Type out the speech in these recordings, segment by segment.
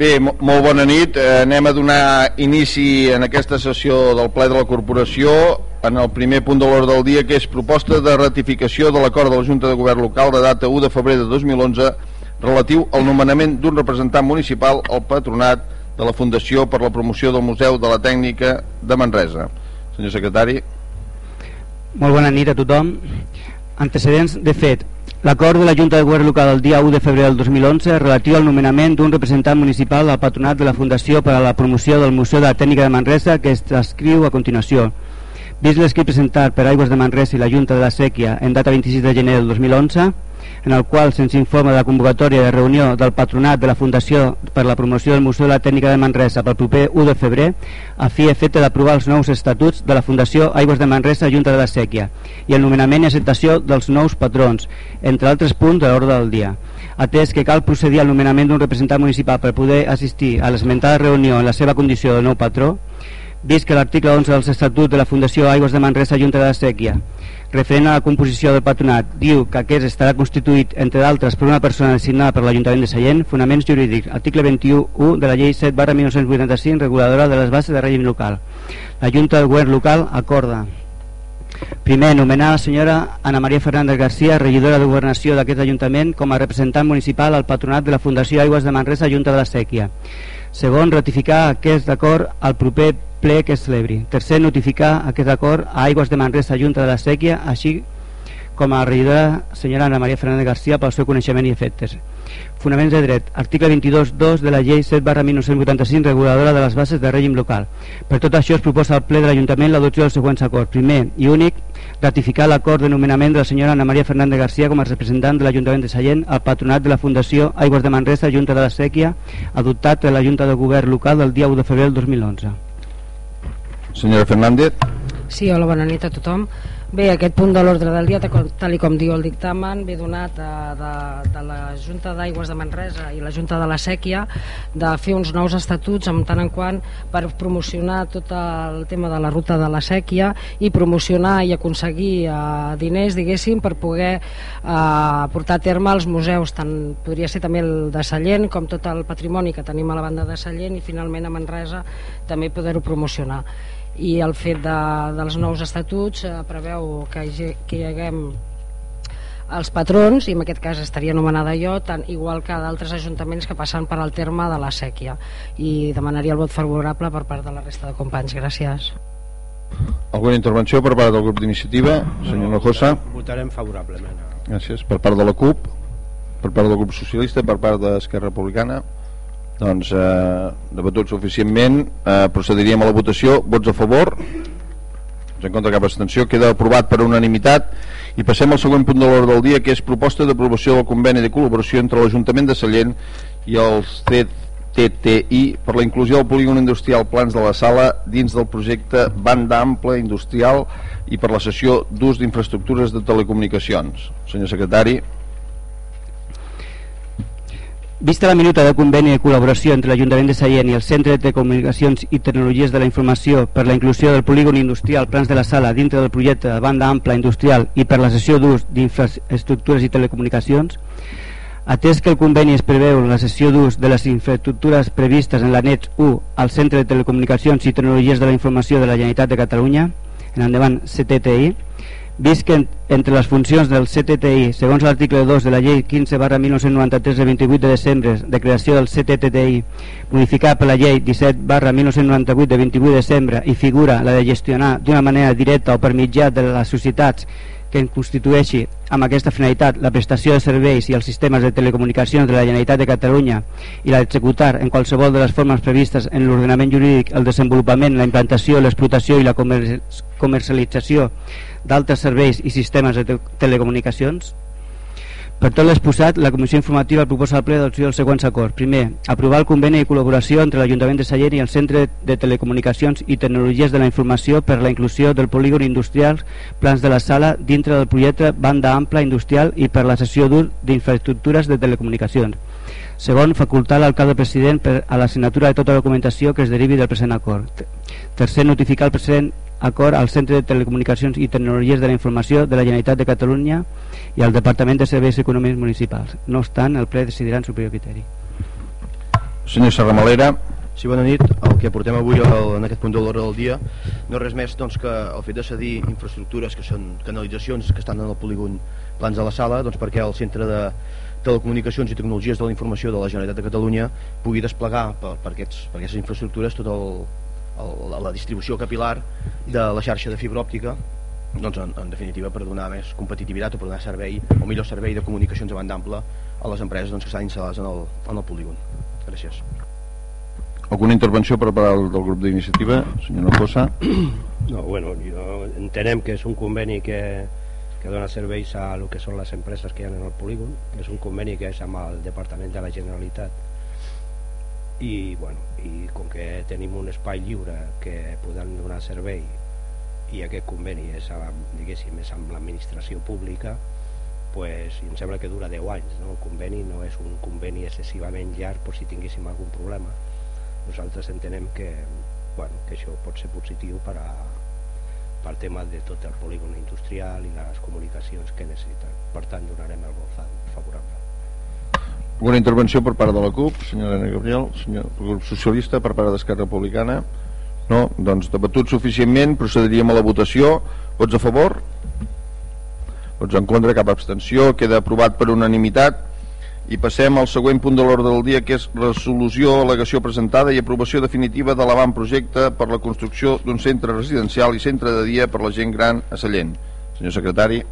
Bé, molt bona nit. Eh, anem a donar inici en aquesta sessió del ple de la corporació en el primer punt de l'ordre del dia, que és proposta de ratificació de l'acord de la Junta de Govern Local de data 1 de febrer de 2011 relatiu al nomenament d'un representant municipal al patronat de la Fundació per la Promoció del Museu de la Tècnica de Manresa. Senyor secretari. Molt bona nit a tothom. Antecedents de fet. L'acord de la Junta de Govern Local del dia 1 de febrer del 2011 relatiu al nomenament d'un representant municipal al patronat de la Fundació per a la promoció del Museu de la Tècnica de Manresa que es transcriu a continuació. Vist l'escrit presentat per Aigües de Manresa i la Junta de la Sèquia en data 26 de gener del 2011, en el qual se'ns informa de la convocatòria de reunió del patronat de la Fundació per la promoció del Museu de la Tècnica de Manresa pel proper 1 de febrer, a fi efecte d'aprovar els nous estatuts de la Fundació Aigües de Manresa Junta de la Sèquia i el nomenament i acceptació dels nous patrons, entre altres punts de l'ordre del dia. Atès que cal procedir al nomenament d'un representant municipal per poder assistir a l'esmentada reunió en la seva condició de nou patró, vist que l'article 11 dels estatuts de la Fundació Aigües de Manresa Junta de la Sèquia referent a la composició del patronat diu que aquest estarà constituït entre d'altres per una persona designada per l'Ajuntament de Sallent fonaments jurídics, article 21 de la llei 7 barra 1985 reguladora de les bases de règim local la Junta del Govern local acorda Primer, nomenar la senyora Ana Maria Fernández García, regidora de Governació d'aquest Ajuntament, com a representant municipal al patronat de la Fundació Aigües de Manresa, Junta de la Sèquia. Segon, ratificar aquest acord al proper ple que es celebri. Tercer, notificar aquest acord a Aigües de Manresa, Junta de la Sèquia, així com a regidora senyora Ana Maria Fernández García pel seu coneixement i efectes. Fonaments de dret. Article 22.2 de la llei 7 barra 1985 reguladora de les bases de règim local. Per tot això es proposa al ple de l'Ajuntament l'adopció dels següents acords. Primer i únic, ratificar l'acord de nomenament de la senyora Ana Maria Fernández García com a representant de l'Ajuntament de Sallent al patronat de la Fundació Aigües de Manresa, Junta de la Sèquia, adoptat per la Junta de Govern local del dia 1 de febrer del 2011. Senyora Fernández. Sí, hola, bona nit a tothom. Bé, aquest punt de l'ordre del dia, tal com diu el dictamen, ve donat a, eh, de, de la Junta d'Aigües de Manresa i la Junta de la Sèquia de fer uns nous estatuts en tant en quant per promocionar tot el tema de la ruta de la Sèquia i promocionar i aconseguir uh, diners, diguéssim, per poder uh, portar a terme els museus, tant podria ser també el de Sallent com tot el patrimoni que tenim a la banda de Sallent i finalment a Manresa també poder-ho promocionar i el fet de, dels nous estatuts eh, preveu que hi, que hi haguem els patrons, i en aquest cas estaria nomenada jo, tant igual que d'altres ajuntaments que passen per al terme de la sèquia i demanaria el vot favorable per part de la resta de companys. Gràcies. Alguna intervenció per part del grup d'iniciativa? Senyor no, Nojosa? Votarem favorablement. Gràcies. Per part de la CUP? Per part del grup socialista? Per part d'Esquerra Republicana? Doncs eh, debatut suficientment eh, procediríem a la votació vots a favor en contra cap abstenció queda aprovat per unanimitat i passem al següent punt de l'ordre del dia que és proposta d'aprovació del conveni de col·laboració entre l'Ajuntament de Sallent i els TTI per la inclusió del polígon industrial Plans de la Sala dins del projecte Banda Ampla Industrial i per la sessió d'ús d'infraestructures de telecomunicacions. Senyor secretari. Vista la minuta de conveni de col·laboració entre l'Ajuntament de Sallent i el Centre de Comunicacions i Tecnologies de la Informació per la inclusió del polígon industrial Plans de la Sala dintre del projecte de banda ampla industrial i per la sessió d'ús d'infraestructures i telecomunicacions, atès que el conveni es preveu la sessió d'ús de les infraestructures previstes en l'annex 1 al Centre de Telecomunicacions i Tecnologies de la Informació de la Generalitat de Catalunya, en endavant CTTI, vist que entre les funcions del CTTI, segons l'article 2 de la llei 15 barra 1993 de 28 de desembre de creació del CTTI, modificat per la llei 17 barra 1998 de 28 de desembre i figura la de gestionar d'una manera directa o per mitjà de les societats que en constitueixi amb aquesta finalitat la prestació de serveis i els sistemes de telecomunicacions de la Generalitat de Catalunya i la d'executar en qualsevol de les formes previstes en l'ordenament jurídic el desenvolupament, la implantació, l'explotació i la comercialització d'altres serveis i sistemes de telecomunicacions per tot l'exposat, la Comissió Informativa proposa al ple d'adopció dels següents acords. Primer, aprovar el conveni de col·laboració entre l'Ajuntament de Sallent i el Centre de Telecomunicacions i Tecnologies de la Informació per la inclusió del polígon industrial Plans de la Sala dintre del projecte Banda Ampla Industrial i per la sessió d'ús d'infraestructures de telecomunicacions. Segon, facultar l'alcalde president per a la signatura de tota la documentació que es derivi del present acord. Tercer, notificar el present acord al Centre de Telecomunicacions i Tecnologies de la Informació de la Generalitat de Catalunya i al Departament de Serveis Econòmics Municipals. No obstant, el ple decidirà en superior criteri. Senyor Serramalera. Sí, bona nit. El que portem avui el, en aquest punt de l'hora del dia no és res més doncs, que el fet de cedir infraestructures que són canalitzacions que estan en el polígon plans de la sala doncs, perquè el Centre de Telecomunicacions i Tecnologies de la Informació de la Generalitat de Catalunya pugui desplegar per, per, aquests, per aquestes infraestructures tota la distribució capilar de la xarxa de fibra òptica doncs en, en definitiva per donar més competitivitat o per donar servei o millor servei de comunicacions a banda ampla a les empreses doncs, que estan instal·lades en el, en el polígon. Gràcies. Alguna intervenció per part del grup d'iniciativa, senyor Nocosa? No, bueno, jo entenem que és un conveni que, que dona serveis a lo que són les empreses que hi ha en el polígon, que és un conveni que és amb el Departament de la Generalitat i, bueno, i com que tenim un espai lliure que podem donar servei i aquest conveni és, amb, és amb l'administració pública pues, em sembla que dura 10 anys no? el conveni no és un conveni excessivament llarg per si tinguéssim algun problema nosaltres entenem que, bueno, que això pot ser positiu per a, pel tema de tot el polígon industrial i les comunicacions que necessiten. Per tant, donarem el vot favorable. Una intervenció per part de la CUP, senyora Ana Gabriel, senyor grup socialista, per part d'Esquerra Republicana. No? Doncs debatut suficientment, procediríem a la votació. Vots a favor? Vots en contra, cap abstenció. Queda aprovat per unanimitat i passem al següent punt de l'ordre del dia que és resolució, al·legació presentada i aprovació definitiva de l'avantprojecte per la construcció d'un centre residencial i centre de dia per la gent gran a Sallent. Senyor secretari.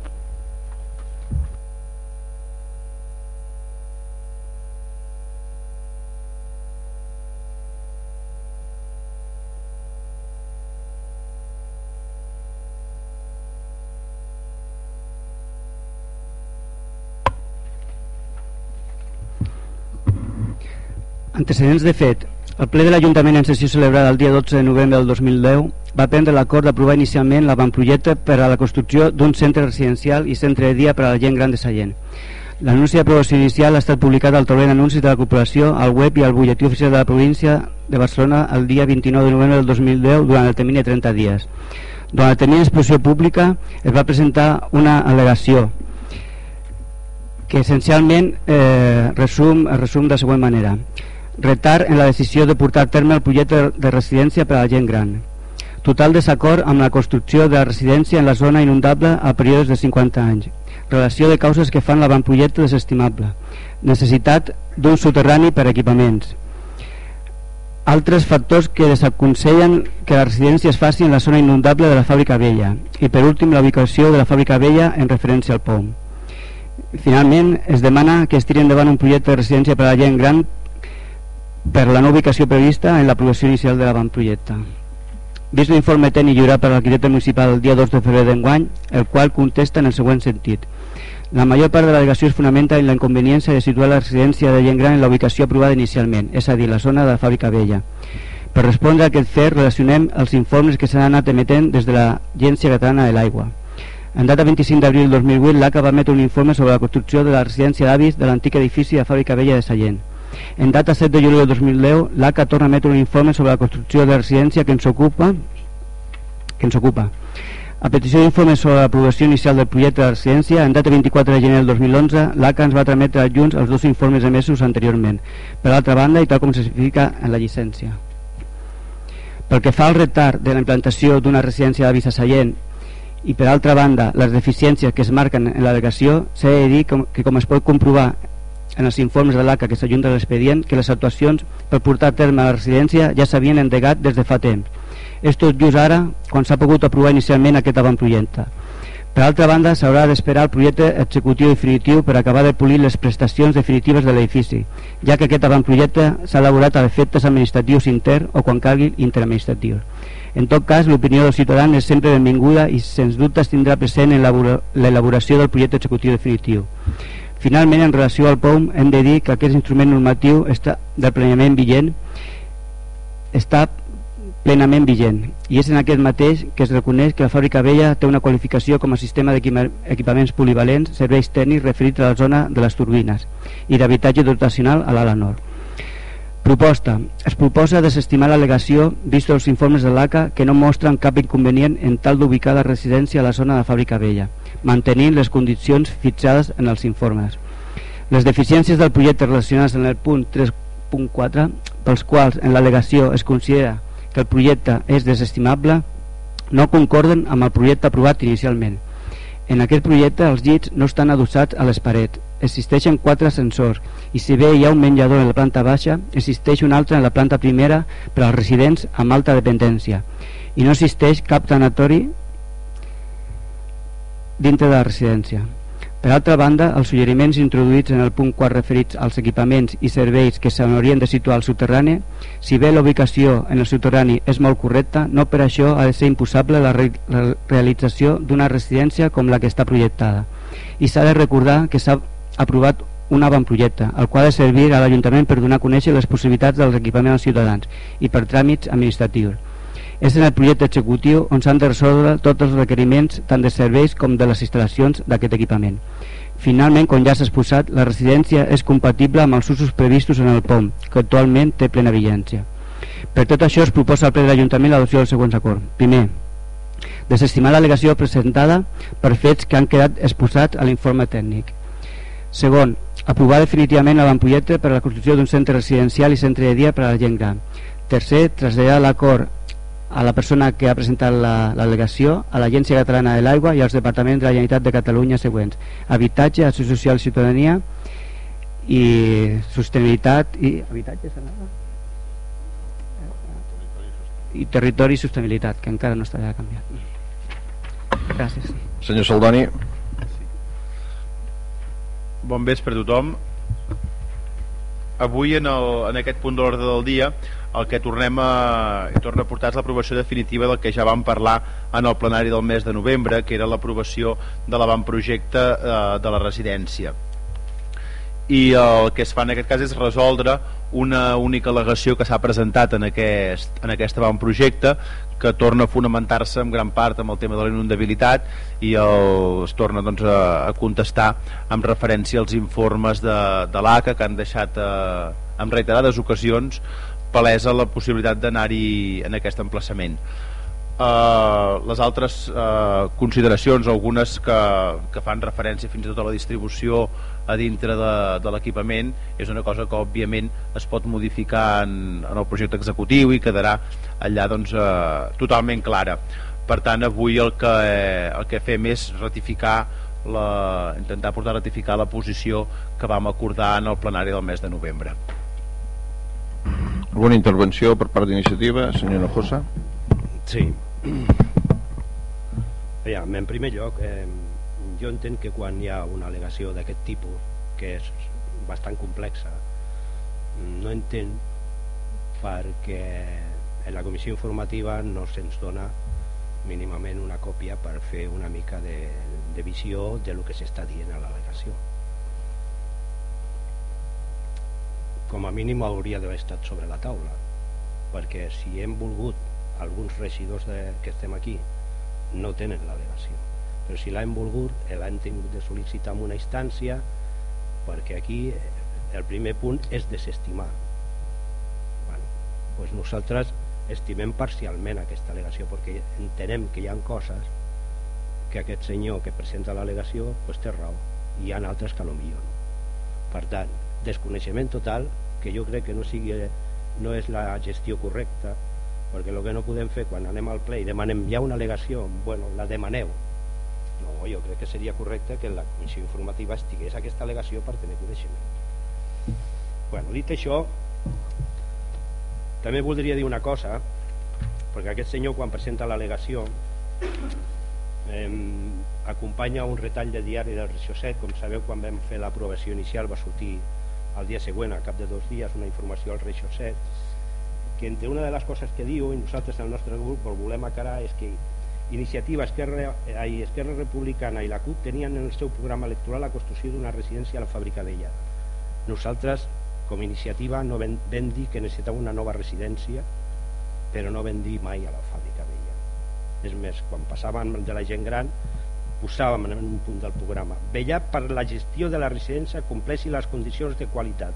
Antecedents de fet. El ple de l'Ajuntament en sessió celebrada el dia 12 de novembre del 2010 va prendre l'acord d'aprovar inicialment l'avantprojecte per a la construcció d'un centre residencial i centre de dia per a la gent gran de Sallent. L'anunci d'aprovació inicial ha estat publicat al taulell d'anuncis de la corporació, al web i al butlletí oficial de la província de Barcelona el dia 29 de novembre del 2010 durant el termini de 30 dies. Durant el termini d'exposició pública es va presentar una al·legació que essencialment eh, resum, resum de la següent manera retard en la decisió de portar a terme el projecte de residència per a la gent gran. Total desacord amb la construcció de la residència en la zona inundable a períodes de 50 anys. Relació de causes que fan l'avantprojecte desestimable. Necessitat d'un soterrani per equipaments. Altres factors que desaconsellen que la residència es faci en la zona inundable de la fàbrica vella. I per últim, la ubicació de la fàbrica vella en referència al POM. Finalment, es demana que es tiri endavant un projecte de residència per a la gent gran per la nova ubicació prevista en l'aprovació inicial de l'avantprojecte. Vist l'informe tècnic lliurat per l'arquitecte municipal el dia 2 de febrer d'enguany, el qual contesta en el següent sentit. La major part de la delegació es fonamenta en la inconveniència de situar la residència de gent gran en la ubicació aprovada inicialment, és a dir, la zona de la fàbrica vella. Per respondre a aquest fet, relacionem els informes que s'han anat emetent des de l'Agència Catalana de l'Aigua. En data 25 d'abril del 2008, l'ACA va emetre un informe sobre la construcció de la residència d'avis de l'antic edifici de Fàbrica Vella de Sallent. En data 7 de juliol de 2010, l'ACA torna a emetre un informe sobre la construcció de residència que ens ocupa que ens ocupa. A petició d'informe sobre l'aprovació inicial del projecte de residència, en data 24 de gener del 2011, l'ACA ens va trametre junts els dos informes emesos anteriorment, per altra banda i tal com s'especifica en la llicència. Pel que fa al retard de la implantació d'una residència d'avis a Sallent i per altra banda les deficiències que es marquen en la delegació, s'ha de dir que com es pot comprovar en els informes de l'ACA que s'ajunta a l'expedient que les actuacions per portar a terme la residència ja s'havien endegat des de fa temps. És tot just ara quan s'ha pogut aprovar inicialment aquest avantprojecte. Per altra banda, s'haurà d'esperar el projecte executiu definitiu per acabar de polir les prestacions definitives de l'edifici, ja que aquest avantprojecte s'ha elaborat a efectes administratius inter o quan calgui interadministratius. En tot cas, l'opinió dels ciutadans és sempre benvinguda i sens dubte es tindrà present en l'elaboració del projecte executiu definitiu. Finalment, en relació al POM, hem de dir que aquest instrument normatiu està, del planeament vigent està plenament vigent i és en aquest mateix que es reconeix que la fàbrica vella té una qualificació com a sistema d'equipaments polivalents, serveis tècnics referits a la zona de les turbines i d'habitatge dotacional a l'ala nord. Proposta. Es proposa desestimar l'al·legació vist els informes de l'ACA que no mostren cap inconvenient en tal d'ubicar la residència a la zona de la fàbrica vella mantenint les condicions fixades en els informes. Les deficiències del projecte relacionades en el punt punt 4, pels quals en l'al·legació es considera que el projecte és desestimable, no concorden amb el projecte aprovat inicialment. En aquest projecte els llits no estan adossats a les parets, existeixen quatre ascensors i si bé hi ha un menjador en la planta baixa, existeix un altre en la planta primera per als residents amb alta dependència i no existeix cap tanatori dintre de la residència. Per altra banda, els suggeriments introduïts en el punt 4 referits als equipaments i serveis que s'haurien de situar al soterrani, si bé la ubicació en el soterrani és molt correcta, no per això ha de ser imposable la, re la realització d'una residència com la que està projectada. I s'ha de recordar que s'ha aprovat un avantprojecte, el qual ha de servir a l'Ajuntament per donar a conèixer les possibilitats dels equipaments als ciutadans i per tràmits administratius. És en el projecte executiu on s'han de resoldre tots els requeriments tant de serveis com de les instal·lacions d'aquest equipament. Finalment, com ja s'ha exposat, la residència és compatible amb els usos previstos en el POM, que actualment té plena vigència. Per tot això es proposa al ple de l'Ajuntament l'adopció del següents acord. Primer, desestimar l'al·legació presentada per fets que han quedat exposats a l'informe tècnic. Segon, aprovar definitivament l'avantprojecte per a la construcció d'un centre residencial i centre de dia per a la gent gran. Tercer, traslladar l'acord a la persona que ha presentat l'al·legació, la, a l'Agència Catalana de l'Aigua i als departaments de la Generalitat de Catalunya següents. Habitatge, Acció Social i Ciutadania i Sostenibilitat i... Habitatge, i territori i sostenibilitat, que encara no està canviat. Gràcies. Senyor Saldoni. Bon vespre a tothom. Avui en, el, en aquest punt de l'ordre del dia el que tornem a, torna a portar és l'aprovació definitiva del que ja vam parlar en el plenari del mes de novembre, que era l'aprovació de l'avantprojecte eh, de la residència. I el que es fa en aquest cas és resoldre una única al·legació que s'ha presentat en aquest, en aquest avantprojecte que torna a fonamentar-se en gran part amb el tema de la inundabilitat i el, es torna doncs, a, a contestar amb referència als informes de, de l'ACA que han deixat eh, en reiterades ocasions palesa la possibilitat d'anar-hi en aquest emplaçament. Uh, les altres uh, consideracions, algunes que, que fan referència fins i tot a la distribució a dintre de, de l'equipament, és una cosa que òbviament es pot modificar en, en el projecte executiu i quedarà allà doncs, uh, totalment clara. Per tant, avui el que, el que fem és ratificar la, intentar portar a ratificar la posició que vam acordar en el plenari del mes de novembre. Alguna intervenció per part d'iniciativa, senyor Nojosa? Sí. Ja, en primer lloc, eh, jo entenc que quan hi ha una al·legació d'aquest tipus, que és bastant complexa, no entenc perquè en la comissió informativa no se'ns dona mínimament una còpia per fer una mica de, de visió de lo que s'està dient a l'al·legació com a mínim hauria d'haver estat sobre la taula perquè si hem volgut alguns regidors de, que estem aquí no tenen l'al·legació però si l'hem volgut l'hem tingut de sol·licitar en una instància perquè aquí el primer punt és desestimar bueno, doncs nosaltres estimem parcialment aquesta al·legació perquè entenem que hi ha coses que aquest senyor que presenta l'al·legació pues, té raó i hi ha altres que millor no. per tant, desconeixement total que jo crec que no sigui no és la gestió correcta perquè el que no podem fer quan anem al ple i demanem ja una al·legació bueno, la demaneu. No, jo crec que seria correcte que en la comissió informativa estigués aquesta al·legació per tenir coneixement. Bueno, dit això també voldria dir una cosa perquè aquest senyor quan presenta l'al·legació eh, acompanya un retall de diari del Regió 7 com sabeu quan vam fer l'aprovació inicial va sortir al dia següent, al cap de dos dies una informació al Regió 7 que entre una de les coses que diu i nosaltres el nostre grup el volem acarar és que Iniciativa Esquerra, eh, Esquerra Republicana i la CUP tenien en el seu programa electoral la construcció d'una residència a la Fàbrica Vella nosaltres com a iniciativa no vam, vam dir que necessitàvem una nova residència però no vam dir mai a la Fàbrica Vella és més, quan passàvem de la gent gran posàvem en un punt del programa. Vetllar per la gestió de la residència compleixi les condicions de qualitat.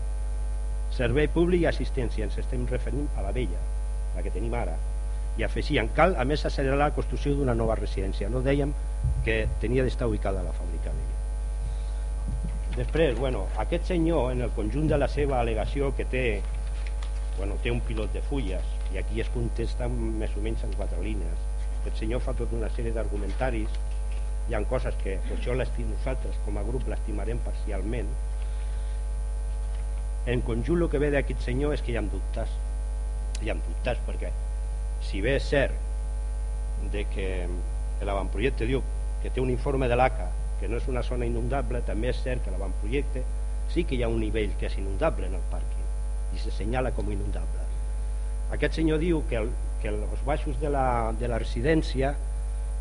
Servei públic i assistència. Ens estem referint a la vella la que tenim ara. I afegien cal a més accelerar la construcció d'una nova residència. No dèiem que tenia d'estar ubicada la fàbrica vella. Després, bueno, aquest senyor en el conjunt de la seva al·legació que té bueno, té un pilot de fulles i aquí es contesta més o menys en quatre línies. El senyor fa tota una sèrie d'argumentaris hi ha coses que això nosaltres com a grup l'estimarem parcialment. En conjunt el que ve d'aquest senyor és que hi ha dubtes. Hi ha dubtes perquè si bé és cert de que l'avantprojecte diu que té un informe de l'ACA que no és una zona inundable també és cert que l'avantprojecte sí que hi ha un nivell que és inundable en el pàrquing i se senyala com inundable. Aquest senyor diu que, el, que els baixos de la, de la residència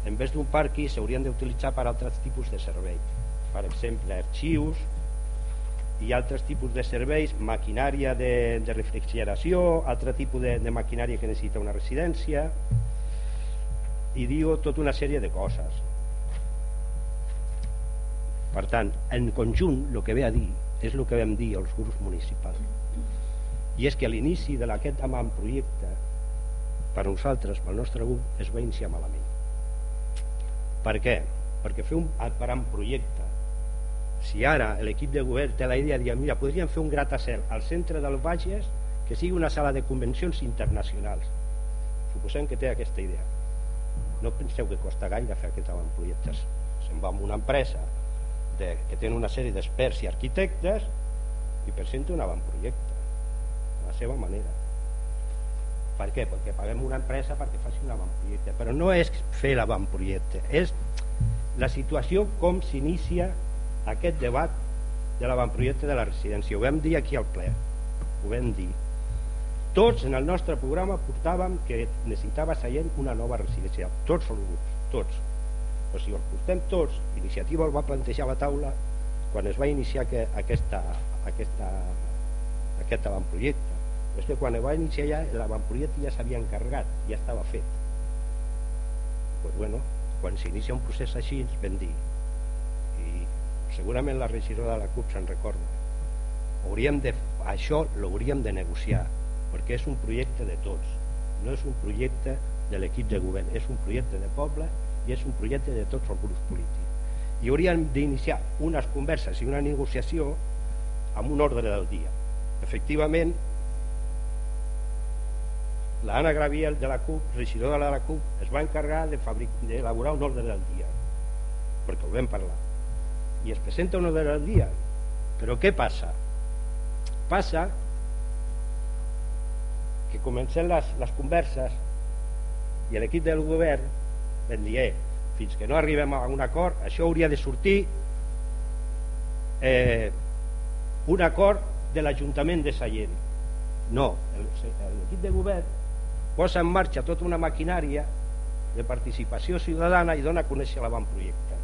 en vez d'un parqui s'haurien d'utilitzar per altres tipus de servei per exemple arxius i altres tipus de serveis maquinària de, de refrigeració altre tipus de, de maquinària que necessita una residència i diu tota una sèrie de coses. Per tant, en conjunt el que ve a dir és el que vam dir als grups municipals. I és que a l'inici d'aquest projecte per nosaltres, pel nostre grup es va iniciar malament per què? perquè fer un gran projecte. Si ara l'equip de govern té la idea de dir mira, podríem fer un gratacel al centre del Bages que sigui una sala de convencions internacionals. Suposem que té aquesta idea. No penseu que costa gaire fer aquests avantprojectes. Se'n va amb una empresa de, que té una sèrie d'experts i arquitectes i presenta un avantprojecte. A la seva manera per què? perquè paguem una empresa perquè faci un avantprojecte. Però no és fer l'avantprojecte és la situació com s'inicia aquest debat de l'avantprojecte de la residència. Ho vam dir aquí al ple. Ho vam dir. Tots en el nostre programa portàvem que necessitava Seient una nova residència. Tots els grups, tots. Però si els portem tots, l'iniciativa el va plantejar a la taula quan es va iniciar que, aquesta, aquesta, aquest avantprojecte és que quan va iniciar ja l'avantprojecte ja s'havia encarregat ja estava fet. Pues bueno, quan s'inicia un procés així ens vam dir i segurament la regidora de la CUP se'n recorda hauríem de, això l'hauríem de negociar perquè és un projecte de tots. No és un projecte de l'equip de govern és un projecte de poble i és un projecte de tots els grups polítics. I hauríem d'iniciar unes converses i una negociació amb un ordre del dia. Efectivament l'Anna Graviel de la CUP, regidora de la CUP es va encarregar d'elaborar un ordre del dia perquè ho vam parlar i es presenta un ordre del dia però què passa? passa que comencem les, les converses i l'equip del govern vam dir, eh, fins que no arribem a un acord, això hauria de sortir eh, un acord de l'Ajuntament de Sallent. No, l'equip de govern posa en marxa tota una maquinària de participació ciutadana i dona a conèixer l'avantprojecte.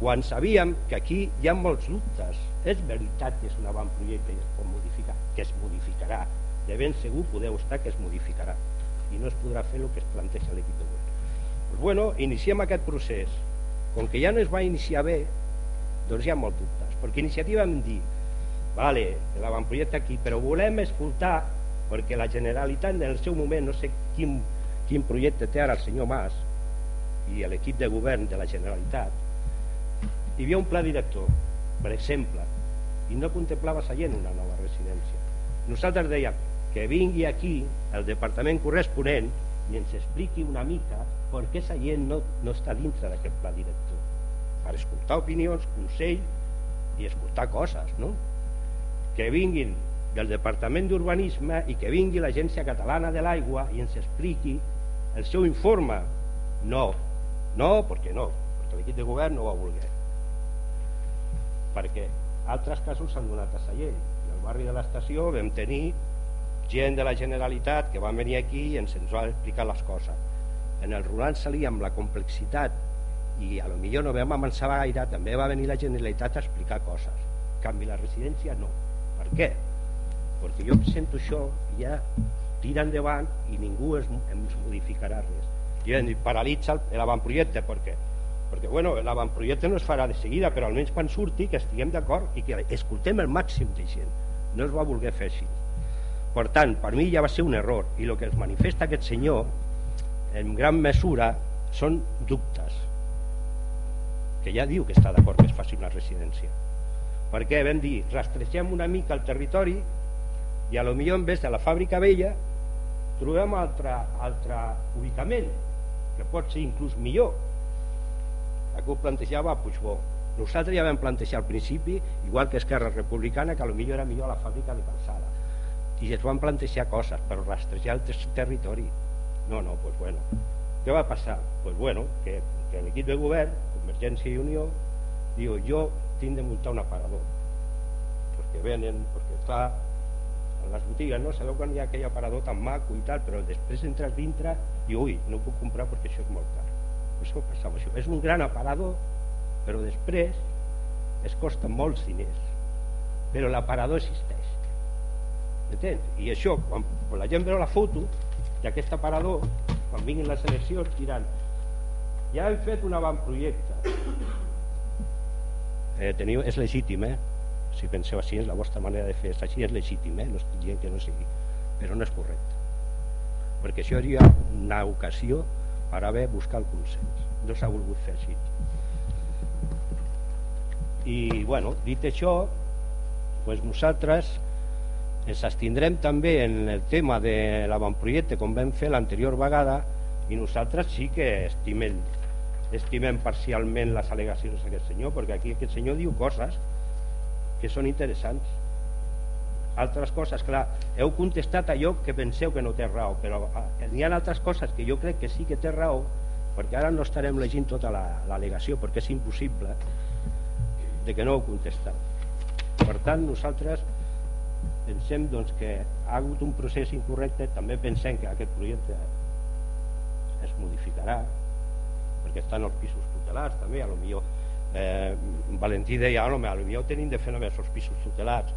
Quan sabíem que aquí hi ha molts dubtes, és veritat que és un avantprojecte i es pot modificar, que es modificarà, de ben segur podeu estar que es modificarà i no es podrà fer el que es planteja l'equip de govern. Pues bueno, iniciem aquest procés. Com que ja no es va iniciar bé doncs hi ha molts dubtes perquè iniciativa vam dir vale, l'avantprojecte aquí però volem escoltar perquè la Generalitat en el seu moment no sé quin, quin projecte té ara el senyor Mas i l'equip de govern de la Generalitat hi havia un pla director per exemple i no contemplava Sallent una nova residència nosaltres dèiem que vingui aquí el departament corresponent i ens expliqui una mica per què Sallent no, no està dintre d'aquest pla director per escoltar opinions, consell i escoltar coses no? que vinguin del Departament d'Urbanisme i que vingui l'Agència Catalana de l'Aigua i ens expliqui el seu informe. No, no, perquè no. Perquè l'equip de govern no va voler. Perquè altres casos s'han donat a Sallent. I al barri de l'estació vam tenir gent de la Generalitat que van venir aquí i ens, ens va explicar les coses. En el Roland Salí amb la complexitat i a lo millor no vam avançar gaire també va venir la Generalitat a explicar coses. En canvi la residència no. Per què? Perquè jo presento això ja tira endavant i ningú es, ens modificarà res. I dit paralitza l'avantprojecte perquè perquè bueno, l'avantprojecte no es farà de seguida però almenys quan surti que estiguem d'acord i que escoltem el màxim de gent. No es va voler fer així. Per tant, per mi ja va ser un error i el que es manifesta aquest senyor en gran mesura són dubtes. Que ja diu que està d'acord que es faci una residència. Perquè vam dir, rastregem una mica el territori i a lo millor en vez de la fàbrica vella trobem altre, altre ubicament que pot ser inclús millor. La CUP plantejava a Puigbó nosaltres ja vam plantejar al principi igual que Esquerra Republicana que millor era millor la fàbrica de calçada. I es van plantejar coses per rastrejar el territori. No, no, doncs bueno. Què va passar? Pues bueno, que, que l'equip de govern, Convergència i Unió diu, jo tinc de muntar un aparador perquè venen, perquè està les botigues, no? sabeu quan hi ha aquell aparador tan maco i tal, però després entres dintre i ui, no ho puc comprar perquè això és molt car això passava això. és un gran aparador però després es costa molts diners però l'aparador existeix entens? i això, quan, quan la gent veu la foto d'aquest aparador quan vinguin les eleccions diran ja hem fet un avantprojecte eh, teniu, és legítim eh? Si penseu així és la vostra manera de fer així és legítim eh? no estic dient que no sigui però no és correcte. Perquè això seria una ocasió per haver buscat el consens. No s'ha volgut fer així. I bueno, dit això pues nosaltres ens abstindrem també en el tema de l'avantprojecte com vam fer l'anterior vegada i nosaltres sí que estimem estimem parcialment les al·legacions d'aquest senyor perquè aquí aquest senyor diu coses que són interessants. Altres coses, clar, heu contestat allò que penseu que no té raó però ah, hi ha altres coses que jo crec que sí que té raó perquè ara no estarem llegint tota l'al·legació la, perquè és impossible de que no heu contestat. Per tant nosaltres pensem doncs, que ha hagut un procés incorrecte. També pensem que aquest projecte es modificarà perquè estan els pisos tutelats també, a lo millor eh, Valentí deia, a lo millor tenim de fer només els pisos tutelats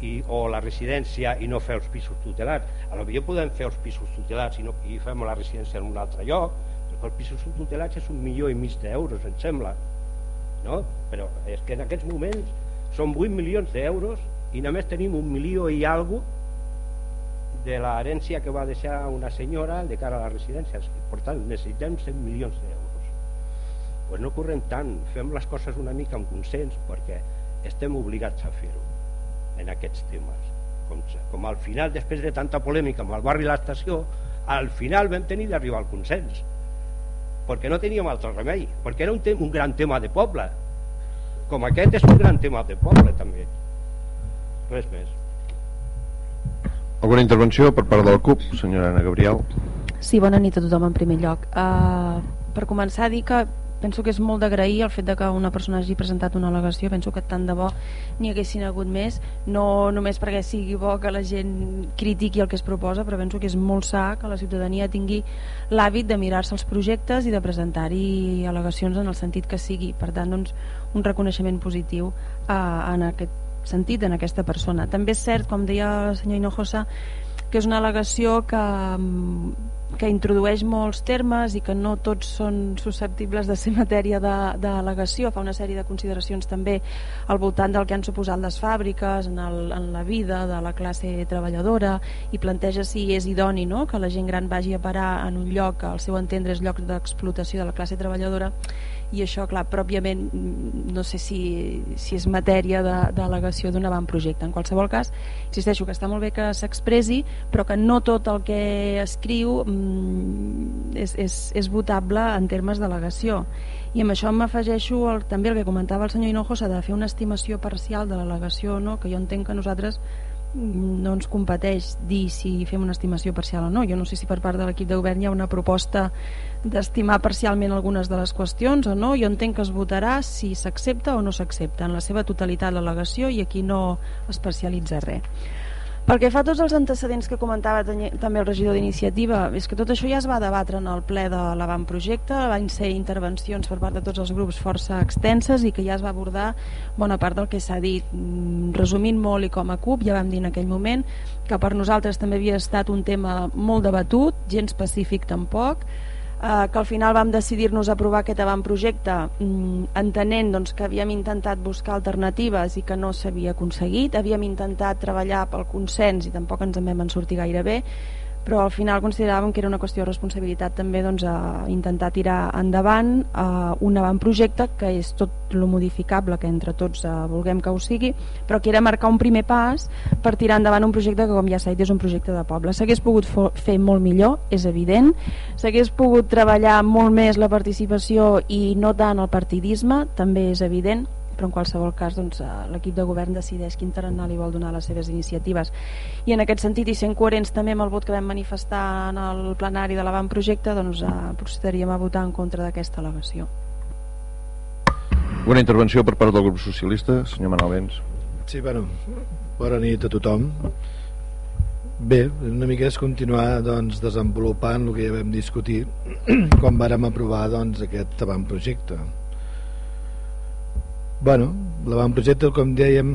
i, o la residència i no fer els pisos tutelats. Millor podem fer els pisos tutelats i, no, i fem la residència en un altre lloc però els pisos tutelats és un milió i mig d'euros em sembla no? però és que en aquests moments són 8 milions d'euros i només tenim un milió i algo de l'herència que va deixar una senyora de cara a les residències per tant necessitem 100 milions d'euros pues no correm tant. Fem les coses una mica amb consens perquè estem obligats a fer-ho en aquests temes. Com, com al final després de tanta polèmica amb el barri i l'estació al final vam tenir d'arribar al consens. Perquè no teníem altre remei perquè era un, un gran tema de poble. Com aquest és un gran tema de poble també. Res més. Alguna intervenció per part del CUP senyora Ana Gabriel? Sí, bona nit a tothom en primer lloc. Uh, per començar a dir que penso que és molt d'agrair el fet de que una persona hagi presentat una al·legació, penso que tant de bo n'hi haguessin hagut més, no només perquè sigui bo que la gent critiqui el que es proposa, però penso que és molt sa que la ciutadania tingui l'hàbit de mirar-se els projectes i de presentar-hi al·legacions en el sentit que sigui, per tant doncs, un reconeixement positiu eh, en aquest sentit, en aquesta persona. També és cert, com deia el senyor Hinojosa, que és una al·legació que que introdueix molts termes i que no tots són susceptibles de ser matèria d'al·legació, fa una sèrie de consideracions també al voltant del que han suposat les fàbriques en, el, en la vida de la classe treballadora i planteja si és idoni no? que la gent gran vagi a parar en un lloc que al seu entendre és lloc d'explotació de la classe treballadora i això, clar, pròpiament mm, no sé si, si és matèria d'al·legació d'un avantprojecte. En qualsevol cas, insisteixo que està molt bé que s'expressi, però que no tot el que escriu mm, és, és, és votable en termes d'al·legació. I amb això m'afegeixo també el que comentava el senyor Hinojosa de fer una estimació parcial de l'al·legació, no? que jo entenc que nosaltres no ens competeix dir si fem una estimació parcial o no. Jo no sé si per part de l'equip de govern hi ha una proposta d'estimar parcialment algunes de les qüestions o no. Jo entenc que es votarà si s'accepta o no s'accepta en la seva totalitat l'al·legació i aquí no especialitza res. Pel que fa tots els antecedents que comentava també el regidor d'iniciativa, és que tot això ja es va debatre en el ple de l'avantprojecte, van ser intervencions per part de tots els grups força extenses i que ja es va abordar bona part del que s'ha dit. Mm, resumint molt i com a CUP, ja vam dir en aquell moment que per nosaltres també havia estat un tema molt debatut, gens pacífic tampoc, eh, que al final vam decidir-nos aprovar aquest avantprojecte mm, entenent doncs, que havíem intentat buscar alternatives i que no s'havia aconseguit, havíem intentat treballar pel consens i tampoc ens en vam sortir gaire bé, però al final consideràvem que era una qüestió de responsabilitat també doncs, a intentar tirar endavant uh, un avantprojecte que és tot lo modificable que entre tots uh, vulguem que ho sigui, però que era marcar un primer pas per tirar endavant un projecte que com ja s'ha dit és un projecte de poble. S'hagués pogut fer molt millor, és evident, s'hagués pogut treballar molt més la participació i no tant el partidisme, també és evident, però en qualsevol cas doncs, eh, l'equip de govern decideix quin tarannà li vol donar les seves iniciatives. I en aquest sentit i sent coherents també amb el vot que vam manifestar en el plenari de l'avantprojecte doncs eh, procediríem a votar en contra d'aquesta al·legació Una intervenció per part del grup socialista senyor Manol Vents. Sí, bueno, bona nit a tothom. Bé, una mica és continuar doncs, desenvolupant el que ja vam discutir quan vàrem aprovar doncs, aquest avantprojecte Bueno, l'avantprojecte, com dèiem,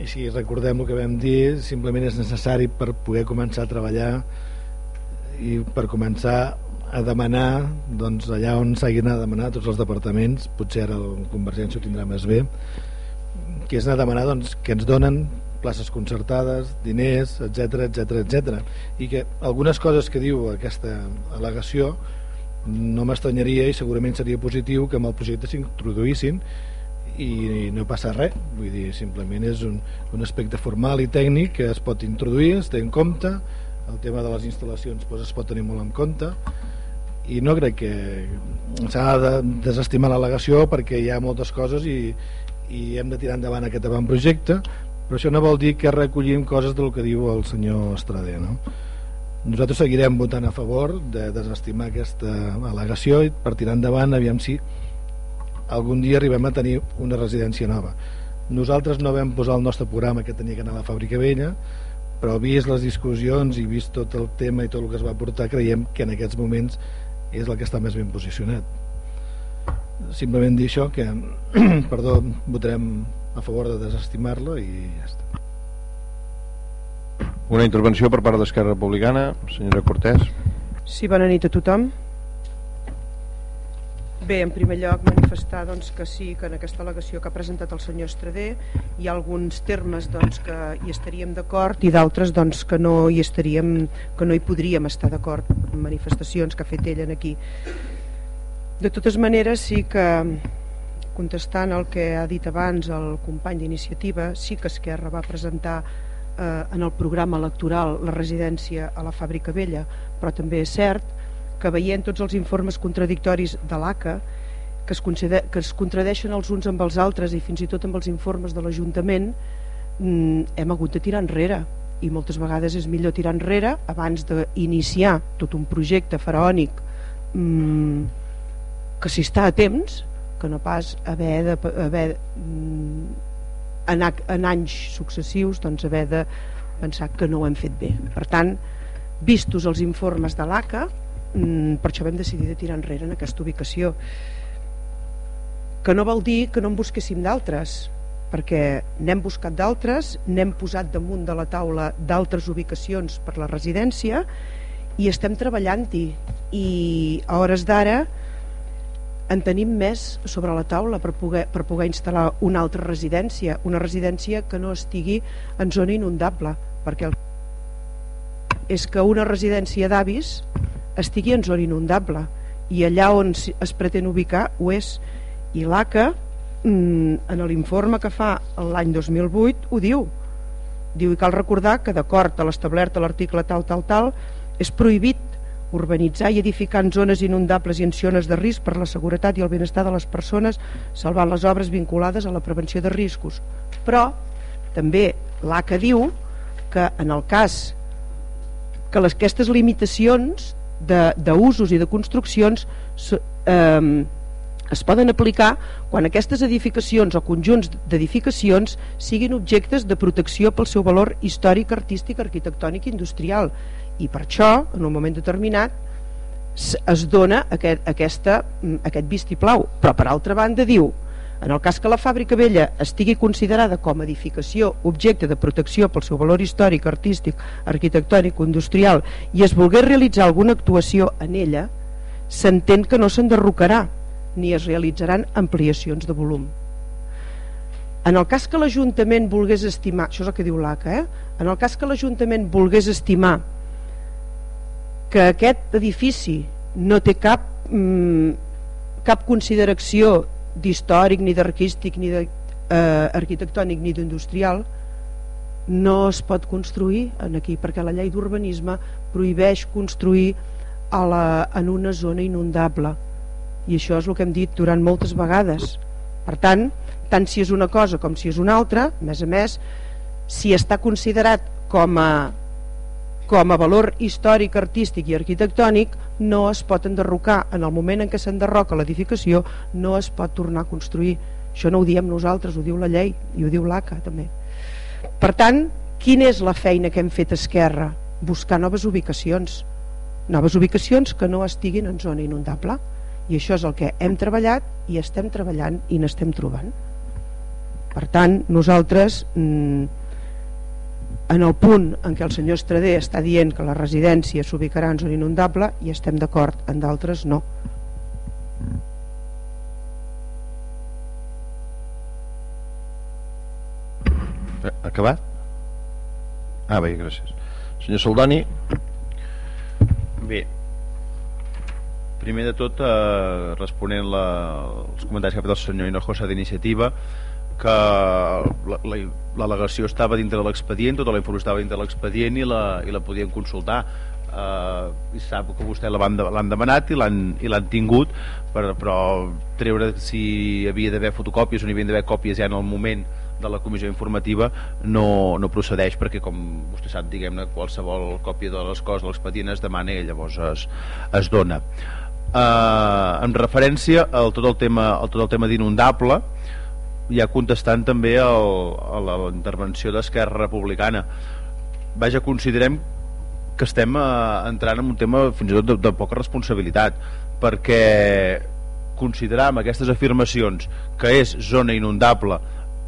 i si recordem el que vam dir, simplement és necessari per poder començar a treballar i per començar a demanar doncs, allà on s'hagin a demanar tots els departaments, potser ara el Convergència ho tindrà més bé, que és anar a demanar doncs, que ens donen places concertades, diners, etc etc etc. I que algunes coses que diu aquesta al·legació no m'estranyaria i segurament seria positiu que amb el projecte s'introduïssin i no passa res. Vull dir, simplement és un, un aspecte formal i tècnic que es pot introduir es té en compte. El tema de les instal·lacions doncs, es pot tenir molt en compte. I no crec que s'ha de desestimar l'al·legació perquè hi ha moltes coses i, i hem de tirar endavant aquest avantprojecte però això no vol dir que recollim coses del que diu el senyor Estrader no? nosaltres seguirem votant a favor de desestimar aquesta al·legació i per tirar endavant aviam si algun dia arribem a tenir una residència nova. Nosaltres no vam posar el nostre programa que tenia que anar a la fàbrica vella però vist les discussions i vist tot el tema i tot el que es va portar creiem que en aquests moments és el que està més ben posicionat. Simplement dir això que perdó, votarem a favor de desestimar-lo i ja està. Una intervenció per part d'Esquerra Republicana senyora Cortés. Sí, bona nit a tothom Bé, en primer lloc manifestar doncs, que sí, que en aquesta al·legació que ha presentat el senyor Estrader hi ha alguns termes doncs, que hi estaríem d'acord i d'altres doncs, que no hi estaríem, que no hi podríem estar d'acord en manifestacions que ha fet ell aquí. De totes maneres sí que contestant el que ha dit abans el company d'iniciativa, sí que Esquerra va presentar eh, en el programa electoral la residència a la Fàbrica Vella, però també és cert que veient tots els informes contradictoris de l'ACA que, es que es contradeixen els uns amb els altres i fins i tot amb els informes de l'Ajuntament mm, hem hagut de tirar enrere. I moltes vegades és millor tirar enrere abans d'iniciar tot un projecte faraònic mmm, que si està a temps que no pas haver de haver, mm, en, en anys successius doncs haver de pensar que no ho hem fet bé. Per tant, vistos els informes de l'ACA per això vam decidir de tirar enrere en aquesta ubicació. Que no vol dir que no en busquéssim d'altres perquè n'hem buscat d'altres n'hem posat damunt de la taula d'altres ubicacions per la residència i estem treballant-hi. I a hores d'ara en tenim més sobre la taula per poder, per poder instal·lar una altra residència una residència que no estigui en zona inundable perquè el... és que una residència d'avis estigui en zona inundable i allà on es pretén ubicar ho és. I l'ACA mm, en l'informe que fa l'any 2008 ho diu. Diu i cal recordar que d'acord a l'establert a l'article tal tal tal és prohibit urbanitzar i edificar en zones inundables i en zones de risc per la seguretat i el benestar de les persones salvant les obres vinculades a la prevenció de riscos. Però també l'ACA diu que en el cas que les, aquestes limitacions d'usos i de construccions eh, es poden aplicar quan aquestes edificacions o conjunts d'edificacions siguin objectes de protecció pel seu valor històric, artístic, arquitectònic i industrial. I per això, en un moment determinat es dona aquest, aquesta, aquest vistiplau. Però per altra banda diu en el cas que la fàbrica vella estigui considerada com a edificació objecte de protecció pel seu valor històric, artístic, arquitectònic industrial i es volgués realitzar alguna actuació en ella, s'entén que no s'enderrocarà ni es realitzaran ampliacions de volum. En el cas que l'Ajuntament volgués estimar, això és el que diu l'ACA, eh? en el cas que l'Ajuntament volgués estimar que aquest edifici no té cap, mm, cap consideració d'històric, ni d'arquístic, ni de, eh, ni d'industrial, no es pot construir en aquí, perquè la llei d'urbanisme prohibeix construir a la, en una zona inundable. I això és el que hem dit durant moltes vegades. Per tant, tant si és una cosa com si és una altra, a més a més si està considerat com a com a valor històric, artístic i arquitectònic no es pot enderrocar. En el moment en què s'enderroca l'edificació no es pot tornar a construir. Això no ho diem nosaltres, ho diu la llei i ho diu l'ACA també. Per tant, quina és la feina que hem fet Esquerra? buscar noves ubicacions. Noves ubicacions que no estiguin en zona inundable. I això és el que hem treballat i estem treballant i n'estem trobant. Per tant nosaltres mm, en el punt en què el senyor Estrader està dient que la residència s'ubicarà en zona inundable i estem d'acord, en d'altres no. Acabat? ah bé, gràcies. Senyor Soldani bé. Primer de tot eh, responent la, els comentaris que ha fet el senyor Hinojosa d'iniciativa que l'al·legació estava dintre de l'expedient, tota la informació estava dintre de l'expedient i, la, i la podien consultar. Eh, i sap que vostè l'han demanat i l'han tingut per, però treure si havia d'haver fotocòpies o n'hi havia d'haver còpies ja en el moment de la comissió informativa no, no procedeix perquè com vostè sap diguem-ne qualsevol còpia de les coses de l'expedient es demana i llavors es, es dona. Eh, en referència al tot el tema, al tot el tema d'inundable ja contestant també el, a la intervenció d'Esquerra Republicana. Vaja, considerem que estem eh, entrant en un tema fins i tot de, de poca responsabilitat perquè considerar amb aquestes afirmacions que és zona inundable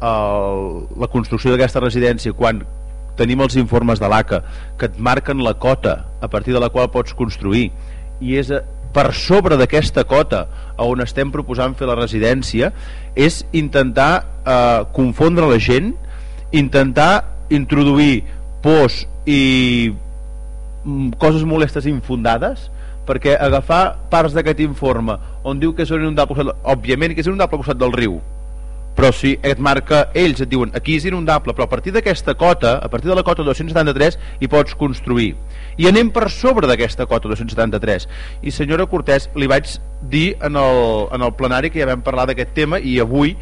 el, la construcció d'aquesta residència quan tenim els informes de l'ACA que et marquen la cota a partir de la qual pots construir i és per sobre d'aquesta cota on estem proposant fer la residència és intentar eh, confondre la gent intentar introduir pors i mm, coses molestes infundades perquè agafar parts d'aquest informe on diu que és inundable òbviament que és inundable al costat del riu però si et marca, ells et diuen aquí és inundable, però a partir d'aquesta cota a partir de la cota 273 hi pots construir. I anem per sobre d'aquesta cota 273 i senyora Cortés li vaig dir en el, en el plenari que ja vam parlar d'aquest tema i avui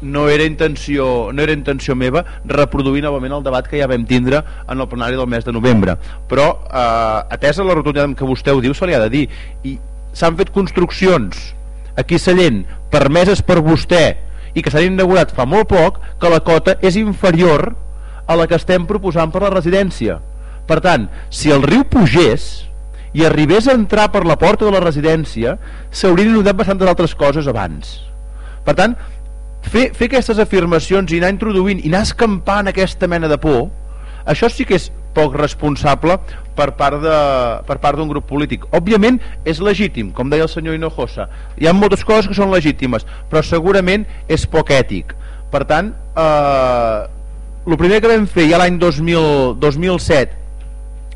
no era intenció no era intenció meva reproduir novament el debat que ja vam tindre en el plenari del mes de novembre. Però eh, atesa la rotunditat que vostè ho diu se li ha de dir. I s'han fet construccions. Aquí Sallent permeses per vostè i que s'han inaugurat fa molt poc que la cota és inferior a la que estem proposant per la residència. Per tant, si el riu pugés i arribés a entrar per la porta de la residència s'haurien inundat bastantes altres coses abans. Per tant, fer, fer aquestes afirmacions i anar introduint i anar escampant aquesta mena de por això sí que és poc responsable per part de, per part d'un grup polític. Òbviament és legítim, com deia el senyor Hinojosa. Hi ha moltes coses que són legítimes, però segurament és poc ètic. Per tant, eh, el primer que vam fer ja l'any 2007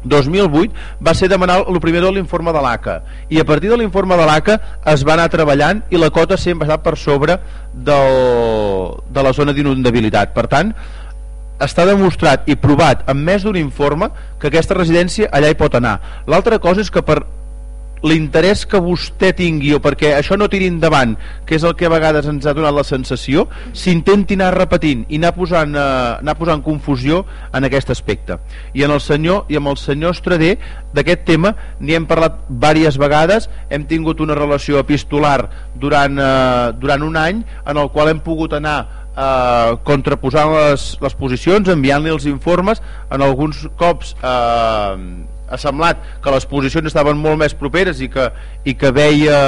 2008 va ser demanar el primer de l'informe de l'ACA i a partir de l'informe de l'ACA es va anar treballant i la cota sempre ha estat per sobre del, de la zona d'inundabilitat per tant està demostrat i provat amb més d'un informe que aquesta residència allà hi pot anar. L'altra cosa és que per l'interès que vostè tingui o perquè això no tiri endavant, que és el que a vegades ens ha donat la sensació, s'intenti anar repetint i anar posant, eh, anar posant confusió en aquest aspecte. I en el senyor i amb el senyor Estrader d'aquest tema n'hi hem parlat diverses vegades, hem tingut una relació epistolar durant, eh, durant un any en el qual hem pogut anar eh, contraposant les, les posicions, enviant-li els informes, en alguns cops eh, ha semblat que les posicions estaven molt més properes i que, i que veia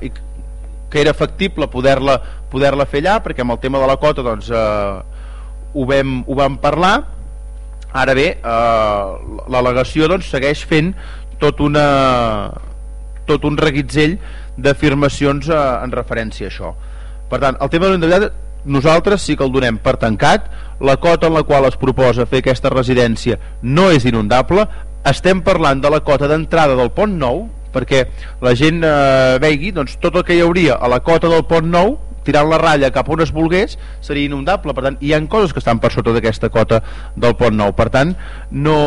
i que era factible poder-la poder, -la, fer allà, perquè amb el tema de la cota doncs, eh, ho, vam, ho vam parlar. Ara bé eh, l'al·legació doncs, segueix fent tot una tot un reguitzell d'afirmacions eh, en referència a això. Per tant, el tema de l'indemnitat nosaltres sí que el donem per tancat. La cota en la qual es proposa fer aquesta residència no és inundable. Estem parlant de la cota d'entrada del pont nou perquè la gent eh, vegi doncs, tot el que hi hauria a la cota del pont nou tirant la ratlla cap on es volgués seria inundable, per tant hi ha coses que estan per sota d'aquesta cota del pont nou. Per tant no,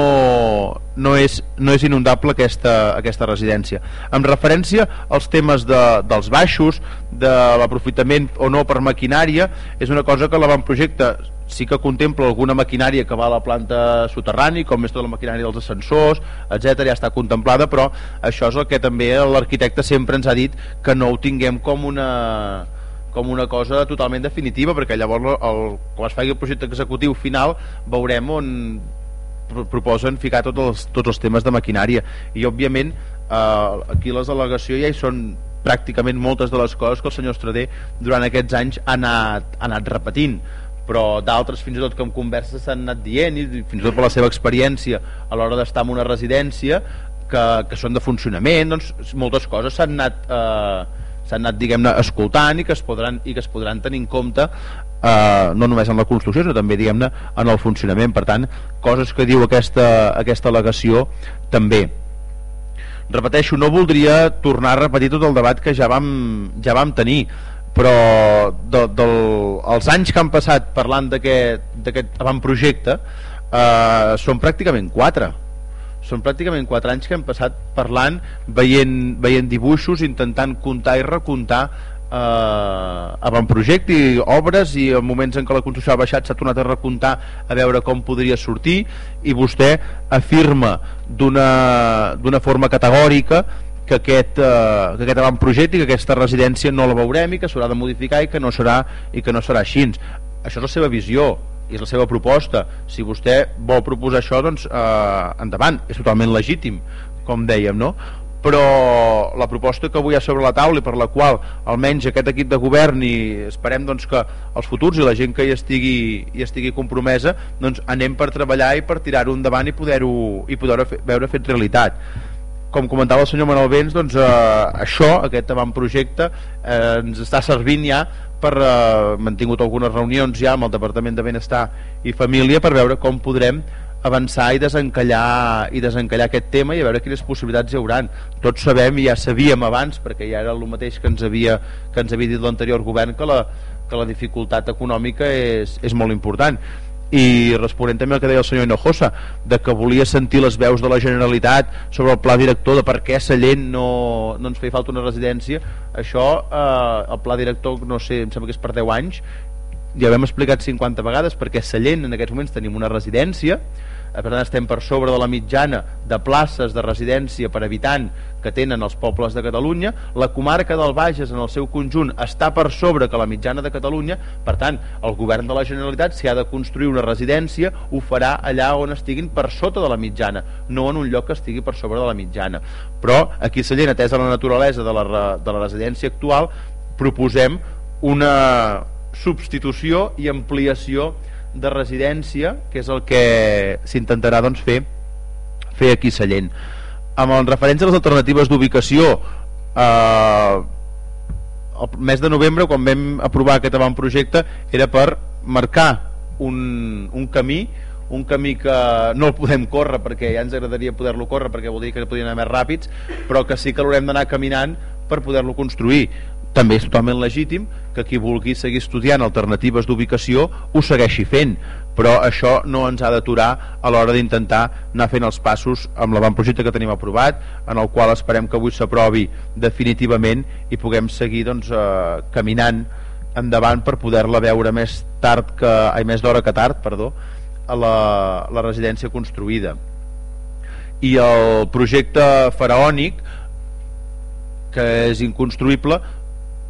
no, és, no és inundable aquesta, aquesta residència. En referència als temes de, dels baixos de l'aprofitament o no per maquinària és una cosa que l'avantprojecte sí que contempla alguna maquinària que va a la planta soterrani, com és tota la maquinària dels ascensors, etc ja està contemplada, però això és el que també l'arquitecte sempre ens ha dit que no ho tinguem com una com una cosa totalment definitiva perquè llavors el, quan es faci el projecte executiu final veurem on proposen ficar tots els, tots els temes de maquinària. I òbviament eh, aquí les delegacions ja hi són pràcticament moltes de les coses que el senyor Estrader durant aquests anys ha anat, ha anat repetint. Però d'altres fins i tot que en converses s'han anat dient i fins i tot per la seva experiència a l'hora d'estar en una residència que, que són de funcionament doncs moltes coses s'han anat eh, s'han anat diguem-ne escoltant i que es podran, i que es podran tenir en compte eh, no només en la construcció sinó també diguem-ne en el funcionament. Per tant, coses que diu aquesta, aquesta al·legació també. Repeteixo, no voldria tornar a repetir tot el debat que ja vam, ja vam tenir però de, de, els anys que han passat parlant d'aquest avantprojecte eh, són pràcticament quatre són pràcticament 4 anys que hem passat parlant, veient, veient dibuixos, intentant comptar i recontar eh, avantprojecte i obres i en moments en què la construcció ha baixat s'ha tornat a recomptar a veure com podria sortir i vostè afirma d'una forma categòrica que aquest, eh, que aquest avantprojecte i que aquesta residència no la veurem i que s'haurà de modificar i que no serà i que no serà així. Això és la seva visió i és la seva proposta. Si vostè vol proposar això doncs eh, endavant, és totalment legítim com dèiem, no? però la proposta que avui hi ha sobre la taula i per la qual almenys aquest equip de govern i esperem doncs, que els futurs i la gent que hi estigui, hi estigui compromesa doncs anem per treballar i per tirar-ho endavant i poder-ho i poder veure fet realitat. Com comentava el senyor Manuel Vents doncs, eh, això, aquest avantprojecte eh, ens està servint ja per eh, mantingut algunes reunions ja amb el Departament de Benestar i Família per veure com podrem avançar i desencallar i desencallar aquest tema i a veure quines possibilitats hi hauran. Tots sabem i ja sabíem abans perquè ja era el mateix que ens havia, que ens havia dit l'anterior govern que la, que la dificultat econòmica és, és molt important i responent també al que deia el senyor Hinojosa de que volia sentir les veus de la Generalitat sobre el pla director de per què Sallent no, no ens feia falta una residència. Això, eh, el pla director no sé, em sembla que és per 10 anys. Ja ho hem explicat 50 vegades perquè Sallent en aquests moments tenim una residència per tant estem per sobre de la mitjana de places de residència per habitant que tenen els pobles de Catalunya. La comarca del Bages en el seu conjunt està per sobre que la mitjana de Catalunya. Per tant el govern de la Generalitat si ha de construir una residència ho farà allà on estiguin per sota de la mitjana no en un lloc que estigui per sobre de la mitjana. Però aquí a Sallent atesa la naturalesa de la, de la residència actual proposem una substitució i ampliació de residència, que és el que s'intentarà doncs, fer, fer aquí Sallent. Amb el referència a les alternatives d'ubicació, eh, el mes de novembre, quan vam aprovar aquest avantprojecte, era per marcar un, un camí un camí que no el podem córrer perquè ja ens agradaria poder-lo córrer perquè vol dir que podien anar més ràpids però que sí que l'haurem d'anar caminant per poder-lo construir també és totalment legítim que qui vulgui seguir estudiant alternatives d'ubicació ho segueixi fent però això no ens ha d'aturar a l'hora d'intentar anar fent els passos amb l'avantprojecte que tenim aprovat en el qual esperem que avui s'aprovi definitivament i puguem seguir doncs, eh, caminant endavant per poder-la veure més tard que, ai, més d'hora que tard perdó, a la, la residència construïda. I el projecte faraònic que és inconstruïble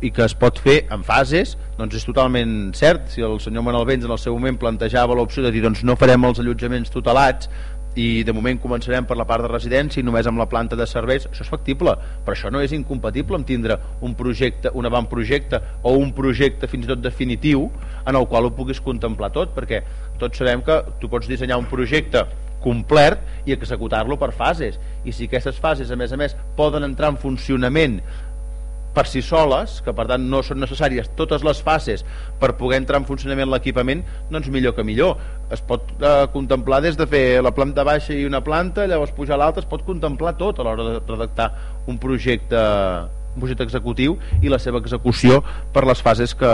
i que es pot fer en fases doncs és totalment cert. Si el senyor Manuel Vents en el seu moment plantejava l'opció de dir doncs no farem els allotjaments tutelats i de moment començarem per la part de residència i només amb la planta de serveis, això és factible però això no és incompatible amb tindre un projecte, un avantprojecte o un projecte fins i tot definitiu en el qual ho puguis contemplar tot perquè tots sabem que tu pots dissenyar un projecte complet i executar-lo per fases. I si aquestes fases a més a més poden entrar en funcionament per si soles, que per tant no són necessàries totes les fases per poder entrar en funcionament l'equipament, doncs millor que millor. Es pot eh, contemplar des de fer la planta baixa i una planta, llavors pujar l'altra, es pot contemplar tot a l'hora de redactar un projecte un projecte executiu i la seva execució per les fases que,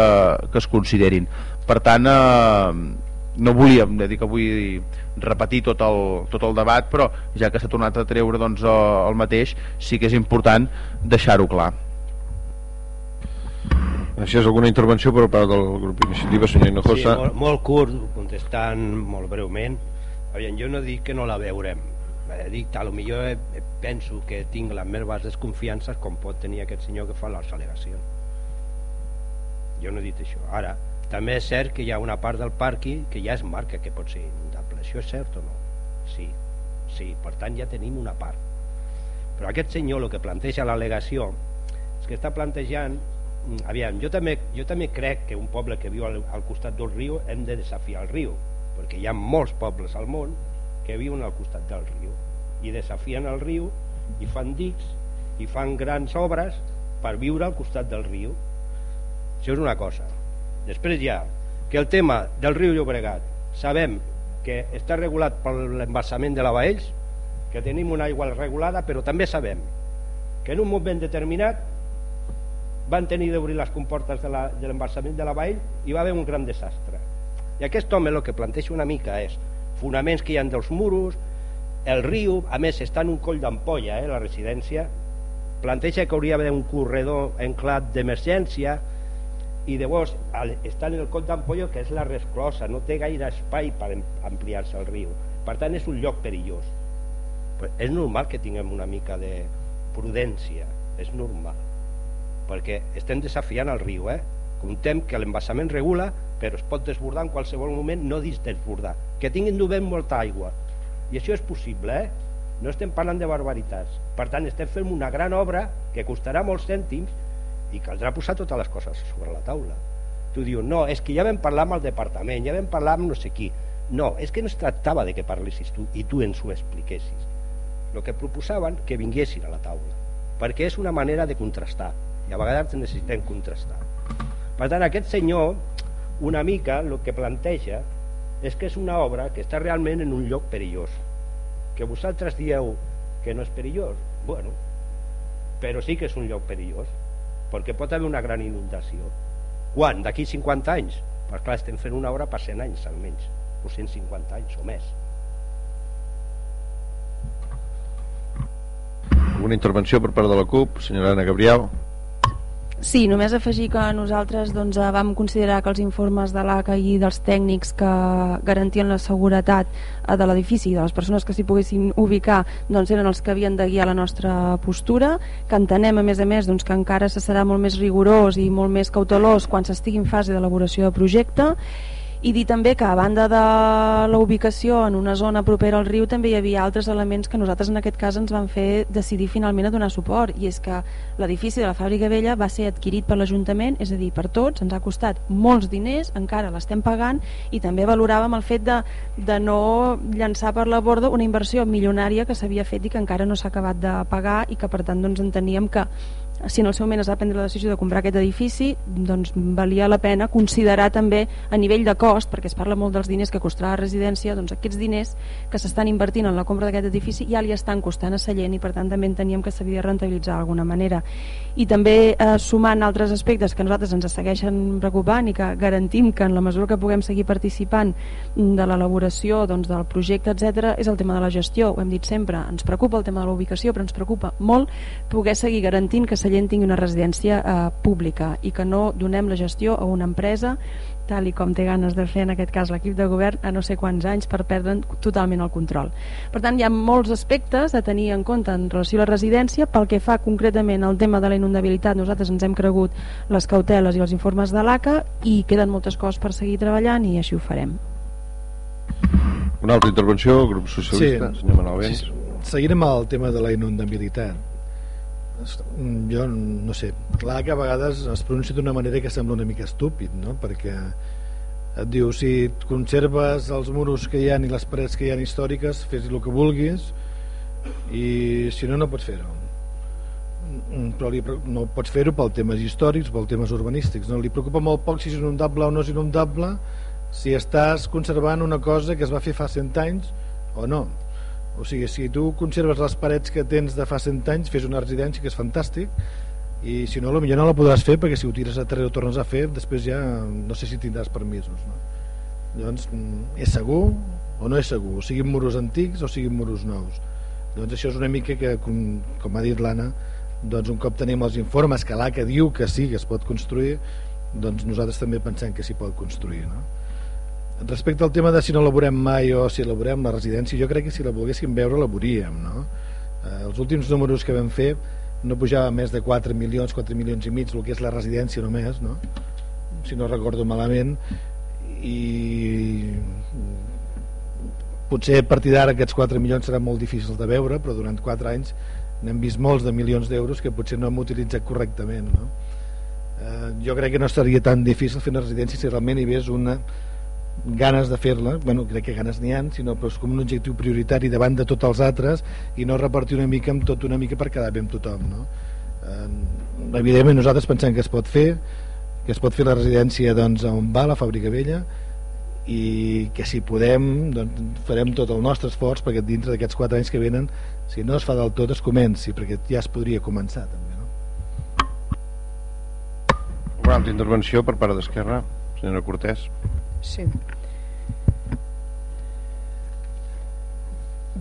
que es considerin. Per tant, eh, no volíem dir que vull repetir tot el, tot el debat però ja que s'ha tornat a treure doncs, el mateix sí que és important deixar-ho clar Gràcies. Alguna intervenció per part del grup Iniciativa, senyor Hinojosa? Sí, molt, molt curt, contestant molt breument. Aviam, jo no dic que no la veurem. Eh, dic, a lo millor eh, penso que tinc les meves desconfiances com pot tenir aquest senyor que fa les al·legacions. Jo no he dit això. Ara, també és cert que hi ha una part del parqui que ja es marca que pot ser inundable. Això és cert o no? Sí, sí. Per tant, ja tenim una part. Però aquest senyor el que planteja l'al·legació és que està plantejant aviam, jo també, jo també crec que un poble que viu al, al costat del riu hem de desafiar el riu perquè hi ha molts pobles al món que viuen al costat del riu i desafien el riu i fan dics i fan grans obres per viure al costat del riu. Això és una cosa. Després ha que el tema del riu Llobregat. Sabem que està regulat per l'embassament de la Baells, que tenim una aigua regulada, però també sabem que en un moment determinat van tenir d'obrir les comportes de l'embassament de, la Baell i va haver un gran desastre. I aquest home el que planteja una mica és fonaments que hi ha dels muros, el riu, a més està en un coll d'ampolla, eh, la residència, planteja que hauria d'haver un corredor enclat d'emergència, i llavors està en el cot d'Ampollo que és la resclosa, no té gaire espai per ampliar-se el riu. Per tant és un lloc perillós. Pues és normal que tinguem una mica de prudència és normal perquè estem desafiant el riu eh? comptem que l'embassament regula però es pot desbordar en qualsevol moment no dins desbordar, que tinguin d'obent molta aigua. I això és possible eh? no estem parlant de barbaritats. Per tant estem fent una gran obra que costarà molts cèntims i caldrà posar totes les coses sobre la taula. Tu dius, no, és que ja vam parlar amb el departament ja vam parlar amb no sé qui. No, és que no es tractava de que parlessis tu i tu ens ho expliquessis. El que proposaven que vinguessin a la taula perquè és una manera de contrastar a vegades necessitem contrastar per tant aquest senyor una mica el que planteja és que és una obra que està realment en un lloc perillós que vosaltres dieu que no és perillós bueno, però sí que és un lloc perillós perquè pot haver una gran inundació. Quan? D'aquí 50 anys? Perquè clar, estem fent una obra per 100 anys almenys, o 150 anys o més. Una intervenció per part de la CUP, senyora Anna Gabriel. Sí, només afegir que nosaltres doncs, eh, vam considerar que els informes de l'ACA i dels tècnics que garantien la seguretat eh, de l'edifici i de les persones que s'hi poguessin ubicar doncs, eren els que havien de guiar la nostra postura, que entenem a més a més doncs, que encara se serà molt més rigorós i molt més cautelós quan s'estigui en fase d'elaboració de projecte i dir també que a banda de la ubicació en una zona propera al riu també hi havia altres elements que nosaltres en aquest cas ens van fer decidir finalment a donar suport. I és que l'edifici de la Fàbrica Vella va ser adquirit per l'Ajuntament, és a dir, per tots, ens ha costat molts diners, encara l'estem pagant i també valoràvem el fet de, de no llançar per la borda una inversió milionària que s'havia fet i que encara no s'ha acabat de pagar i que per tant doncs, enteníem que si en el seu moment es va prendre la decisió de comprar aquest edifici doncs valia la pena considerar també a nivell de cost perquè es parla molt dels diners que costarà la residència doncs aquests diners que s'estan invertint en la compra d'aquest edifici ja li estan costant a Sallent i per tant també enteníem que s'havia de rentabilitzar d'alguna manera. I també eh, sumant altres aspectes que nosaltres ens segueixen preocupant i que garantim que en la mesura que puguem seguir participant de l'elaboració doncs, del projecte etc és el tema de la gestió, ho hem dit sempre ens preocupa el tema de la ubicació però ens preocupa molt poder seguir garantint que Sallent tingui una residència eh, pública i que no donem la gestió a una empresa tal i com té ganes de fer en aquest cas l'equip de govern a no sé quants anys per perdre totalment el control. Per tant, hi ha molts aspectes a tenir en compte en relació a la residència. Pel que fa concretament al tema de la inundabilitat, nosaltres ens hem cregut les cauteles i els informes de l'ACA i queden moltes coses per seguir treballant i així ho farem. Una altra intervenció, grup socialista, sí, senyor Manuel Vents. Sí, seguirem el tema de la inundabilitat jo no sé clar que a vegades es pronuncia d'una manera que sembla una mica estúpid no? perquè et diu si conserves els muros que hi ha i les parets que hi ha històriques fes el que vulguis i si no no pots fer-ho mm, però li, no pots fer-ho pel temes històrics, pel temes urbanístics no? li preocupa molt poc si és inundable o no és inundable si estàs conservant una cosa que es va fer fa 100 anys o no o sigui, si tu conserves les parets que tens de fa 100 anys, fes una residència que és fantàstic i si no, potser no la podràs fer perquè si ho tires a terra i ho tornes a fer després ja no sé si tindràs permisos no? llavors mm, és segur o no és segur, o siguin muros antics o siguin muros nous doncs això és una mica que, com, com ha dit l'Anna doncs un cop tenim els informes que l'ACA diu que sí que es pot construir doncs nosaltres també pensem que s'hi pot construir no? Respecte al tema de si no elaborem mai o si elaborem la residència jo crec que si la volguéssim veure l'elaboríem no? eh, els últims números que vam fer no pujava més de 4 milions 4 milions i mig el que és la residència només no? si no recordo malament i potser a partir d'ara aquests 4 milions seran molt difícils de veure però durant 4 anys n'hem vist molts de milions d'euros que potser no hem utilitzat correctament no? eh, jo crec que no estaria tan difícil fer una residència si realment hi hagués una ganes de fer-la, bueno, crec que ganes n'hi ha, sinó però és com un objectiu prioritari davant de tots els altres i no repartir una mica amb tot una mica per quedar bé amb tothom. No? Eh, evidentment nosaltres pensem que es pot fer, que es pot fer la residència doncs, on va la fàbrica vella i que si podem doncs, farem tot el nostre esforç perquè dintre d'aquests 4 anys que venen si no es fa del tot es comenci perquè ja es podria començar també no? Una altra intervenció per part d'Esquerra senyora Cortés Sí.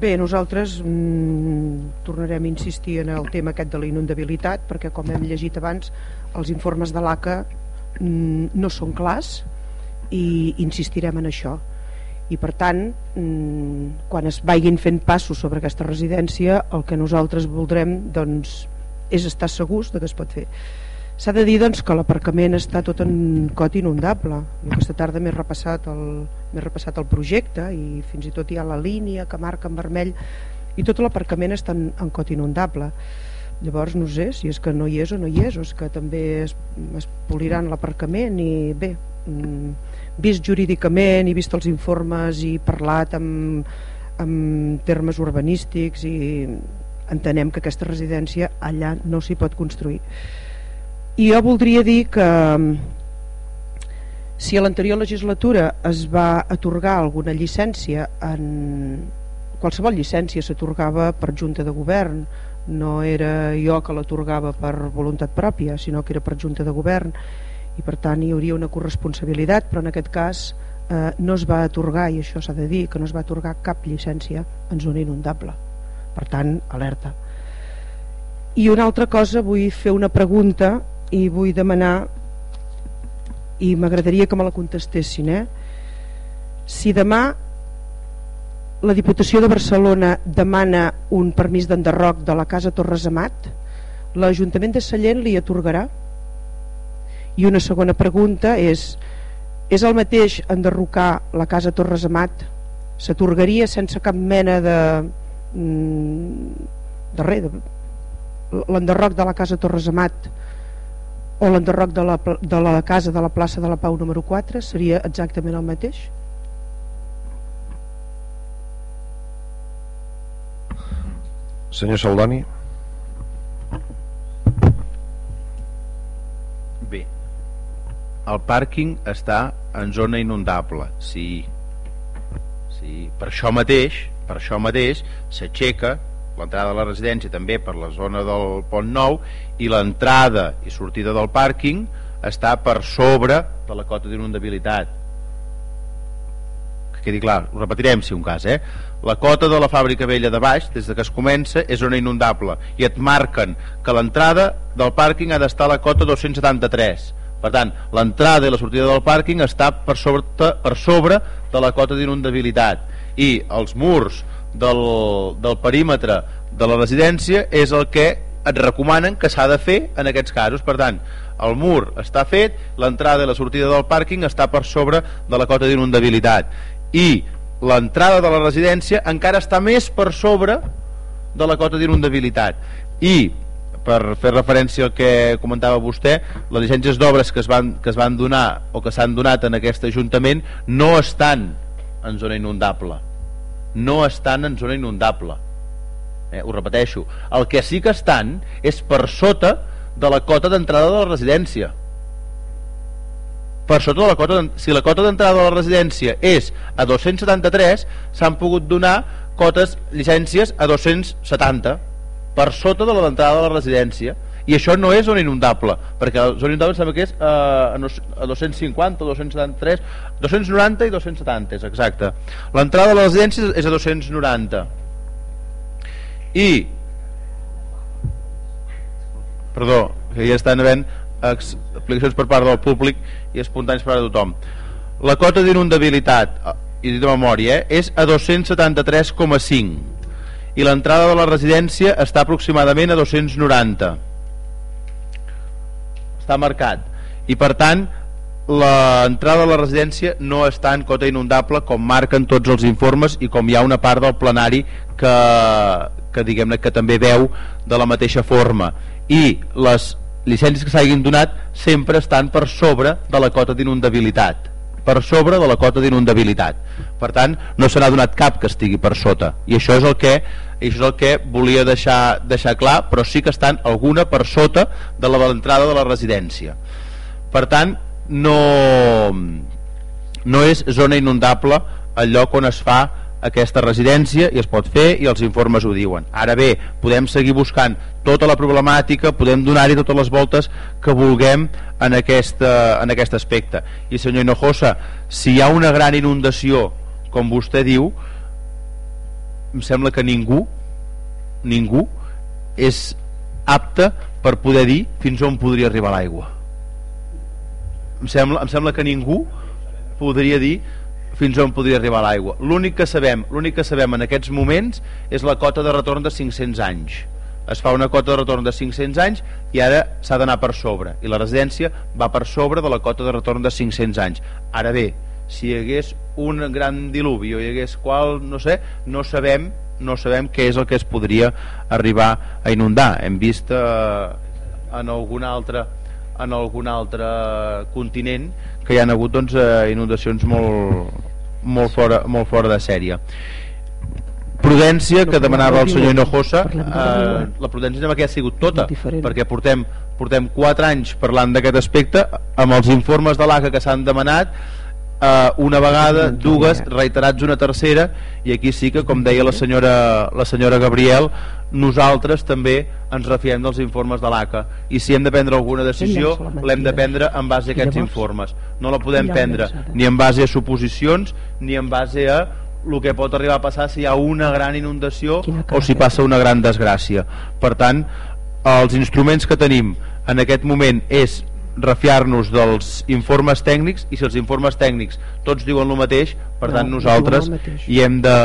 Bé, nosaltres mm, tornarem a insistir en el tema aquest de la inundabilitat perquè com hem llegit abans els informes de l'ACA mm, no són clars i insistirem en això. I per tant mm, quan es vagin fent passos sobre aquesta residència el que nosaltres voldrem doncs, és estar segurs de que es pot fer S'ha de dir doncs, que l'aparcament està tot en cot inundable. Jo aquesta tarda m'he repassat, el, repassat el projecte i fins i tot hi ha la línia que marca en vermell i tot l'aparcament està en, en cot inundable. Llavors no sé si és que no hi és o no hi és, o és que també es, es poliran l'aparcament i bé, mm, vist jurídicament i vist els informes i parlat amb, amb termes urbanístics i entenem que aquesta residència allà no s'hi pot construir i jo voldria dir que mm, si a l'anterior legislatura es va atorgar alguna llicència en qualsevol llicència s'atorgava per junta de govern. No era jo que l'atorgava per voluntat pròpia sinó que era per junta de govern. I per tant hi hauria una corresponsabilitat però en aquest cas eh, no es va atorgar i això s'ha de dir que no es va atorgar cap llicència en zona inundable. Per tant alerta. I una altra cosa vull fer una pregunta i vull demanar i m'agradaria que me la contestessin eh? si demà la Diputació de Barcelona demana un permís d'enderroc de la Casa Torres Amat l'Ajuntament de Sallent li atorgarà i una segona pregunta és és el mateix enderrocar la Casa Torres Amat s'atorgaria sense cap mena de mm, de res l'enderroc de la Casa Torres Amat o l'enderroc de, la, de la casa de la plaça de la Pau número 4 seria exactament el mateix? Senyor Saldoni Bé el pàrquing està en zona inundable sí, sí. per això mateix per això mateix s'aixeca l'entrada de la residència també per la zona del Pont Nou i l'entrada i sortida del pàrquing està per sobre de la cota d'inundabilitat. Que quedi clar, ho repetirem si un cas eh? la cota de la fàbrica vella de baix des de que es comença és zona inundable i et marquen que l'entrada del pàrquing ha d'estar a la cota 273 per tant, l'entrada i la sortida del pàrquing està per sobre, per sobre de la cota d'inundabilitat. I els murs del, del perímetre de la residència és el que et recomanen que s'ha de fer en aquests casos. Per tant, el mur està fet l'entrada i la sortida del pàrquing està per sobre de la cota d'inundabilitat. I l'entrada de la residència encara està més per sobre de la cota d'inundabilitat. I per fer referència al que comentava vostè, les llicències d'obres que, es van, que es van donar o que s'han donat en aquest Ajuntament no estan en zona inundable no estan en zona inundable. Eh, ho repeteixo. El que sí que estan és per sota de la cota d'entrada de la residència. Per sota de la cota si la cota d'entrada de la residència és a 273 s'han pogut donar cotes llicències a 270 per sota de la d'entrada de la residència i això no és zona inundable perquè la zona inundable sembla que és? Eh, a 250, 273 290 i 270 és exacte. L'entrada de la residència és a 290 i perdó, que ja estan havent explicacions per part del públic i espontanis per a tothom. La cota d'inundabilitat i de memòria eh, és a 273,5 i l'entrada de la residència està aproximadament a 290 està marcat. I per tant l'entrada de la residència no està en cota inundable com marquen tots els informes i com hi ha una part del plenari que, que diguem-ne que també veu de la mateixa forma. I les llicències que s'hagin donat sempre estan per sobre de la cota d'inundabilitat. Per sobre de la cota d'inundabilitat. Per tant no se n'ha donat cap que estigui per sota. I això és el que això és el que volia deixar, deixar clar però sí que estan alguna per sota de l'entrada de la residència per tant no no és zona inundable el lloc on es fa aquesta residència i es pot fer i els informes ho diuen. Ara bé, podem seguir buscant tota la problemàtica, podem donar-hi totes les voltes que vulguem en, aquesta, en aquest aspecte. I senyor Hinojosa, si hi ha una gran inundació, com vostè diu, em sembla que ningú, ningú és apte per poder dir fins on podria arribar l'aigua. Em em sembla que ningú podria dir fins on podria arribar l'aigua. L'únic que sabem, l'únic que sabem en aquests moments és la cota de retorn de 500 anys. Es fa una cota de retorn de 500 anys i ara s'ha d'anar per sobre i la residència va per sobre de la cota de retorn de 500 anys. Ara bé, si hi hagués un gran diluvi o hi hagués qual, no sé, no sabem no sabem què és el que es podria arribar a inundar. Hem vist eh, en algun altre en algun altre continent que hi ha hagut doncs, eh, inundacions molt, molt, fora, molt fora de sèrie prudència que demanava el senyor Hinojosa eh, la prudència que ha sigut tota perquè portem, portem 4 anys parlant d'aquest aspecte amb els informes de l'ACA que s'han demanat eh, una vegada, dues, reiterats una tercera i aquí sí que com deia la senyora, la senyora Gabriel nosaltres també ens refiem dels informes de l'ACA. I si hem de prendre alguna decisió l'hem de prendre en base a aquests informes. No la podem prendre ni en base a suposicions ni en base a el que pot arribar a passar si hi ha una gran inundació o si passa una gran desgràcia. Per tant els instruments que tenim en aquest moment és refiar-nos dels informes tècnics i si els informes tècnics tots diuen el mateix per no, tant nosaltres hi hem de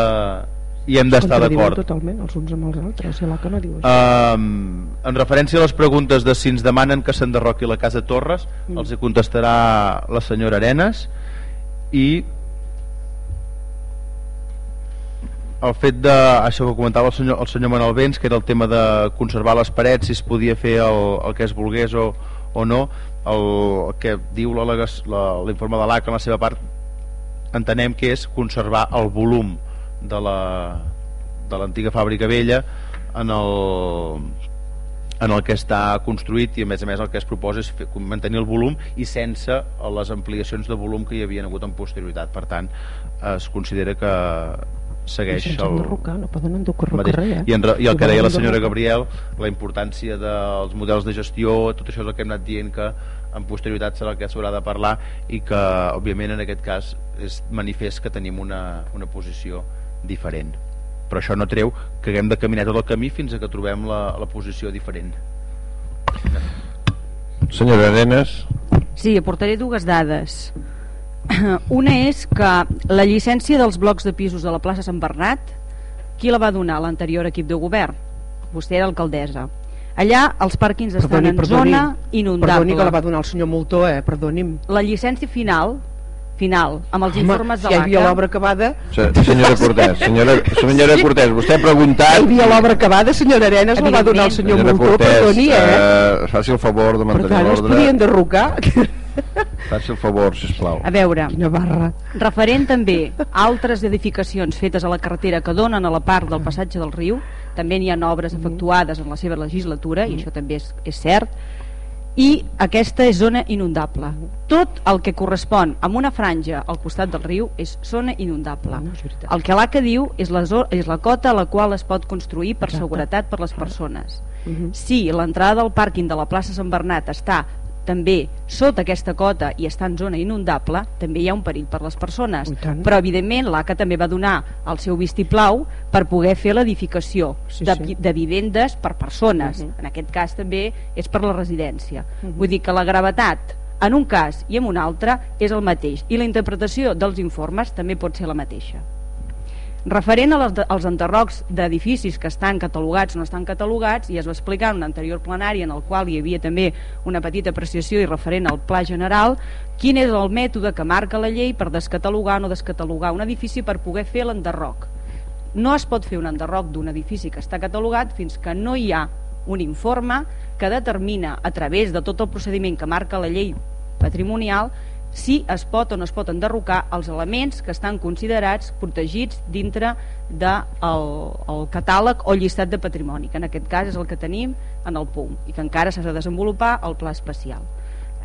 hi hem d'estar d'acord totalment els uns amb els altres i que no diu això. Um, en referència a les preguntes de si ens demanen que s'enderroqui la casa Torres mm. els hi contestarà la senyora Arenas i el fet de, això que comentava el senyor, el senyor Manuel Vents que era el tema de conservar les parets si es podia fer el, el que es volgués o, o no el que diu l'informe de l'ACA en la seva part entenem que és conservar el volum de la de l'antiga fàbrica vella en el, en el que està construït i a més a més el que es proposa és fer, mantenir el volum i sense les ampliacions de volum que hi havia hagut en posterioritat. Per tant es considera que segueix el... Enderrocar, no poden enderrocar res, eh? I, en, I el que deia la senyora Gabriel, la importància dels models de gestió, tot això és el que hem anat dient que en posterioritat serà el que s'haurà de parlar i que òbviament en aquest cas és manifest que tenim una, una posició diferent. Però això no treu que haguem de caminar tot el camí fins a que trobem la, la posició diferent. Senyora Arenas. Sí, aportaré dues dades. Una és que la llicència dels blocs de pisos de la plaça Sant Bernat qui la va donar l'anterior equip de govern? Vostè era alcaldessa Allà els pàrquings estan perdoni, en perdoni, zona inundable. Perdoni que la va donar el senyor Moltó, eh? Perdoni'm. La llicència final final, amb els Home, informes de l'ACA... Si hi havia l'obra acabada... Senyora Cortés, senyora, senyora Cortés, vostè ha preguntat... Hi havia l'obra acabada, senyora Arenas la va donar el senyor senyora Moltó, Cortés, perdoni, eh? eh? Faci el favor de mantenir l'ordre... Per tant, es podien derrocar... Faci el favor, sisplau. A veure, Quina barra. referent també a altres edificacions fetes a la carretera que donen a la part del passatge del riu, també n'hi ha obres efectuades en la seva legislatura i això també és, és cert i aquesta és zona inundable. Tot el que correspon amb una franja al costat del riu és zona inundable. El que l'ACA diu és la, és la cota a la qual es pot construir per seguretat per les persones. Si l'entrada del pàrquing de la plaça Sant Bernat està també sota aquesta cota i està en zona inundable, també hi ha un perill per les persones. Però, evidentment, l'ACA també va donar el seu vistiplau per poder fer l'edificació sí, de, sí. de vivendes per persones. Uh -huh. En aquest cas també és per la residència. Uh -huh. Vull dir que la gravetat en un cas i en un altre és el mateix i la interpretació dels informes també pot ser la mateixa. Referent als enterrocs d'edificis que estan catalogats o no estan catalogats, i es va explicar en un anterior plenari en el qual hi havia també una petita apreciació i referent al pla general, quin és el mètode que marca la llei per descatalogar o no descatalogar un edifici per poder fer l'enderroc. No es pot fer un enderroc d'un edifici que està catalogat fins que no hi ha un informe que determina a través de tot el procediment que marca la llei patrimonial si es pot o no es pot enderrocar els elements que estan considerats protegits dintre del de el catàleg o llistat de patrimoni, que en aquest cas és el que tenim en el PUM i que encara s'ha de desenvolupar el pla especial.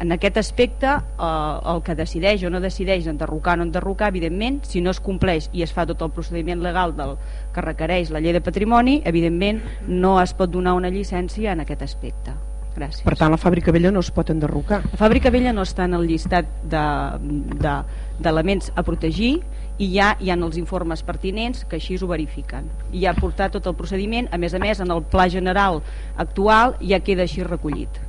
En aquest aspecte, eh, el que decideix o no decideix enderrocar o no enderrocar, evidentment, si no es compleix i es fa tot el procediment legal del que requereix la llei de patrimoni, evidentment no es pot donar una llicència en aquest aspecte. Gràcies. Per tant, la fàbrica vella no es pot enderrocar. La fàbrica vella no està en el llistat d'elements de, de, a protegir i ja hi ha els informes pertinents que així ho verifiquen. I ja ha portat tot el procediment, a més a més, en el pla general actual ja queda així recollit.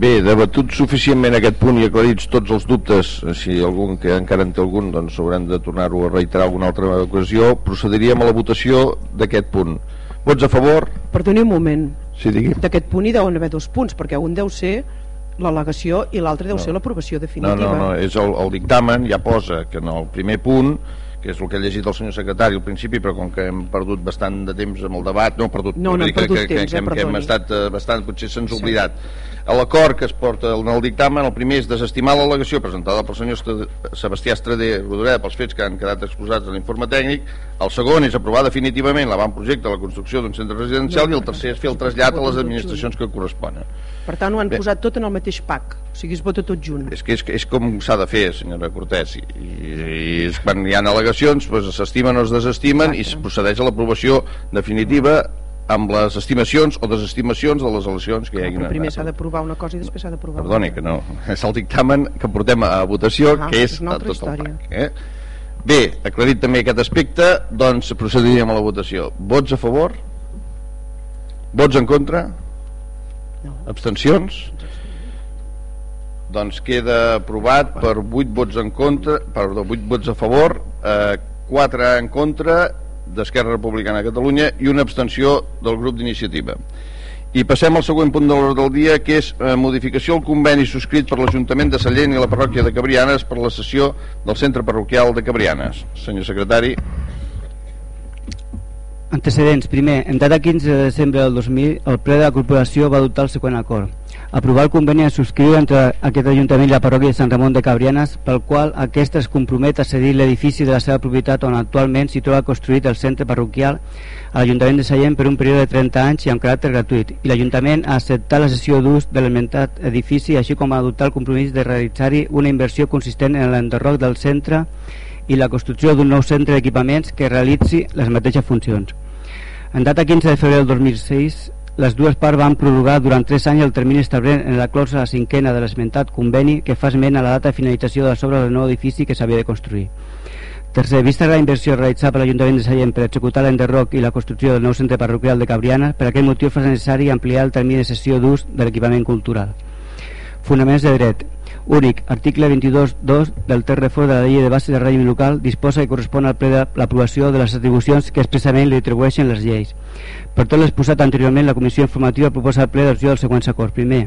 Bé, debatut suficientment aquest punt i aclarits tots els dubtes, si algun que encara en té algun, doncs haurem de tornar-ho a reiterar alguna altra ocasió, procediríem a la votació d'aquest punt. Vots a favor? Perdoni un moment. Sí, D'aquest punt hi deuen haver dos punts, perquè un deu ser l'al·legació i l'altre deu no. ser l'aprovació definitiva. No, no, no, és el, el dictamen, ja posa que en el primer punt que és el que ha llegit el senyor secretari al principi, però com que hem perdut bastant de temps amb el debat, no, perdut, no, no, que, perdut que, temps, que, eh, que, que hem estat uh, bastant, potser se'ns sí. oblidat. A l'acord que es porta en el dictamen, el primer és desestimar l'al·legació presentada pel senyor Sebastià Estrader Rodoreda pels fets que han quedat exposats en l'informe tècnic, el segon és aprovar definitivament l'avantprojecte de la construcció d'un centre residencial no, i el tercer és fer el trasllat a les administracions que corresponen. Per tant, ho han Bé. posat tot en el mateix PAC, o sigui, es vota tot junt. És que és, és com s'ha de fer, senyora Cortés, i, i, i quan hi ha al·legacions, doncs s'estimen o es desestimen Exacte. i es procedeix a l'aprovació definitiva amb les estimacions o desestimacions de les eleccions que hi hagi. primer s'ha d'aprovar una cosa i després s'ha d'aprovar Perdoni, que no. És el dictamen que portem a votació, ah, que és, és tot història. el PAC. Eh? Bé, aclarit també aquest aspecte, doncs procediríem a la votació. Vots a favor? Vots en contra? No. Abstencions? Doncs queda aprovat per 8 vots en contra, perdó, 8 vots a favor, eh, 4 en contra d'Esquerra Republicana de Catalunya i una abstenció del grup d'iniciativa. I passem al següent punt de l'ordre del dia, que és eh, modificació al conveni subscrit per l'Ajuntament de Sallent i la parròquia de Cabrianes per la sessió del Centre Parroquial de Cabrianes. Senyor secretari. Antecedents. Primer, en data 15 de desembre del 2000, el ple de la corporació va adoptar el següent acord. Aprovar el conveni a subscriure entre aquest Ajuntament i la parròquia de Sant Ramon de Cabrianes, pel qual aquesta es compromet a cedir l'edifici de la seva propietat on actualment s'hi troba construït el centre parroquial a l'Ajuntament de Sallent per un període de 30 anys i amb caràcter gratuït. I l'Ajuntament ha acceptat la sessió d'ús de l'esmentat edifici, així com a adoptar el compromís de realitzar-hi una inversió consistent en l'enderroc del centre i la construcció d'un nou centre d'equipaments que realitzi les mateixes funcions. En data 15 de febrer del 2006, les dues parts van prorrogar durant 3 anys el termini establert en la clòsula cinquena de l'esmentat conveni que fa esment a la data de finalització de les obres del nou edifici que s'havia de construir. Tercer, vista la inversió realitzada per l'Ajuntament de Sallent per executar l'enderroc i la construcció del nou centre parroquial de Cabriana, per aquest motiu fa necessari ampliar el termini de sessió d'ús de l'equipament cultural. Fonaments de dret. Únic, article 22.2 del text reforç de la llei de base de règim local disposa que correspon al ple de l'aprovació de les atribucions que expressament li atribueixen les lleis. Per tot l'exposat anteriorment, la Comissió Informativa proposa al ple d'opció dels següents acords. Primer,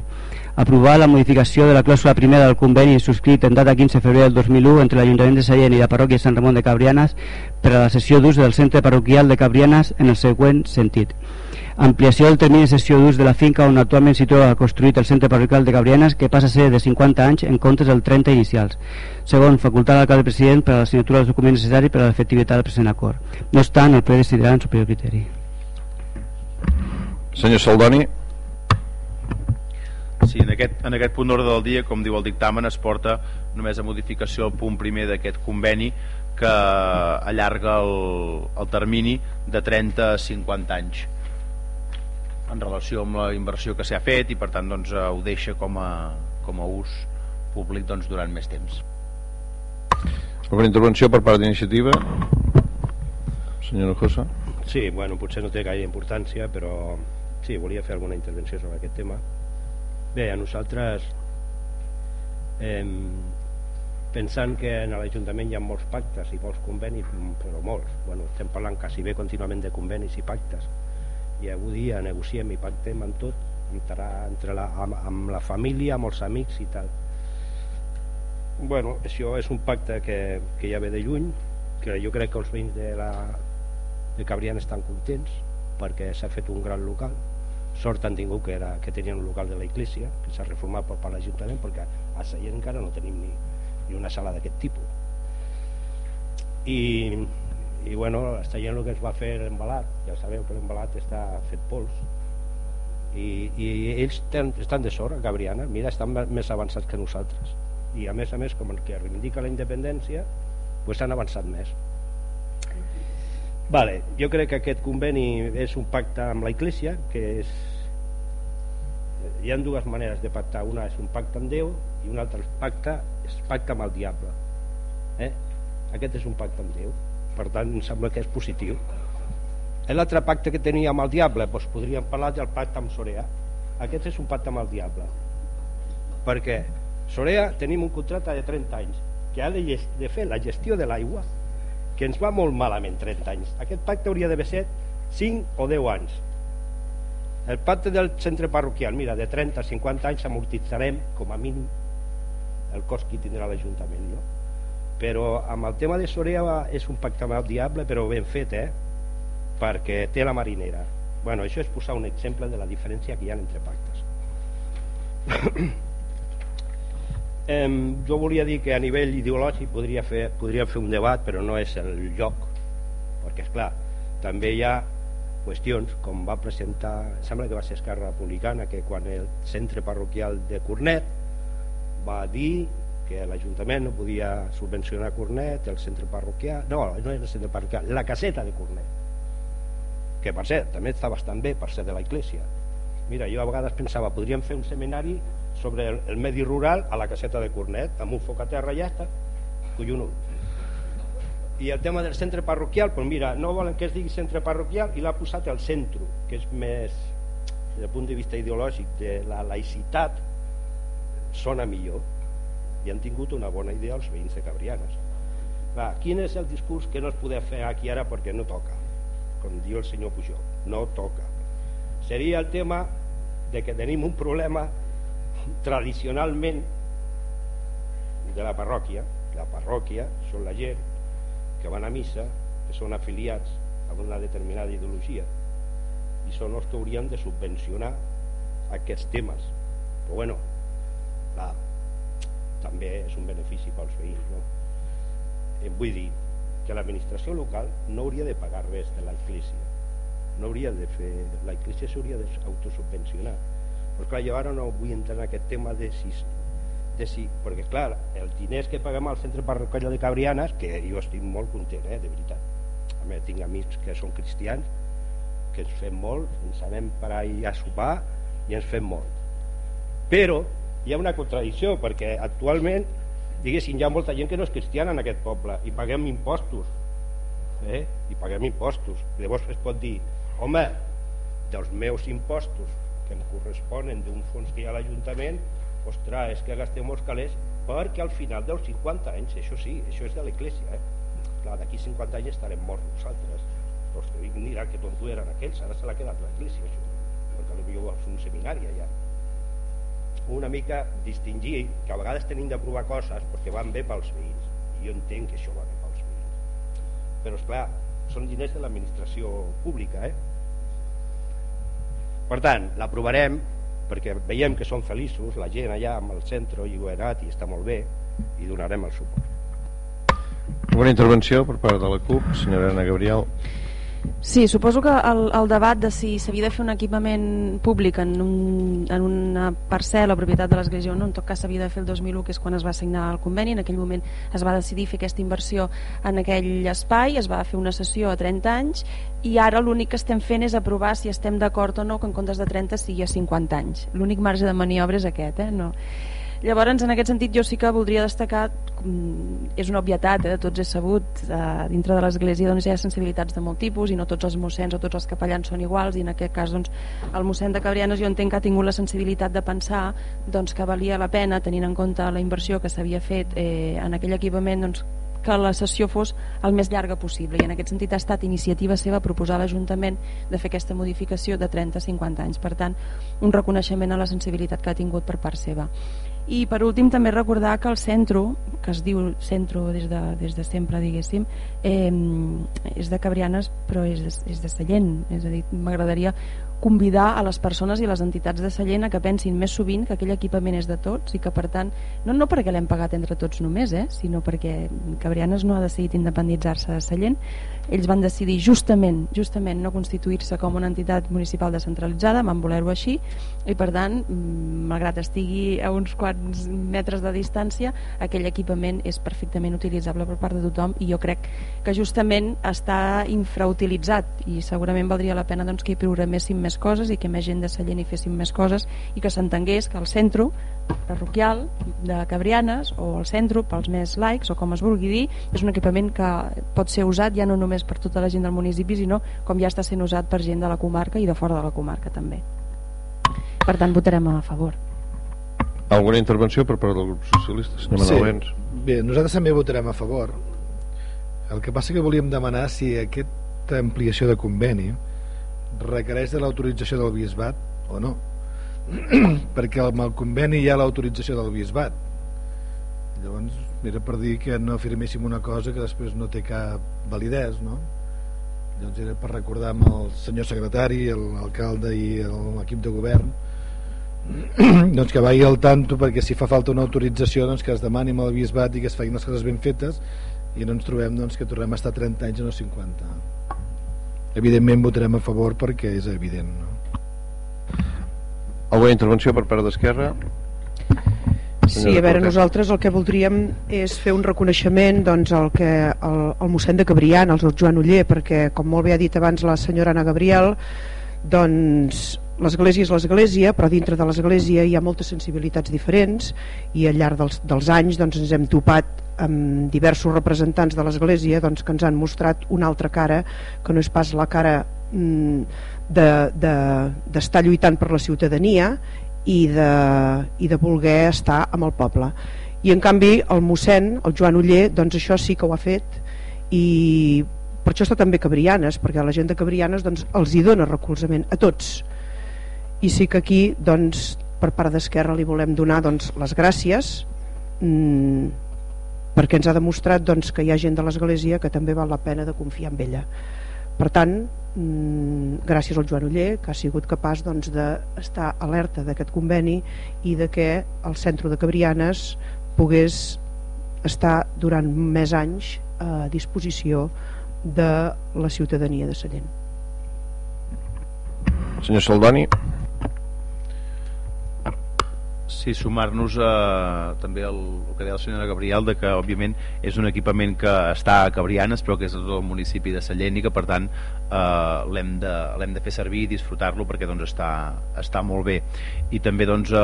aprovar la modificació de la clàusula primera del conveni subscrit en data 15 de febrer del 2001 entre l'Ajuntament de Sallent i la parròquia Sant Ramon de Cabrianes per a la sessió d'ús del centre parroquial de Cabrianes en el següent sentit ampliació del termini de sessió d'ús de la finca on actualment s'hi troba construït el centre parroquial de Cabrianes que passa a ser de 50 anys en comptes del 30 inicials. Segon, facultar l'alcalde president per a la signatura dels documents necessaris per a l'efectivitat del present acord. No obstant, el ple decidirà en superior criteri. Senyor Saldoni. Sí, en aquest, en aquest punt d'ordre del dia, com diu el dictamen, es porta només a modificació el punt primer d'aquest conveni que allarga el, el termini de 30 a 50 anys en relació amb la inversió que s'ha fet i per tant doncs, ho deixa com a, com a ús públic doncs, durant més temps. Alguna intervenció per part d'iniciativa? Senyora Josa. Sí, bueno, potser no té gaire importància, però sí, volia fer alguna intervenció sobre aquest tema. Bé, a nosaltres eh, pensant que en l'Ajuntament hi ha molts pactes i molts convenis, però molts, bueno, estem parlant quasi bé contínuament de convenis i pactes, i avui dia negociem i pactem amb tot, entre entre la, amb, amb la família, amb els amics i tal. Bueno, això és un pacte que, que ja ve de lluny, que jo crec que els veïns de, la, de Cabrián estan contents perquè s'ha fet un gran local sort han tingut que, era, que tenien un local de la iglesia que s'ha reformat per, per l'Ajuntament perquè a Sallent encara no tenim ni, ni una sala d'aquest tipus i, i bueno, a Sallent el que es va fer l'embalat. Ja sabeu que l'embalat està fet pols. I, i ells ten, estan de sort a Gabriana. Mira, estan més avançats que nosaltres. I a més a més com que reivindica la independència pues han avançat més. Vale, jo crec que aquest conveni és un pacte amb la Iglesia que és hi ha dues maneres de pactar. Una és un pacte amb Déu i un altre pacte és pacte amb el diable. Eh? aquest és un pacte amb Déu per tant em sembla que és positiu. L'altre pacte que tenia amb el diable. Doncs podríem parlar del pacte amb Sorea. Aquest és un pacte amb el diable. Perquè Sorea tenim un contracte de 30 anys que ha de, de fer la gestió de l'aigua que ens va molt malament 30 anys. Aquest pacte hauria d'haver set 5 o 10 anys. El pacte del centre parroquial mira, de 30 a 50 anys amortitzarem com a mínim el cost que tindrà l'Ajuntament no? Però amb el tema de Sorea és un pacte el diable però ben fet eh? perquè té la marinera. Bueno, això és posar un exemple de la diferència que hi ha entre pactes. Eh, jo volia dir que a nivell ideològic podria fer, podria fer un debat però no és el lloc. Perquè és clar, també hi ha qüestions com va presentar sembla que va ser Esquerra Republicana que quan el centre parroquial de Cornet va dir que l'Ajuntament no podia subvencionar Cornet el centre parroquial no, no és el centre parroquial, la caseta de Cornet que per cert, també està bastant bé per ser de la Iglesia. Mira, jo a vegades pensava podríem fer un seminari sobre el, el medi rural a la caseta de Cornet amb un foc a terra ja està. Collonut. I el tema del centre parroquial doncs mira, no volen que es digui centre parroquial i l'ha posat al centre que és més des del punt de vista ideològic de la laïcitat sona millor i han tingut una bona idea els veïns de Cabrianes. Va, quin és el discurs que no es podeu fer aquí ara perquè no toca? Com diu el senyor Pujol no toca. Seria el tema de que tenim un problema tradicionalment de la parròquia. La parròquia són la gent que van a missa que són afiliats a una determinada ideologia. I són els que haurien de subvencionar aquests temes. Però bueno la, també és un benefici pels veïns no? eh, vull dir que l'administració local no hauria de pagar res de l'església no hauria de fer l'església s'hauria d'autosubvencionar però clar, jo ara no vull entrar en aquest tema de si, de si perquè clar, els diners que paguem al centre parroquial de Cabrianes que jo estic molt content, eh, de veritat. A més tinc amics que són cristians que ens fem molt ens anem per ahir a sopar i ens fem molt. Però hi ha una contradicció perquè actualment diguéssim hi ha molta gent que no és cristiana en aquest poble i paguem impostos eh? i paguem impostos llavors es pot dir home dels meus impostos que em corresponen d'un fons que hi ha a l'Ajuntament ostres, és que gastem molts calés perquè al final dels 50 anys això sí, això és de l'Eglésia eh? d'aquí 50 anys estarem morts nosaltres però que dic, mira que tonto eren aquells ara se l'ha quedat l'Eglésia perquè potser vols fer un seminari allà una mica distingir que a vegades tenim de provar coses perquè van bé pels veïns i jo entenc que això va bé pels veïns però és clar, són diners de l'administració pública eh? per tant, l'aprovarem perquè veiem que són feliços la gent allà amb el centre i ho he anat i està molt bé i donarem el suport Bona intervenció per part de la CUP, senyora Ana Gabriel. Sí, suposo que el, el debat de si s'havia de fer un equipament públic en, un, en una parcel·la propietat de l'Església o no, en tot cas s'havia de fer el 2001, que és quan es va signar el conveni, en aquell moment es va decidir fer aquesta inversió en aquell espai, es va fer una sessió a 30 anys i ara l'únic que estem fent és aprovar si estem d'acord o no que en comptes de 30 sigui a 50 anys. L'únic marge de maniobra és aquest, eh? No. Llavors, en aquest sentit, jo sí que voldria destacar, mm, és una obvietat, eh, tots és sabut, eh, dintre de l'Església doncs, hi ha sensibilitats de molt tipus i no tots els mossens o tots els capellans són iguals i en aquest cas doncs, el mossèn de Cabrianes jo entenc que ha tingut la sensibilitat de pensar doncs, que valia la pena, tenint en compte la inversió que s'havia fet eh, en aquell equipament, doncs, que la sessió fos el més llarga possible. I en aquest sentit ha estat iniciativa seva proposar a l'Ajuntament de fer aquesta modificació de 30 a 50 anys. Per tant un reconeixement a la sensibilitat que ha tingut per part seva i per últim també recordar que el centro que es diu centro des de, des de sempre diguéssim eh, és de Cabrianes però és de, és de Sallent. És a dir, m'agradaria convidar a les persones i les entitats de Sallent a que pensin més sovint que aquell equipament és de tots i que per tant, no, no perquè l'hem pagat entre tots només, eh, sinó perquè Cabrianes no ha decidit independitzar-se de Sallent. Ells van decidir justament justament no constituir-se com una entitat municipal descentralitzada, van voler-ho així i per tant, mm, malgrat estigui a uns quants metres de distància aquell equipament és perfectament utilitzable per part de tothom i jo crec que justament està infrautilitzat i segurament valdria la pena doncs, que hi programéssim més coses i que més gent de Sallent hi féssim més coses i que s'entengués que el centre parroquial de Cabrianes o el centre pels més laics o com es vulgui dir és un equipament que pot ser usat ja no només per tota la gent del municipi sinó com ja està sent usat per gent de la comarca i de fora de la comarca també per tant votarem a favor Alguna intervenció per part del grup socialista? Sí. Bé, nosaltres també votarem a favor el que passa que volíem demanar si aquesta ampliació de conveni requereix de l'autorització del bisbat o no? Perquè amb el conveni hi ha l'autorització del bisbat. Llavors era per dir que no afirméssim una cosa que després no té cap validesa no? llavors era per recordar amb el senyor secretari l'alcalde i l'equip de govern doncs que vagi al tanto perquè si fa falta una autorització doncs que es demani amb el bisbat i que es facin les coses ben fetes i no ens trobem doncs, que tornem a estar 30 anys o no 50 evidentment votarem a favor perquè és evident no? Alguna intervenció per part d'Esquerra? Sí, a veure, nosaltres el que voldríem és fer un reconeixement doncs, al que el, el mossèn de Cabrian, el Joan Uller, perquè, com molt bé ha dit abans la senyora Ana Gabriel, doncs l'església és l'església, però dintre de l'església hi ha moltes sensibilitats diferents i al llarg dels, dels anys doncs, ens hem topat amb diversos representants de l'església doncs, que ens han mostrat una altra cara que no és pas la cara mm, d'estar de, de, lluitant per la ciutadania i de, i de voler estar amb el poble. I en canvi el mossèn, el Joan Uller doncs això sí que ho ha fet i per això està també Cabrianes perquè la gent de Cabrianes doncs, els hi dona recolzament a tots. I sí que aquí doncs, per part d'Esquerra li volem donar doncs, les gràcies mmm, perquè ens ha demostrat doncs, que hi ha gent de l'Església que també val la pena de confiar en ella per tant mm, gràcies al Joan Uller que ha sigut capaç doncs, d'estar alerta d'aquest conveni i de que el centre de Cabrianes pogués estar durant més anys a disposició de la ciutadania de Sallent. Senyor Saldani sí, sumar-nos a, també al que deia la senyora Gabriel de que òbviament és un equipament que està a Cabrianes però que és del municipi de Sallent i que per tant eh, l'hem de, de fer servir i disfrutar-lo perquè doncs, està, està molt bé. I també doncs, eh,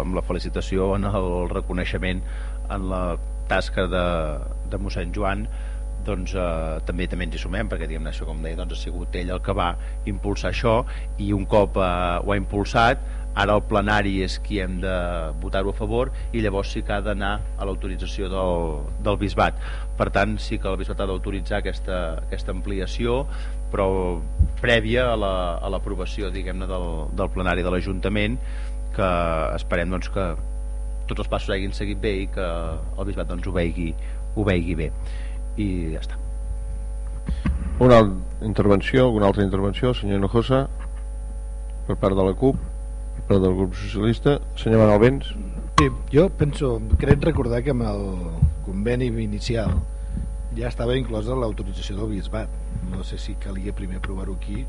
amb la felicitació en el reconeixement en la tasca de, de mossèn Joan doncs eh, també també ens hi sumem perquè diguem això com deia doncs ha sigut ell el que va impulsar això i un cop eh, ho ha impulsat ara el plenari és qui hem de votar-ho a favor i llavors sí que ha d'anar a l'autorització del, del bisbat. Per tant sí que el bisbat ha d'autoritzar aquesta, aquesta ampliació però prèvia a l'aprovació la, diguem-ne del, del plenari de l'Ajuntament que esperem doncs, que tots els passos hagin seguit bé i que el bisbat doncs, ho, veigui, ho veigui bé. I ja està. Una intervenció, alguna altra intervenció senyor Hinojosa per part de la CUP però del grup socialista. Senyor Manuel Vents. Sí, jo penso, crec recordar que amb el conveni inicial ja estava inclosa l'autorització del bisbat. No sé si calia primer aprovar-ho aquí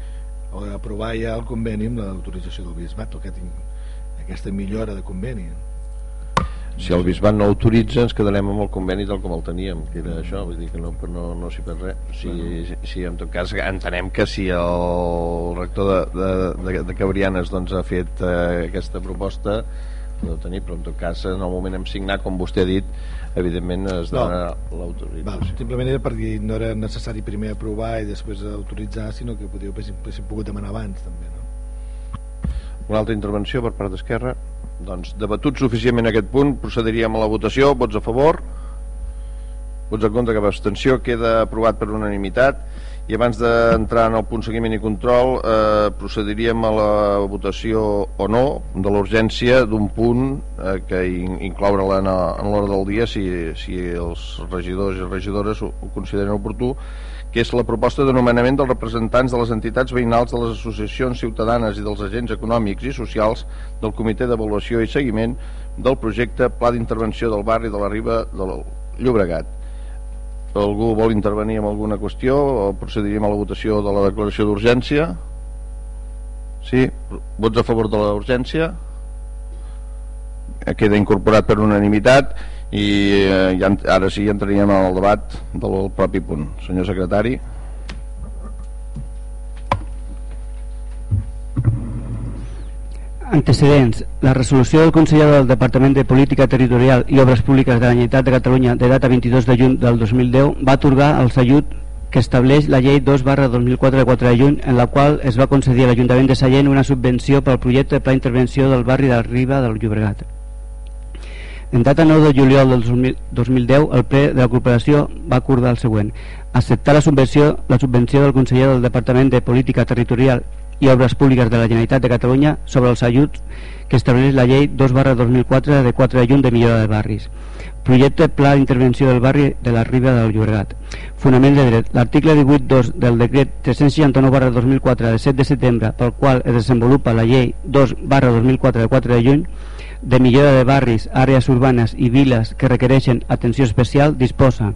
o aprovar ja el conveni amb l'autorització del bisbat o aquest, aquesta millora de conveni si el bisbat no autoritza ens quedarem amb el conveni tal com el teníem que era això, vull dir que no, no, no s'hi perd res si, si, si en tot cas entenem que si el rector de, de, de, de Cabrianes doncs, ha fet eh, aquesta proposta no tenir, però en tot cas en el moment hem signat com vostè ha dit evidentment es dona no. l'autorització simplement era perquè no era necessari primer aprovar i després autoritzar sinó que podíeu haver pogut demanar abans també no? una altra intervenció per part d'Esquerra doncs, debatut suficientment aquest punt, procediríem a la votació. Vots a favor? Vots en contra, cap abstenció. Queda aprovat per unanimitat. I abans d'entrar en el punt seguiment i control, eh, procediríem a la votació o no de l'urgència d'un punt eh, que in, incloure-la en, en l'hora del dia si, si els regidors i regidores ho, ho consideren oportú que és la proposta de nomenament dels representants de les entitats veïnals de les associacions ciutadanes i dels agents econòmics i socials del Comitè d'Avaluació i Seguiment del projecte Pla d'Intervenció del barri de la Riba del Llobregat. Algú vol intervenir amb alguna qüestió o procediríem a la votació de la declaració d'urgència? Sí? Vots a favor de l'urgència? Queda incorporat per unanimitat i eh, ja, ara sí entraríem al debat del propi punt senyor secretari Antecedents. La resolució del conseller del Departament de Política Territorial i Obres Públiques de la Generalitat de Catalunya de data 22 de juny del 2010 va atorgar el salut que estableix la llei 2 barra 2004 de 4 de juny en la qual es va concedir a l'Ajuntament de Sallent una subvenció pel projecte de pla intervenció del barri de Riba del Llobregat. En data 9 de juliol del 2010, el ple de la corporació va acordar el següent. Acceptar la subvenció, la subvenció del conseller del Departament de Política Territorial i Obres Públiques de la Generalitat de Catalunya sobre els ajuts que estableix la llei 2 barra 2004 de 4 de juny de millora de barris. Projecte Pla d'Intervenció del barri de la Riba del Llobregat. Fonament de dret. L'article 18.2 del decret 369 barra 2004 de 7 de setembre pel qual es desenvolupa la llei 2 barra 2004 de 4 de juny de millora de barris, àrees urbanes i viles que requereixen atenció especial disposa.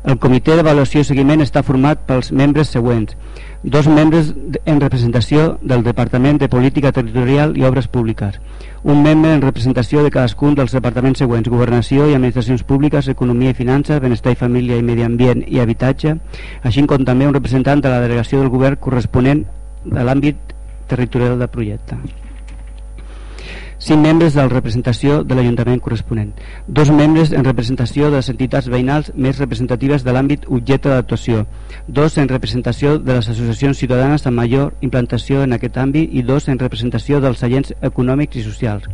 El comitè d'avaluació i seguiment està format pels membres següents. Dos membres en representació del Departament de Política Territorial i Obres Públiques. Un membre en representació de cadascun dels departaments següents. Governació i Administracions Públiques, Economia i Finances, Benestar i Família i Medi Ambient i Habitatge, així com també un representant de la delegació del govern corresponent de l'àmbit territorial del projecte. 5 membres de la representació de l'Ajuntament corresponent, dos membres en representació de les entitats veïnals més representatives de l'àmbit objecte d'actuació, dos en representació de les associacions ciutadanes amb major implantació en aquest àmbit i dos en representació dels agents econòmics i socials.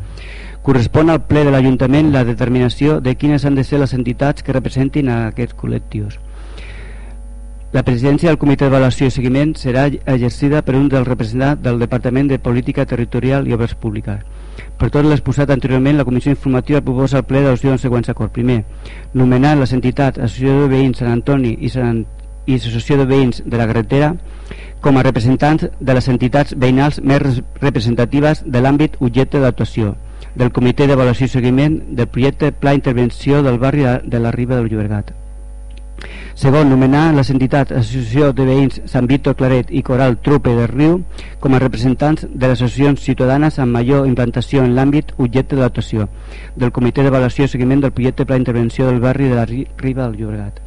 Correspon al ple de l'Ajuntament la determinació de quines han de ser les entitats que representin a aquests col·lectius. La presidència del Comitè d'Avaluació i Seguiment serà exercida per un dels representants del Departament de Política Territorial i Obres Públiques. Per tot l'exposat anteriorment, la Comissió Informativa proposa al ple de l'opció dels següents acords. Primer, nomenar les entitats Associació de Veïns Sant Antoni i, Sant, i Associació de Veïns de la Carretera com a representants de les entitats veïnals més representatives de l'àmbit objecte d'actuació del Comitè d'Avaluació i Seguiment del projecte Pla Intervenció del barri de la Riba del Llobregat. Segon, nomenar les entitats Associació de Veïns Sant Víctor Claret i Coral Trupe de Riu com a representants de les associacions ciutadanes amb major implantació en l'àmbit objecte de l'actuació del Comitè d'Avaluació i Seguiment del projecte Pla d'Intervenció del barri de la Riba del Llobregat.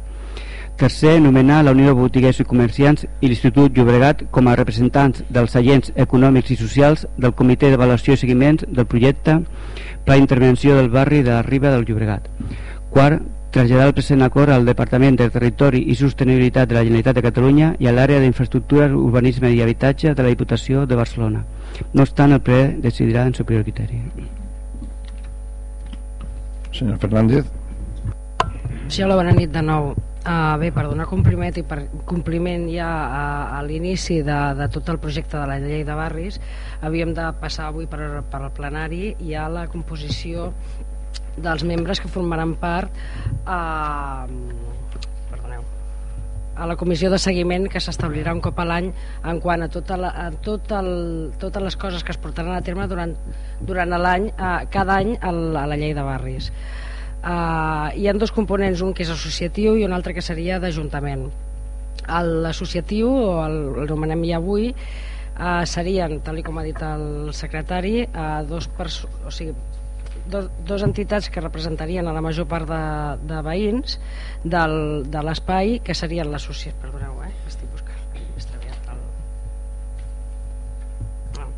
Tercer, nomenar la Unió de Botiguers i Comerciants i l'Institut Llobregat com a representants dels agents econòmics i socials del Comitè d'Avaluació i Seguiment del projecte Pla d'Intervenció del barri de la Riba del Llobregat. Quart, traslladar el present acord al Departament de Territori i Sostenibilitat de la Generalitat de Catalunya i a l'àrea d'infraestructures, urbanisme i habitatge de la Diputació de Barcelona. No obstant, el ple decidirà en superior criteri. Senyor Fernández. Sí, hola, bona nit de nou. Uh, bé, per donar compliment i per compliment ja a, a l'inici de, de tot el projecte de la llei de barris havíem de passar avui per, per al plenari i a la composició dels membres que formaran part a, perdoneu, a la comissió de seguiment que s'establirà un cop a l'any en quant a, tota la, a tot el, totes les coses que es portaran a terme durant, durant l'any, cada any a la, a la llei de barris. Uh, hi ha dos components, un que és associatiu i un altre que seria d'Ajuntament. L'associatiu, el, el nomenem ja avui, eh, serien, tal com ha dit el secretari, eh, dos, o sigui, dos, entitats que representarien a la major part de, de veïns del, de l'espai, que serien l'associació... Perdoneu, eh? Estic buscant. El... No.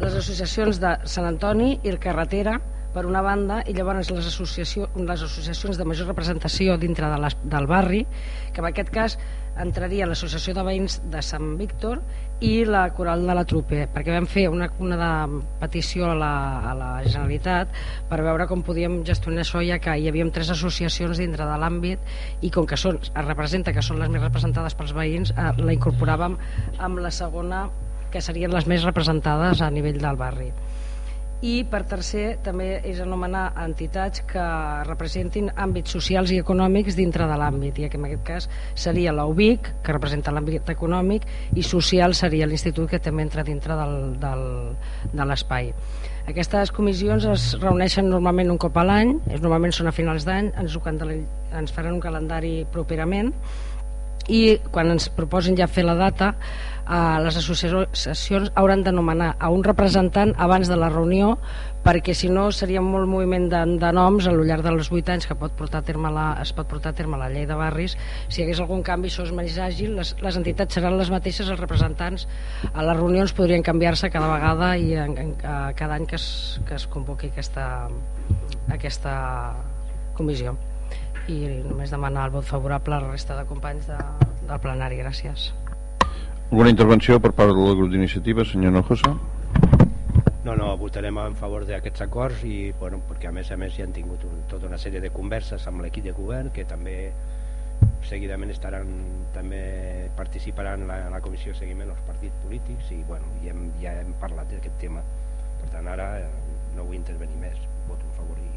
Les associacions de Sant Antoni i el Carretera, per una banda i llavors les, associació, les associacions de major representació dintre de les, del barri que en aquest cas entraria l'associació de veïns de Sant Víctor i la coral de la Trupe perquè vam fer una, una de petició a la, a la Generalitat per veure com podíem gestionar això ja que hi havia tres associacions dintre de l'àmbit i com que són, es representa que són les més representades pels veïns eh, la incorporàvem amb la segona que serien les més representades a nivell del barri i per tercer també és anomenar entitats que representin àmbits socials i econòmics dintre de l'àmbit i en aquest cas seria l'UBIC que representa l'àmbit econòmic i social seria l'institut que també entra dintre del, del, de l'espai. Aquestes comissions es reuneixen normalment un cop a l'any normalment són a finals d'any ens, ens faran un calendari properament i quan ens proposin ja fer la data eh, les associacions hauran de nomenar a un representant abans de la reunió perquè si no seria molt moviment de, de noms a lo llarg dels 8 anys que pot portar a terme la, es pot portar a terme la llei de barris si hi hagués algun canvi això és més àgil les, les entitats seran les mateixes els representants a les reunions podrien canviar-se cada vegada i en, en, a cada any que es, que es convoqui aquesta, aquesta comissió i només demanar el vot favorable a la resta de companys de, del plenari. Gràcies. Alguna intervenció per part del grup d'iniciativa, senyor Nojosa? No, no, votarem en favor d'aquests acords i, bueno, perquè a més a més ja han tingut un, tota una sèrie de converses amb l'equip de govern que també seguidament estaran també participaran en la, en la comissió de seguiment dels partits polítics i bueno, ja hem, ja hem parlat d'aquest tema per tant ara eh, no vull intervenir més voto en favor i...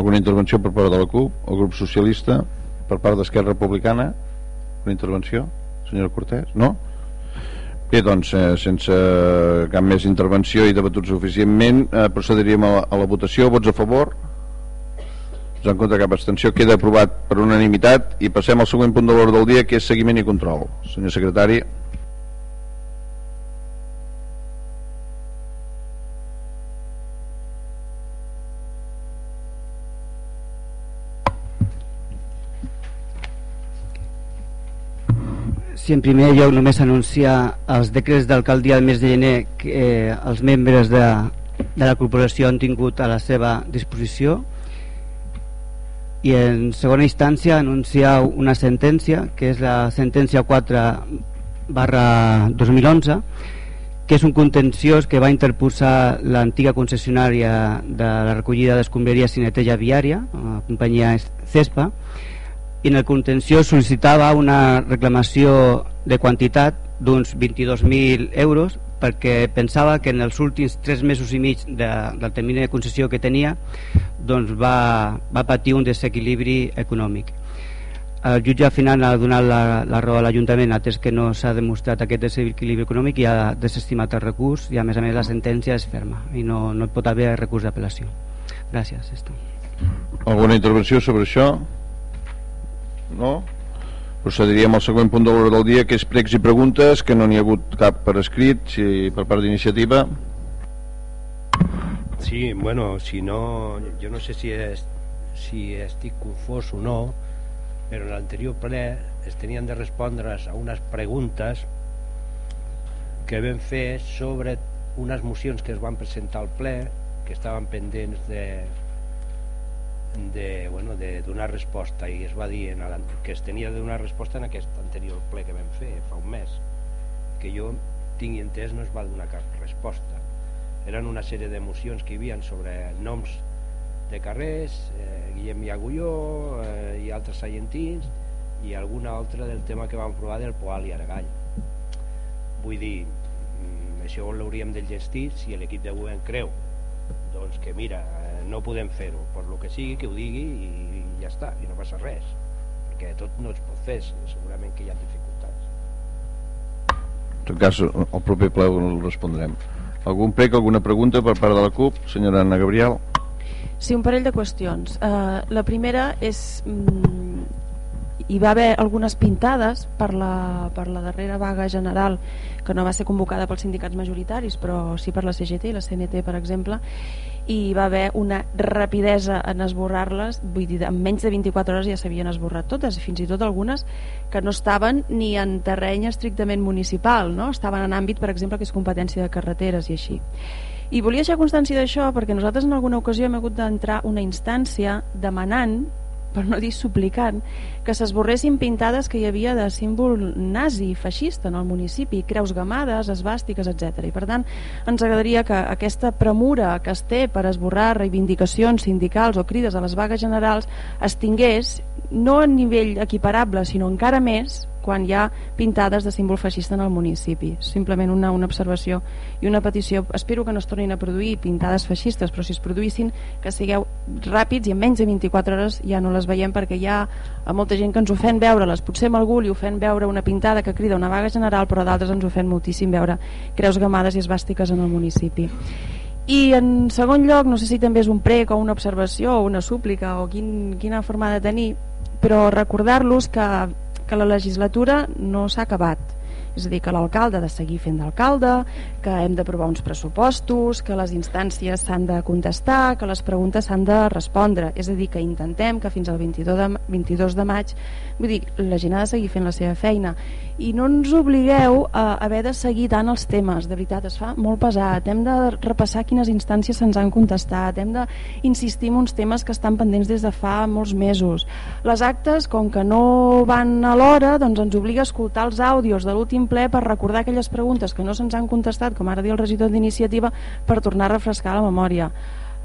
Alguna intervenció per part de la CUP, el grup socialista per part d'Esquerra Republicana una intervenció? Senyora Cortés? No? Bé, doncs, eh, sense cap més intervenció i debatut suficientment, eh, procediríem a la, a la votació. Vots a favor? En contra cap abstenció. Queda aprovat per unanimitat i passem al següent punt de l'ordre del dia, que és seguiment i control. Senyor secretari. Si en primer lloc només anunciar els decrets d'alcaldia del mes de gener que eh, els membres de, de la corporació han tingut a la seva disposició. I en segona instància anunciar una sentència que és la sentència 4 barra 2011 que és un contenciós que va interposar l'antiga concessionària de la recollida d'escombraries i neteja viària, la companyia CESPA, i en el contenció sol·licitava una reclamació de quantitat d'uns 22.000 euros perquè pensava que en els últims 3 mesos i mig de, del termini de concessió que tenia doncs va, va patir un desequilibri econòmic. El jutge al final ha donat la, la raó a l'Ajuntament atès que no s'ha demostrat aquest desequilibri econòmic i ha desestimat el recurs i a més a més la sentència és ferma i no, no pot haver recurs d'apel·lació. Gràcies. Esto. Alguna intervenció sobre això? No? Procediríem al següent punt de l'hora del dia, que és pregs i preguntes, que no n'hi ha hagut cap per escrit, si per part d'iniciativa. Sí, bueno, si no, jo no sé si, és, si estic confós o no, però en l'anterior ple es tenien de respondre a unes preguntes que vam fer sobre unes mocions que es van presentar al ple que estaven pendents de, de, bueno, de donar resposta. I es va dir en que es tenia de donar resposta en aquest anterior ple que vam fer fa un mes que jo tingui entès no es va donar cap resposta. Eren una sèrie d'emocions que hi havia sobre noms de carrers eh, Guillem i Agulló eh, i altres saientins i alguna altra del tema que vam provar del Poal i Aragall. Vull dir mm, això l'hauríem de gestir si l'equip de govern creu. Doncs que mira, no podem fer-ho per lo que sigui, que ho digui i, i ja està, i no passa res perquè tot no es pot fer, segurament que hi ha dificultats. En tot cas el proper ple el respondrem. Algun prec, alguna pregunta per part de la CUP? Senyora Anna Gabriel. Sí, un parell de qüestions. Uh, la primera és mm, hi va haver algunes pintades per la, per la darrera vaga general que no va ser convocada pels sindicats majoritaris però sí per la CGT i la CNT per exemple i va haver una rapidesa en esborrar-les vull dir, en menys de 24 hores ja s'havien esborrat totes, fins i tot algunes que no estaven ni en terreny estrictament municipal, no? estaven en àmbit per exemple que és competència de carreteres i així i volia deixar constància d'això perquè nosaltres en alguna ocasió hem hagut d'entrar una instància demanant per no dir suplicant, que s'esborressin pintades que hi havia de símbol nazi, feixista en el municipi, creus gamades, esbàstiques, etc. I per tant ens agradaria que aquesta premura que es té per esborrar reivindicacions sindicals o crides a les vagues generals es tingués no a nivell equiparable, sinó encara més quan hi ha pintades de símbol feixista en el municipi. Simplement una, una observació i una petició. Espero que no es tornin a produir pintades feixistes, però si es produïssin, que sigueu ràpids i en menys de 24 hores ja no les veiem perquè hi ha molta gent que ens ofèn veure-les. Potser amb algú li ofèn veure una pintada que crida una vaga general, però d'altres ens ofèn moltíssim veure creus gamades i esbàstiques en el municipi. I en segon lloc, no sé si també és un prec o una observació o una súplica o quin, quina forma de tenir, però recordar-los que que la legislatura no s'ha acabat. És a dir, que l'alcalde ha de seguir fent d'alcalde, que hem d'aprovar uns pressupostos, que les instàncies s'han de contestar, que les preguntes s'han de respondre. És a dir, que intentem que fins al 22 de, 22 de maig vull dir, la gent ha de seguir fent la seva feina i no ens obligueu a haver de seguir tant els temes, de veritat, es fa molt pesat, hem de repassar quines instàncies se'ns han contestat, hem d'insistir en uns temes que estan pendents des de fa molts mesos. Les actes, com que no van a l'hora, doncs ens obliga a escoltar els àudios de l'últim ple per recordar aquelles preguntes que no se'ns han contestat, com ara dir el regidor d'iniciativa, per tornar a refrescar la memòria.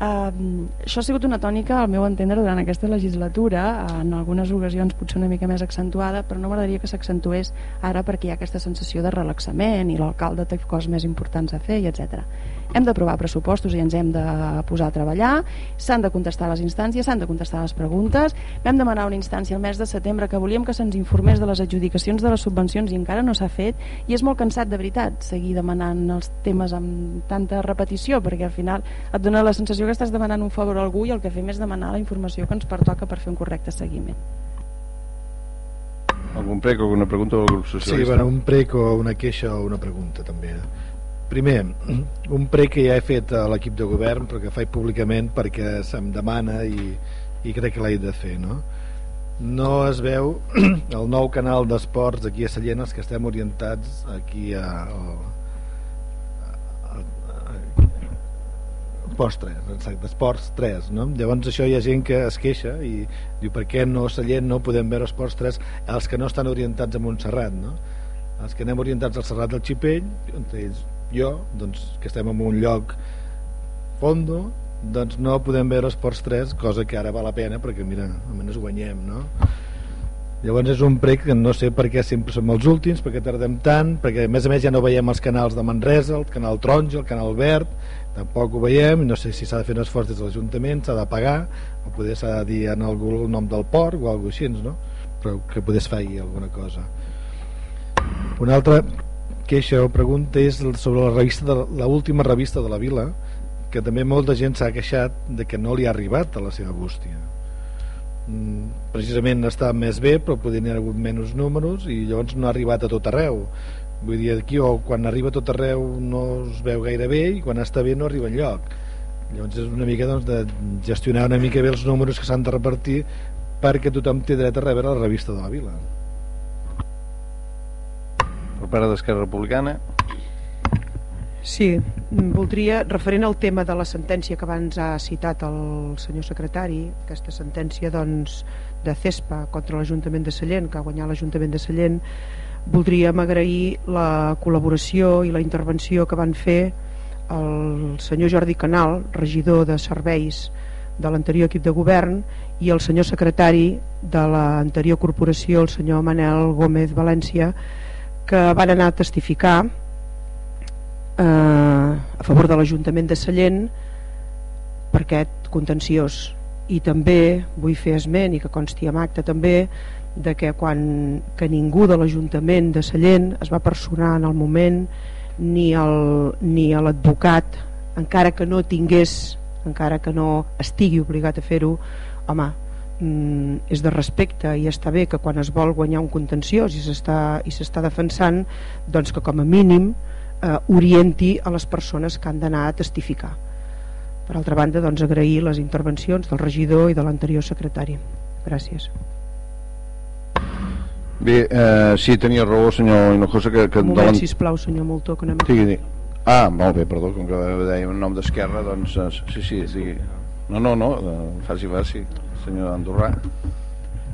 Uh, això ha sigut una tònica, al meu entendre, durant aquesta legislatura, en algunes ocasions potser una mica més accentuada, però no m'agradaria que s'accentués ara perquè hi ha aquesta sensació de relaxament i l'alcalde té coses més importants a fer, i etc hem d'aprovar pressupostos i ens hem de posar a treballar, s'han de contestar les instàncies, s'han de contestar les preguntes, vam demanar una instància el mes de setembre que volíem que se'ns informés de les adjudicacions de les subvencions i encara no s'ha fet i és molt cansat de veritat seguir demanant els temes amb tanta repetició perquè al final et dona la sensació que estàs demanant un favor a algú i el que fem és demanar la informació que ens pertoca per fer un correcte seguiment. Algun prec o alguna pregunta del grup socialista? Sí, bueno, un prec o una queixa o una pregunta també. Primer, un prec que ja he fet a l'equip de govern però que faig públicament perquè se'm demana i, i crec que l'he de fer no? no es veu el nou canal d'esports aquí a Sallent els que estem orientats aquí a, a, a, a Post 3 d'Esports 3 no? llavors això hi ha gent que es queixa i diu per què no a Sallent no podem veure Esports 3 els que no estan orientats a Montserrat no? els que anem orientats al Serrat del Xipell entre ells jo, doncs, que estem en un lloc fondo, doncs no podem veure Esports 3, cosa que ara val la pena perquè mira, almenys guanyem, no? Llavors és un prec que no sé per què sempre som els últims, perquè tardem tant, perquè a més a més ja no veiem els canals de Manresa, el canal Taronja, el canal Verd, tampoc ho veiem, no sé si s'ha de fer un esforç des de l'Ajuntament, s'ha de pagar, o poder s'ha de dir en algú el nom del port o alguna així, no? Però que podés fer alguna cosa. Una altra queixa o pregunta és sobre la revista de la última revista de la vila que també molta gent s'ha queixat de que no li ha arribat a la seva bústia. Mm, precisament està més bé però podrien haver hagut menys números i llavors no ha arribat a tot arreu. Vull dir aquí o quan arriba a tot arreu no es veu gaire bé i quan està bé no arriba enlloc. Llavors és una mica doncs, de gestionar una mica bé els números que s'han de repartir perquè tothom té dret a rebre la revista de la vila per part d'Esquerra Republicana? Sí, voldria, referent al tema de la sentència que abans ha citat el senyor secretari, aquesta sentència doncs, de CESPA contra l'Ajuntament de Sallent, que ha guanyat l'Ajuntament de Sallent, voldríem agrair la col·laboració i la intervenció que van fer el senyor Jordi Canal, regidor de serveis de l'anterior equip de govern, i el senyor secretari de l'anterior corporació, el senyor Manel Gómez València, que van anar a testificar eh, a favor de l'Ajuntament de Sallent per aquest contenciós. I també vull fer esment i que consti amb acte també de que quan que ningú de l'Ajuntament de Sallent es va personar en el moment ni el, ni l'advocat encara que no tingués encara que no estigui obligat a fer-ho home, és de respecte i està bé que quan es vol guanyar un contenciós i s'està defensant doncs que com a mínim eh, orienti a les persones que han d'anar a testificar. Per altra banda doncs agrair les intervencions del regidor i de l'anterior secretari. Gràcies. Bé, eh, sí, tenia raó senyor Hinojosa que, que un moment sisplau senyor Moltó que no digui, digui. ah, molt bé, perdó com que deia un nom d'esquerra doncs eh, sí, sí, digui. No, no, no, eh, faci, faci senyor Andorrà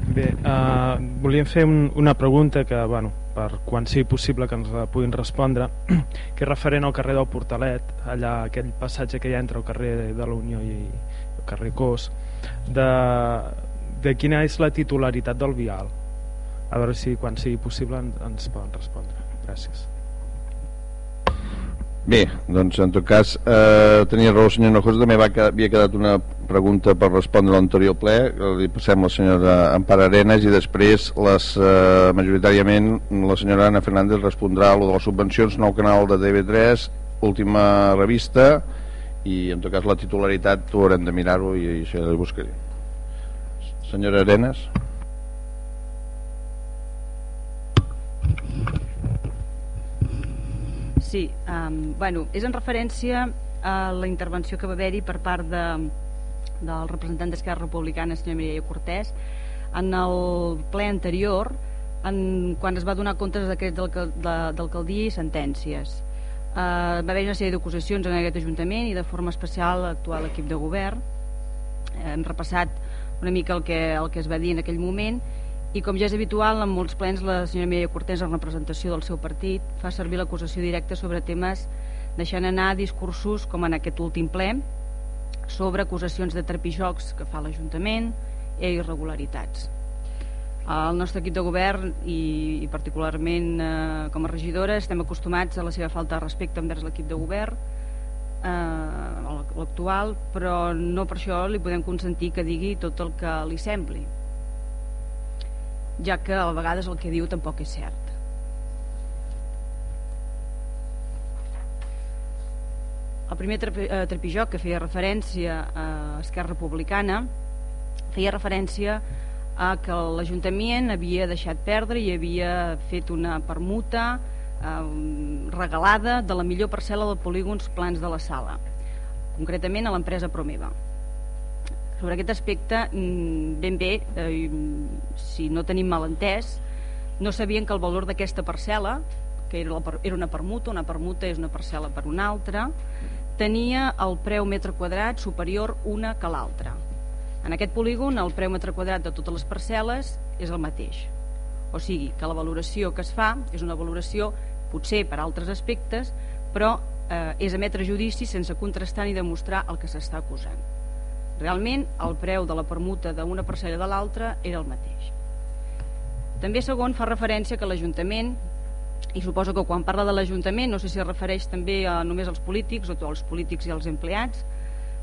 Bé, uh, volíem fer un, una pregunta que, bueno, per quan sigui possible que ens puguin respondre, que és referent al carrer del Portalet, allà aquell passatge que hi ha entre el carrer de la Unió i el carrer Cos, de, de quina és la titularitat del vial. A veure si quan sigui possible ens poden respondre. Gràcies. Bé, doncs en tot cas eh, tenia raó el senyor Hinojosa, també va, havia quedat una pregunta per respondre a l'anterior ple, li passem la senyora Ampar Arenas i després les, eh, majoritàriament la senyora Ana Fernández respondrà a lo de les subvencions, nou canal de TV3, última revista i en tot cas la titularitat ho haurem de mirar-ho i, i això ja li buscaré. Senyora Arenas. Sí, um, bueno, és en referència a la intervenció que va haver-hi per part de, del representant d'Esquerra Republicana, senyor Mireia Cortés, en el ple anterior, en, quan es va donar comptes d'aquest d'alcaldia i sentències. Uh, va haver una sèrie d'acusacions en aquest Ajuntament i de forma especial l'actual equip de govern. Hem repassat una mica el que, el que es va dir en aquell moment i com ja és habitual, en molts plens la senyora Mireia Cortés, en representació del seu partit, fa servir l'acusació directa sobre temes deixant anar discursos, com en aquest últim ple, sobre acusacions de trepijocs que fa l'Ajuntament i irregularitats. El nostre equip de govern i, i particularment eh, com a regidora estem acostumats a la seva falta de respecte envers l'equip de govern eh, l'actual, però no per això li podem consentir que digui tot el que li sembli ja que a vegades el que diu tampoc és cert. El primer eh, trepijó que feia referència a Esquerra Republicana feia referència a que l'Ajuntament havia deixat perdre i havia fet una permuta eh, regalada de la millor parcel·la de polígons plans de la sala, concretament a l'empresa Promeva sobre aquest aspecte mm, ben bé eh, si no tenim malentès no sabien que el valor d'aquesta parcel·la que era, la, era una permuta una permuta és una parcel·la per una altra tenia el preu metre quadrat superior una que l'altra. En aquest polígon el preu metre quadrat de totes les parcel·les és el mateix. O sigui que la valoració que es fa és una valoració potser per altres aspectes però eh, és emetre judici sense contrastar ni demostrar el que s'està acusant Realment, el preu de la permuta d'una parcel·la de l'altra era el mateix. També segon fa referència que l'Ajuntament i suposo que quan parla de l'Ajuntament no sé si es refereix també a només als polítics o als polítics i als empleats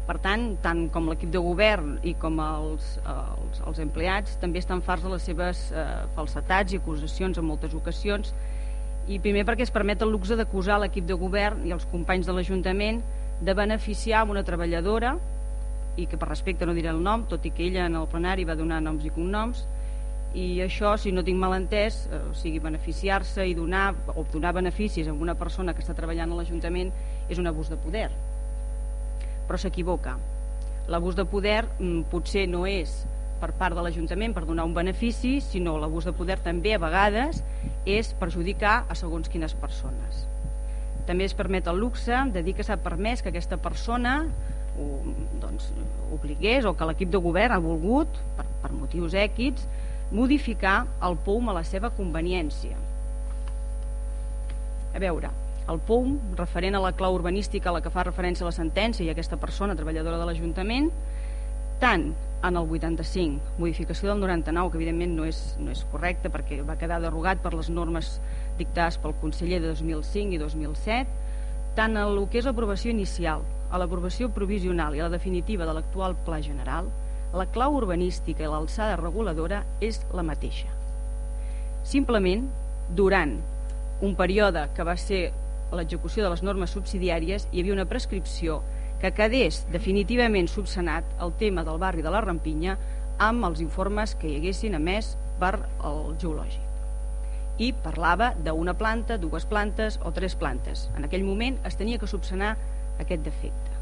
per tant, tant com l'equip de govern i com els, els, els empleats també estan farts de les seves eh, falsetats i acusacions en moltes ocasions i primer perquè es permet el luxe d'acusar l'equip de govern i els companys de l'Ajuntament de beneficiar una treballadora i que per respecte no diré el nom, tot i que ella en el plenari va donar noms i cognoms, i això, si no tinc mal entès, eh, o sigui, beneficiar-se i donar, o donar beneficis a una persona que està treballant a l'Ajuntament és un abús de poder. Però s'equivoca. L'abús de poder mm, potser no és per part de l'Ajuntament per donar un benefici, sinó l'abús de poder també a vegades és perjudicar a segons quines persones. També es permet el luxe de dir que s'ha permès que aquesta persona doncs, obligués o que l'equip de govern ha volgut, per, per motius èquids, modificar el POUM a la seva conveniència. A veure, el POUM, referent a la clau urbanística a la que fa referència a la sentència i a aquesta persona treballadora de l'Ajuntament, tant en el 85, modificació del 99, que evidentment no és, no és correcte perquè va quedar derogat per les normes dictades pel conseller de 2005 i 2007, tant en el que és l'aprovació inicial a l'aprovació provisional i a la definitiva de l'actual Pla General, la clau urbanística i l'alçada reguladora és la mateixa. Simplement, durant un període que va ser l'execució de les normes subsidiàries, hi havia una prescripció que quedés definitivament subsanat el tema del barri de la Rampinya amb els informes que hi haguessin emès per el geològic i parlava d'una planta, dues plantes o tres plantes. En aquell moment es tenia que subsanar aquest defecte.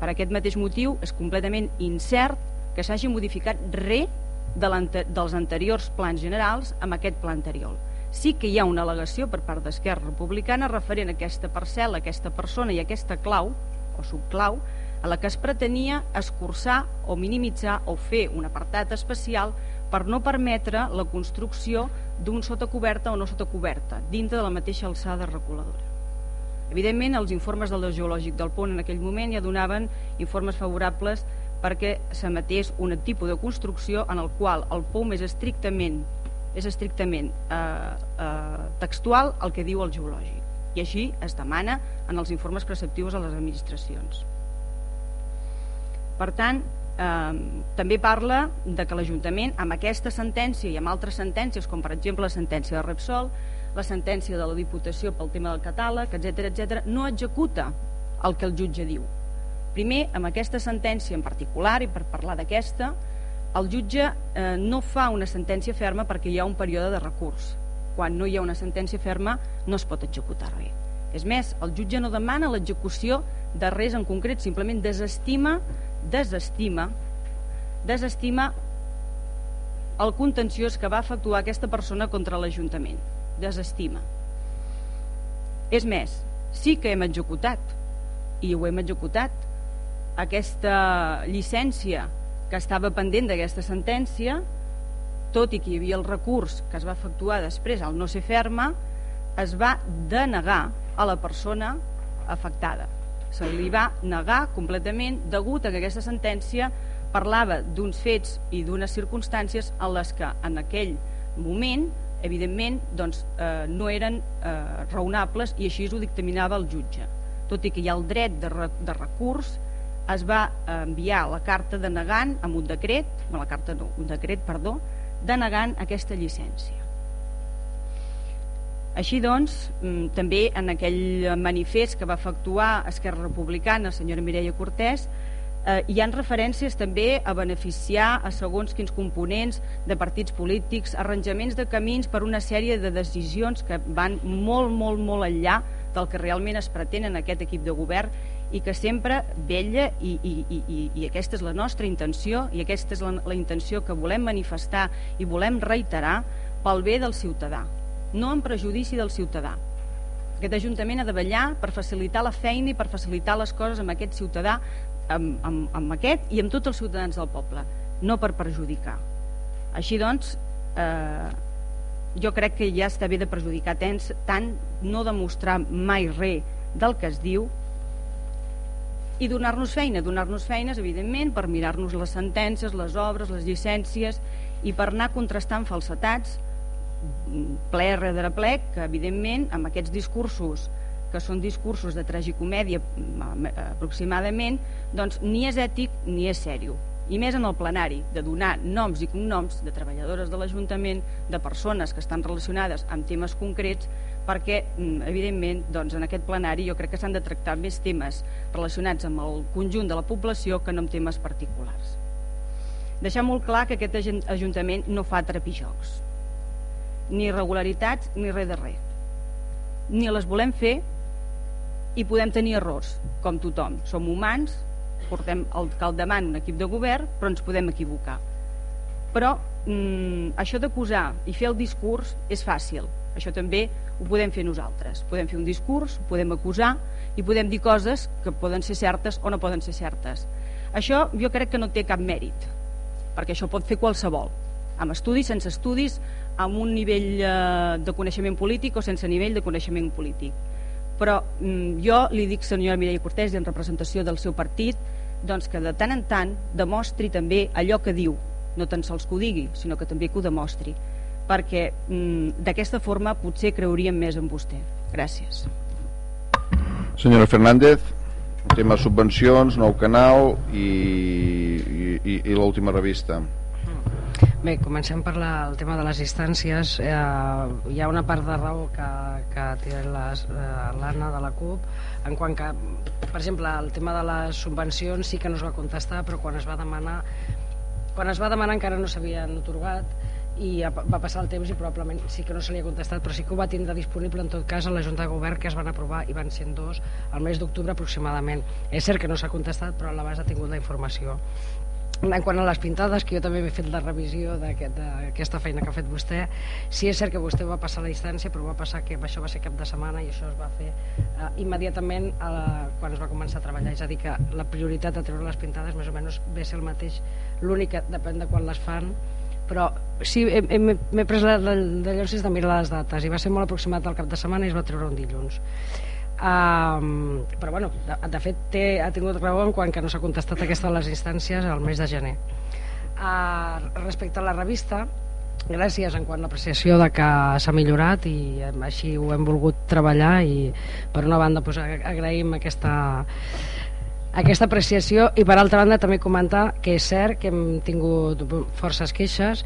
Per aquest mateix motiu és completament incert que s'hagi modificat res de dels anteriors plans generals amb aquest pla anterior. Sí que hi ha una al·legació per part d'Esquerra Republicana referent a aquesta parcel·la, aquesta persona i aquesta clau o subclau a la que es pretenia escurçar o minimitzar o fer un apartat especial per no permetre la construcció d'un sotacoberta o no sotacoberta dintre de la mateixa alçada reculadora. Evidentment, els informes del geològic del pont en aquell moment ja donaven informes favorables perquè s'emetés un tipus de construcció en el qual el POM és estrictament és estrictament eh, eh, textual el que diu el geològic i així es demana en els informes preceptius a les administracions. Per tant, eh, també parla de que l'Ajuntament amb aquesta sentència i amb altres sentències com per exemple la sentència de Repsol la sentència de la Diputació pel tema del catàleg, etc etc, no executa el que el jutge diu. Primer, amb aquesta sentència en particular, i per parlar d'aquesta, el jutge eh, no fa una sentència ferma perquè hi ha un període de recurs. Quan no hi ha una sentència ferma no es pot executar res. És més, el jutge no demana l'execució de res en concret, simplement desestima desestima desestima el contenciós que va efectuar aquesta persona contra l'Ajuntament. Desestima. És més, sí que hem executat, i ho hem executat, aquesta llicència que estava pendent d'aquesta sentència, tot i que hi havia el recurs que es va efectuar després al no ser ferma, es va denegar a la persona afectada se li va negar completament degut a que aquesta sentència parlava d'uns fets i d'unes circumstàncies en les que en aquell moment evidentment doncs, eh, no eren eh, raonables i així ho dictaminava el jutge tot i que hi ha el dret de, re, de recurs es va enviar la carta denegant amb un decret, no la carta no, un decret, perdó, denegant aquesta llicència. Així doncs, mm, també en aquell manifest que va efectuar Esquerra Republicana, senyora Mireia Cortés, eh, hi han referències també a beneficiar a segons quins components de partits polítics, arranjaments de camins per una sèrie de decisions que van molt, molt, molt enllà del que realment es pretén en aquest equip de govern i que sempre vella i, i, i, i aquesta és la nostra intenció i aquesta és la, la intenció que volem manifestar i volem reiterar pel bé del ciutadà no en prejudici del ciutadà. Aquest Ajuntament ha de vetllar per facilitar la feina i per facilitar les coses amb aquest ciutadà, amb, amb, amb aquest i amb tots els ciutadans del poble, no per perjudicar. Així doncs, eh, jo crec que ja està bé de perjudicar tens, tant no demostrar mai res del que es diu i donar-nos feina, donar-nos feines, evidentment, per mirar-nos les sentències, les obres, les llicències i per anar contrastant falsetats ple darrere ple que evidentment amb aquests discursos que són discursos de tragicomèdia aproximadament doncs ni és ètic ni és sèrio. I més en el plenari, de donar noms i cognoms de treballadores de l'Ajuntament, de persones que estan relacionades amb temes concrets, perquè, mm, evidentment, doncs, en aquest plenari jo crec que s'han de tractar més temes relacionats amb el conjunt de la població que no amb temes particulars. Deixar molt clar que aquest Ajuntament no fa trapijocs ni irregularitats ni res de res. Ni les volem fer i podem tenir errors com tothom, som humans portem el, el demana un equip de govern però ens podem equivocar. Però mm, això d'acusar i fer el discurs és fàcil. Això també ho podem fer nosaltres. Podem fer un discurs, podem acusar i podem dir coses que poden ser certes o no poden ser certes. Això jo crec que no té cap mèrit perquè això pot fer qualsevol amb estudis, sense estudis, amb un nivell eh, de coneixement polític o sense nivell de coneixement polític. Però mm, jo li dic, senyora Mireia Cortés, i en representació del seu partit, doncs que de tant en tant demostri també allò que diu, no tan sols que ho digui, sinó que també que ho demostri, perquè mm, d'aquesta forma potser creuríem més en vostè. Gràcies. Senyora Fernández, tema subvencions, nou canal i, i, i, i l'última revista. Bé, comencem per la, el tema de les instàncies. Eh, hi ha una part de raó que, que té eh, l'Anna de la CUP en quant que, per exemple, el tema de les subvencions sí que no es va contestar, però quan es va demanar quan es va demanar encara no s'havien otorgat i va passar el temps i probablement sí que no se li ha contestat però sí que ho va tindre disponible en tot cas a la Junta de Govern que es van aprovar i van ser dos al mes d'octubre aproximadament és cert que no s'ha contestat però l'abast ha tingut la informació en quant a les pintades, que jo també he fet la revisió d'aquesta aquest, feina que ha fet vostè, sí és cert que vostè va passar la distància, però va passar que això va ser cap de setmana i això es va fer eh, immediatament a la, quan es va començar a treballar. És a dir, que la prioritat de treure les pintades més o menys ve ser el mateix. L'únic depèn de quan les fan, però sí, m'he pres la, la, de llocs de mirar les dates i va ser molt aproximat al cap de setmana i es va treure un dilluns. Um, però bueno, de, de fet té, ha tingut raó en quan que no s'ha contestat aquesta de les instàncies al mes de gener. Uh, respecte a la revista gràcies en quant a l'apreciació de que s'ha millorat i així ho hem volgut treballar i per una banda pues, agraïm aquesta aquesta apreciació i per altra banda també comentar que és cert que hem tingut forces queixes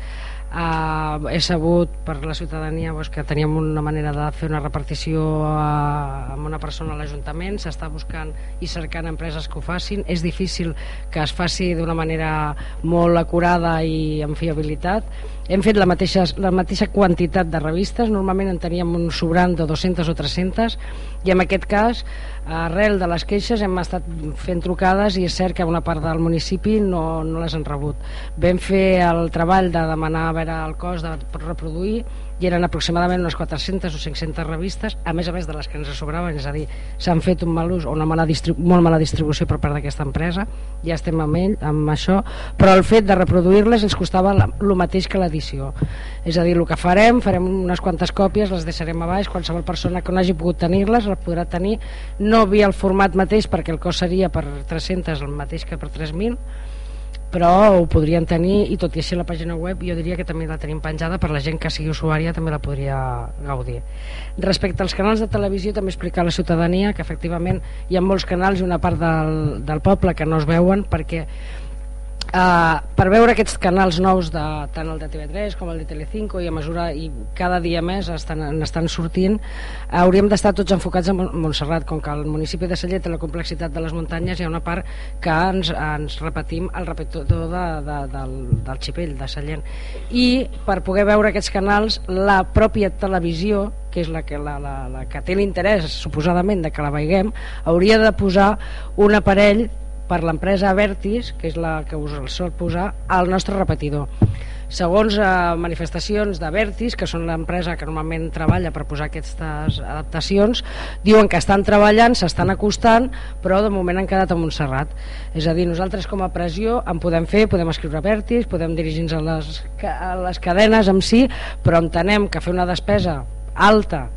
Uh, he sabut per la ciutadania pues, que teníem una manera de fer una repartició uh, amb una persona a l'Ajuntament, s'està buscant i cercant empreses que ho facin. És difícil que es faci d'una manera molt acurada i amb fiabilitat. Hem fet la mateixa, la mateixa quantitat de revistes, normalment en teníem un sobrant de 200 o 300 i en aquest cas arrel de les queixes hem estat fent trucades i és cert que una part del municipi no, no les han rebut. Vam fer el treball de demanar a veure el cost de reproduir i eren aproximadament unes 400 o 500 revistes, a més a més de les que ens sobraven, és a dir, s'han fet un mal ús o una mala molt mala distribució per part d'aquesta empresa, ja estem amb ell, amb això, però el fet de reproduir-les ens costava el mateix que l'edició. És a dir, el que farem, farem unes quantes còpies, les deixarem a baix, qualsevol persona que no hagi pogut tenir-les les podrà tenir, no via el format mateix perquè el cost seria per 300 el mateix que per 3.000, però ho podrien tenir i tot i així la pàgina web jo diria que també la tenim penjada per la gent que sigui usuària també la podria gaudir. Respecte als canals de televisió també explicar a la ciutadania que efectivament hi ha molts canals i una part del, del poble que no es veuen perquè Uh, per veure aquests canals nous de, tant el de TV3 com el de Telecinco i a mesura i cada dia més estan, estan sortint hauríem d'estar tots enfocats en Montserrat. Com que el municipi de Sallet té la complexitat de les muntanyes hi ha una part que ens, ens repetim el repetidor de, de, del, del Xipell de Sallent. I per poder veure aquests canals la pròpia televisió que és la que, la, la, la que té l'interès suposadament de que la veiguem hauria de posar un aparell per l'empresa Vertis, que és la que us el sol posar, al nostre repetidor. Segons eh, manifestacions de Vertis, que són l'empresa que normalment treballa per posar aquestes adaptacions, diuen que estan treballant, s'estan acostant, però de moment han quedat a Montserrat. És a dir, nosaltres com a pressió en podem fer, podem escriure a Vertis, podem dirigir-nos a, les, a les cadenes en si, però entenem que fer una despesa alta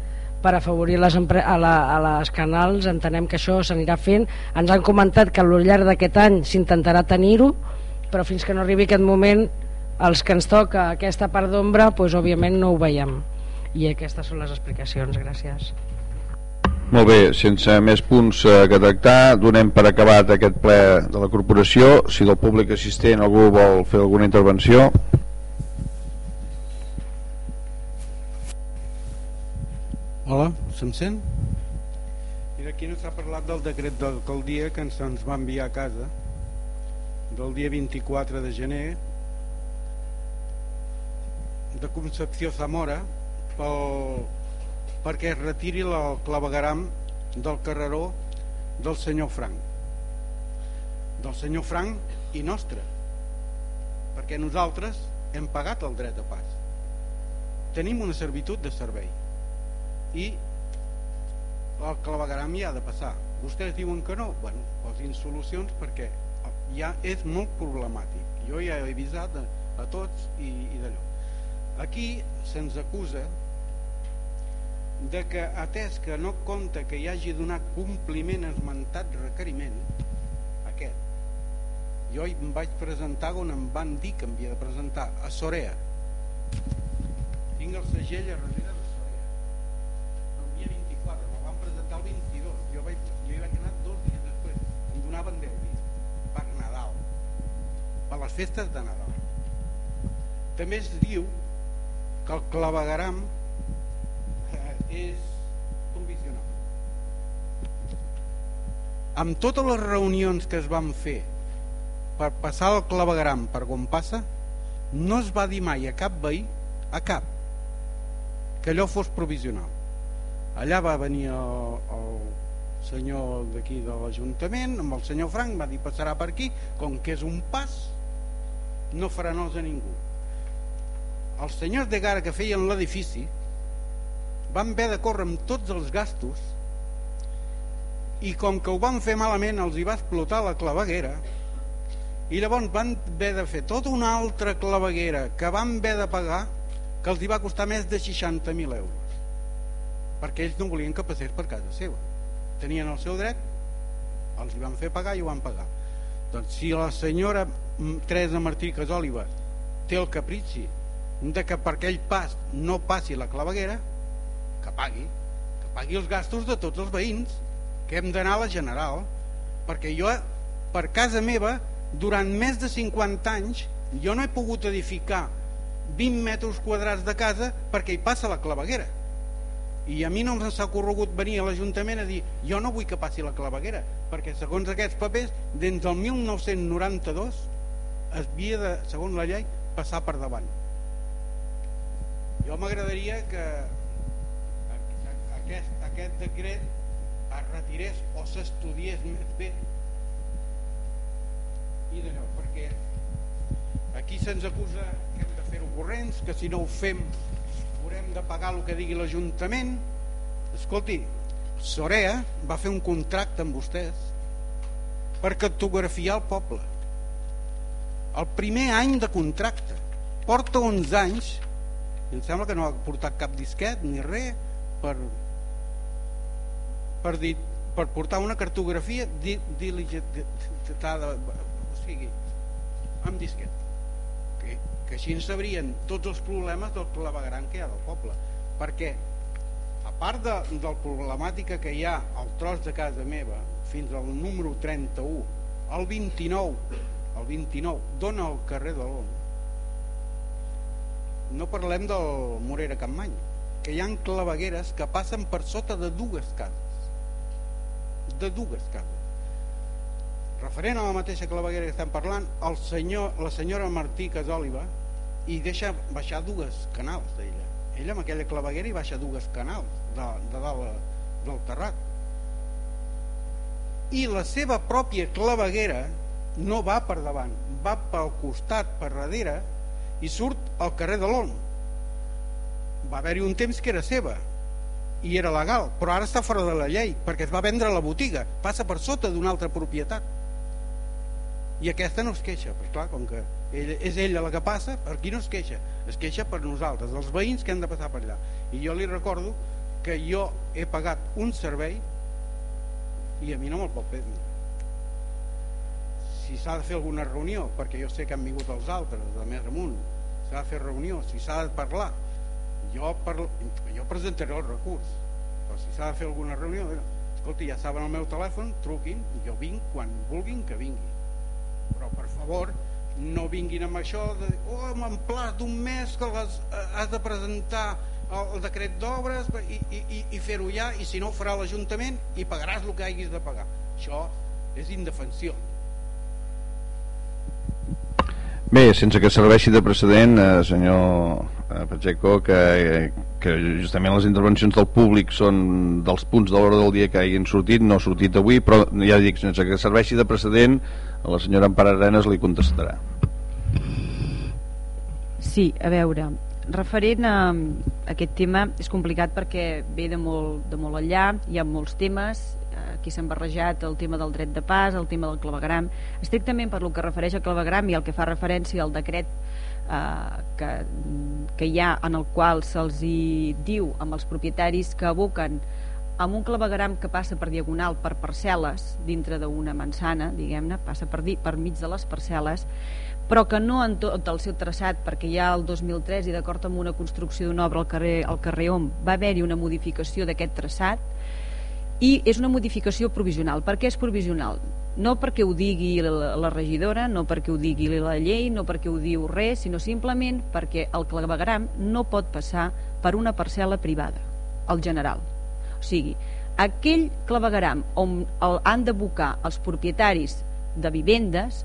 per afavorir les, a, la, a les canals entenem que això s'anirà fent ens han comentat que al llarg d'aquest any s'intentarà tenir-ho però fins que no arribi aquest moment els que ens toca aquesta part d'ombra doncs, òbviament no ho veiem i aquestes són les explicacions, gràcies molt bé, sense més punts eh, que tractar, donem per acabat aquest ple de la corporació. Si del públic assistent algú vol fer alguna intervenció. Hola, se'm sent? Mira, aquí no s'ha parlat del decret d'alcaldia que ens, ens va enviar a casa. Del dia 24 de gener. De Concepció Zamora pel, perquè es retiri el clavegaram del carreró del senyor Frank. Del senyor Frank i nostre. Perquè nosaltres hem pagat el dret a pas. Tenim una servitud de servei i el clavegaram hi ha de passar. Vostès diuen que no. Bueno, posin solucions perquè ja és molt problemàtic. Jo ja he avisat a, a tots i, i d'allò. Aquí se'ns acusa de que atès que no compta que hi hagi donat compliment esmentat requeriment aquest jo em vaig presentar on em van dir que em havia de presentar a Sorea. Tinc el segell a darrere a les festes de Nadal. També es diu que el clavegaram eh, és provisional. Amb totes les reunions que es van fer per passar el clavegram per on passa no es va dir mai a cap veí a cap que allò fos provisional allà va venir el, el senyor d'aquí de l'Ajuntament amb el senyor Frank va dir passarà per aquí com que és un pas no farà nosa a ningú. Els senyors de Gara que feien l'edifici van haver de córrer amb tots els gastos i com que ho van fer malament els hi va explotar la claveguera i llavors van haver de fer tota una altra claveguera que van haver de pagar que els hi va costar més de 60.000 euros perquè ells no volien que passés per casa seva. Tenien el seu dret els hi van fer pagar i ho van pagar doncs si la senyora Teresa Martí Casòliva té el caprici de que per aquell pas no passi la claveguera que pagui que pagui els gastos de tots els veïns que hem d'anar a la General perquè jo per casa meva durant més de 50 anys jo no he pogut edificar 20 metres quadrats de casa perquè hi passa la claveguera i a mi no s'ha corregut venir a l'Ajuntament a dir jo no vull que passi la claveguera perquè segons aquests papers des del 1992 es havia de, segons la llei passar per davant. Jo m'agradaria que aquest, aquest decret es retirés o s'estudiés més bé. I d'allò, perquè aquí se'ns acusa que hem de fer-ho corrents, que si no ho fem haurem de pagar el que digui l'Ajuntament. Escolti, Sorea va fer un contracte amb vostès per cartografiar el poble. El primer any de contracte. Porta 11 anys i em sembla que no ha portat cap disquet ni res per, per, dir, per portar una cartografia diligentada o sigui, amb disquet que, així en sabrien tots els problemes del clavegram que hi ha del poble. Perquè a part de, del problemàtica que hi ha al tros de casa meva fins al número 31 el 29 el 29 dona al carrer de l'ON no parlem del Morera Campmany que hi han clavegueres que passen per sota de dues cases. De dues cases referent a la mateixa claveguera que estem parlant el senyor, la senyora Martí Casòliva i deixa baixar dues canals d'ella. Ella amb aquella claveguera hi baixa dues canals de, de dalt del terrat. I la seva pròpia claveguera no va per davant va pel costat per darrere i surt al carrer de l'On va haver-hi un temps que era seva i era legal, però ara està fora de la llei perquè es va vendre a la botiga. Passa per sota d'una altra propietat i aquesta no es queixa perquè clar, com que ella, és ella la que passa per qui no es queixa? es queixa per nosaltres, els veïns que han de passar per allà. I jo li recordo que jo he pagat un servei i a mi no me'l pot fer. Si s'ha de fer alguna reunió perquè jo sé que han vingut els altres de més amunt s'ha de fer reunió, si s'ha de parlar jo, parlo, jo presentaré el recurs. Però si s'ha de fer alguna reunió escolti, ja saben el meu telèfon truquin, jo vinc quan vulguin que vingui. però favor no vinguin amb això de dir, oh, en plaç d'un mes que les, eh, has de presentar el, el decret d'obres i, i, i fer-ho ja i si no ho farà l'Ajuntament i pagaràs el que hagis de pagar. Això és indefensió Bé, sense que serveixi de precedent, eh, senyor eh, Pacheco, que, que justament les intervencions del públic són dels punts de l'hora del dia que hagin sortit, no ha sortit avui, però ja dic, sense que serveixi de precedent, a la senyora Ampar Arenas li contestarà. Sí, a veure, referent a aquest tema és complicat perquè ve de molt, de molt enllà, hi ha molts temes aquí s'han barrejat el tema del dret de pas, el tema del clavegram. Estrictament per lo que refereix al clavegram i el que fa referència al decret eh, que, que hi ha en el qual se'ls diu amb els propietaris que aboquen amb un clavegram que passa per diagonal per parcel·les dintre d'una manzana, diguem-ne, passa per, dir, per mig de les parcel·les, però que no en tot el seu traçat, perquè ja el 2003 i d'acord amb una construcció d'una obra al carrer, al carrer Om va haver-hi una modificació d'aquest traçat, i és una modificació provisional. Per què és provisional? No perquè ho digui la, regidora, no perquè ho digui la llei, no perquè ho diu res, sinó simplement perquè el clavegram no pot passar per una parcel·la privada, el general. O sigui, aquell clavegram on el, han d'abocar els propietaris de vivendes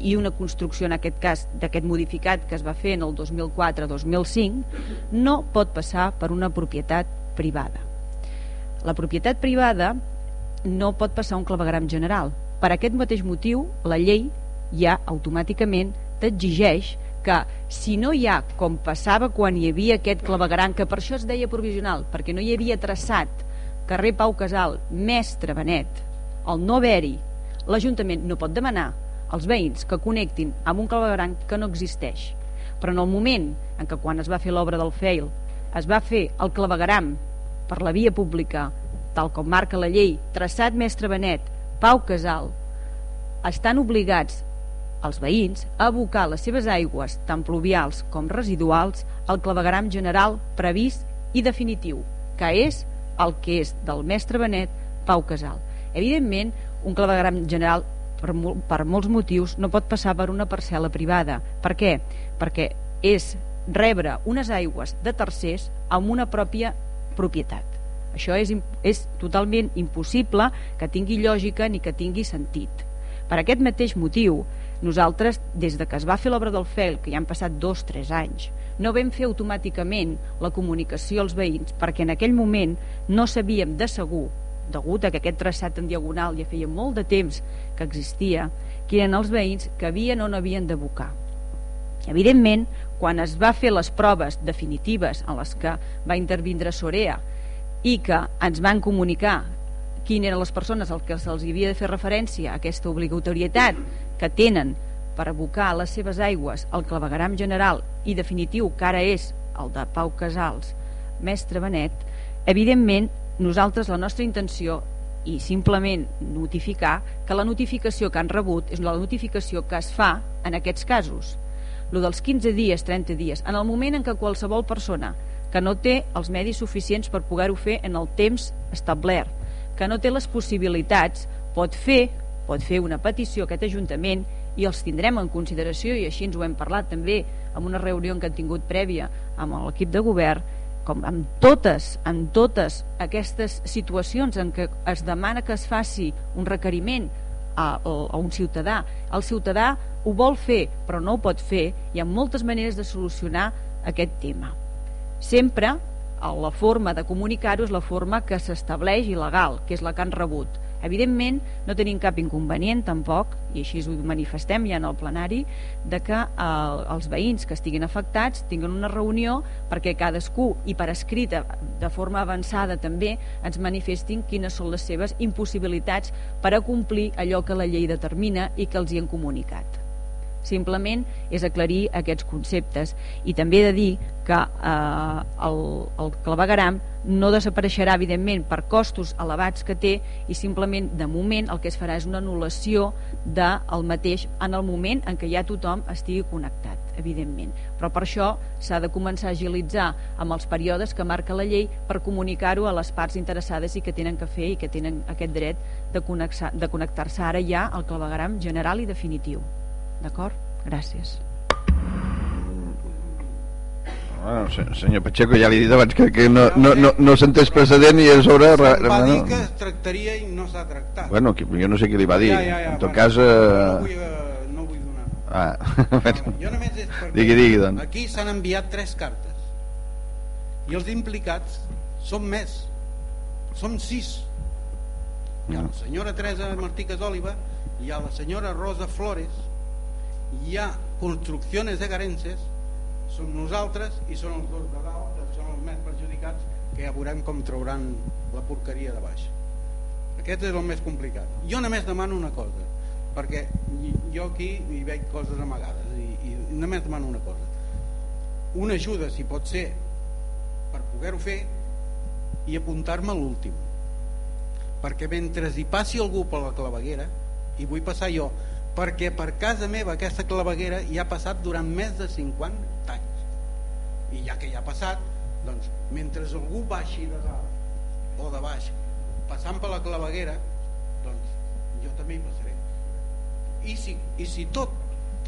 i una construcció en aquest cas d'aquest modificat que es va fer en el 2004-2005 no pot passar per una propietat privada la propietat privada no pot passar un clavegram general per aquest mateix motiu la llei ja automàticament t'exigeix que si no hi ha, com passava quan hi havia aquest clavegram, que per això es deia provisional, perquè no hi havia traçat carrer Pau Casal, mestre Benet, el no haver-hi, l'Ajuntament no pot demanar als veïns que connectin amb un clavegram que no existeix. Però en el moment en què quan es va fer l'obra del FEIL es va fer el clavegram per la via pública, tal com marca la llei, traçat mestre Benet, Pau Casal, estan obligats els veïns a abocar les seves aigües, tant pluvials com residuals, al clavegram general previst i definitiu, que és el que és del mestre Benet Pau Casal. Evidentment, un clavegram general per, per molts motius no pot passar per una parcel·la privada. Per què? Perquè és rebre unes aigües de tercers amb una pròpia propietat. Això és, és totalment impossible que tingui lògica ni que tingui sentit. Per aquest mateix motiu, nosaltres, des de que es va fer l'obra del FEL, que ja han passat dos, tres anys, no vam fer automàticament la comunicació als veïns perquè en aquell moment no sabíem de segur, degut a que aquest traçat en diagonal ja feia molt de temps que existia, qui eren els veïns que havien o no havien d'abocar. Evidentment, quan es va fer les proves definitives en les que va intervindre Sorea i que ens van comunicar quines eren les persones al que se'ls havia de fer referència a aquesta obligatorietat que tenen per abocar les seves aigües al clavegaram general i definitiu que ara és el de Pau Casals, mestre Benet, evidentment nosaltres la nostra intenció i simplement notificar que la notificació que han rebut és la notificació que es fa en aquests casos. Lo dels 15 dies, 30 dies, en el moment en què qualsevol persona que no té els medis suficients per poder-ho fer en el temps establert que no té les possibilitats pot fer, pot fer una petició a aquest Ajuntament i els tindrem en consideració i així ens ho hem parlat també en una reunió que han tingut prèvia amb l'equip de govern com amb totes, en totes aquestes situacions en què es demana que es faci un requeriment a, a un ciutadà el ciutadà ho vol fer però no ho pot fer hi ha moltes maneres de solucionar aquest tema sempre la forma de comunicar-ho és la forma que s'estableix il·legal, que és la que han rebut. Evidentment, no tenim cap inconvenient tampoc, i així ho manifestem ja en el plenari, de que eh, els veïns que estiguin afectats tinguin una reunió perquè cadascú, i per escrita de forma avançada també, ens manifestin quines són les seves impossibilitats per a complir allò que la llei determina i que els hi han comunicat simplement és aclarir aquests conceptes. I també he de dir que eh, el, el clavegaram no desapareixerà evidentment per costos elevats que té i simplement de moment el que es farà és una anul·lació del mateix en el moment en què ja tothom estigui connectat evidentment, però per això s'ha de començar a agilitzar amb els períodes que marca la llei per comunicar-ho a les parts interessades i que tenen que fer i que tenen aquest dret de connectar-se ara ja al clavegaram general i definitiu D'acord? Gràcies. Bueno, senyor Pacheco, ja li he dit abans que, que no, no, no, no s'entès precedent i a sobre... Se'm va dir que es tractaria i no s'ha tractat. Bueno, jo no sé qui li va dir. Ja, ja, ja, en tot bueno, cas... Eh... No, vull, eh, no vull donar. Ah. No, jo només és perquè digui, digui, doncs. aquí s'han enviat tres cartes i els implicats són més. Som sis. Hi ha la senyora Teresa Martí Casòliva, hi ha la senyora Rosa Flores, hi ha construccions de Garences som nosaltres i són els dos de dalt que són els més perjudicats que ja veurem com trauran la porqueria de baix. Aquest és el més complicat. Jo només demano una cosa perquè jo aquí hi veig coses amagades i, i només demano una cosa. Una ajuda si pot ser per poder-ho fer i apuntar-me a l'últim. Perquè mentre hi passi algú per la claveguera i vull passar jo perquè per casa meva aquesta claveguera hi ha passat durant més de 50 anys. I ja que hi ha passat doncs mentre algú baixi de dalt o de baix passant per la claveguera doncs jo també hi passaré. I si, i si tot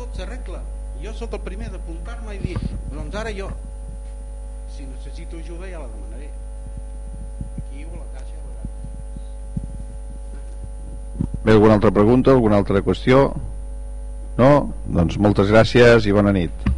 tot s'arregla jo sóc el primer d'apuntar-me i dir doncs ara jo si necessito ajuda ja la demanaré aquí o a la caixa Bé, alguna altra pregunta, alguna altra qüestió? No? Doncs moltes gràcies i bona nit.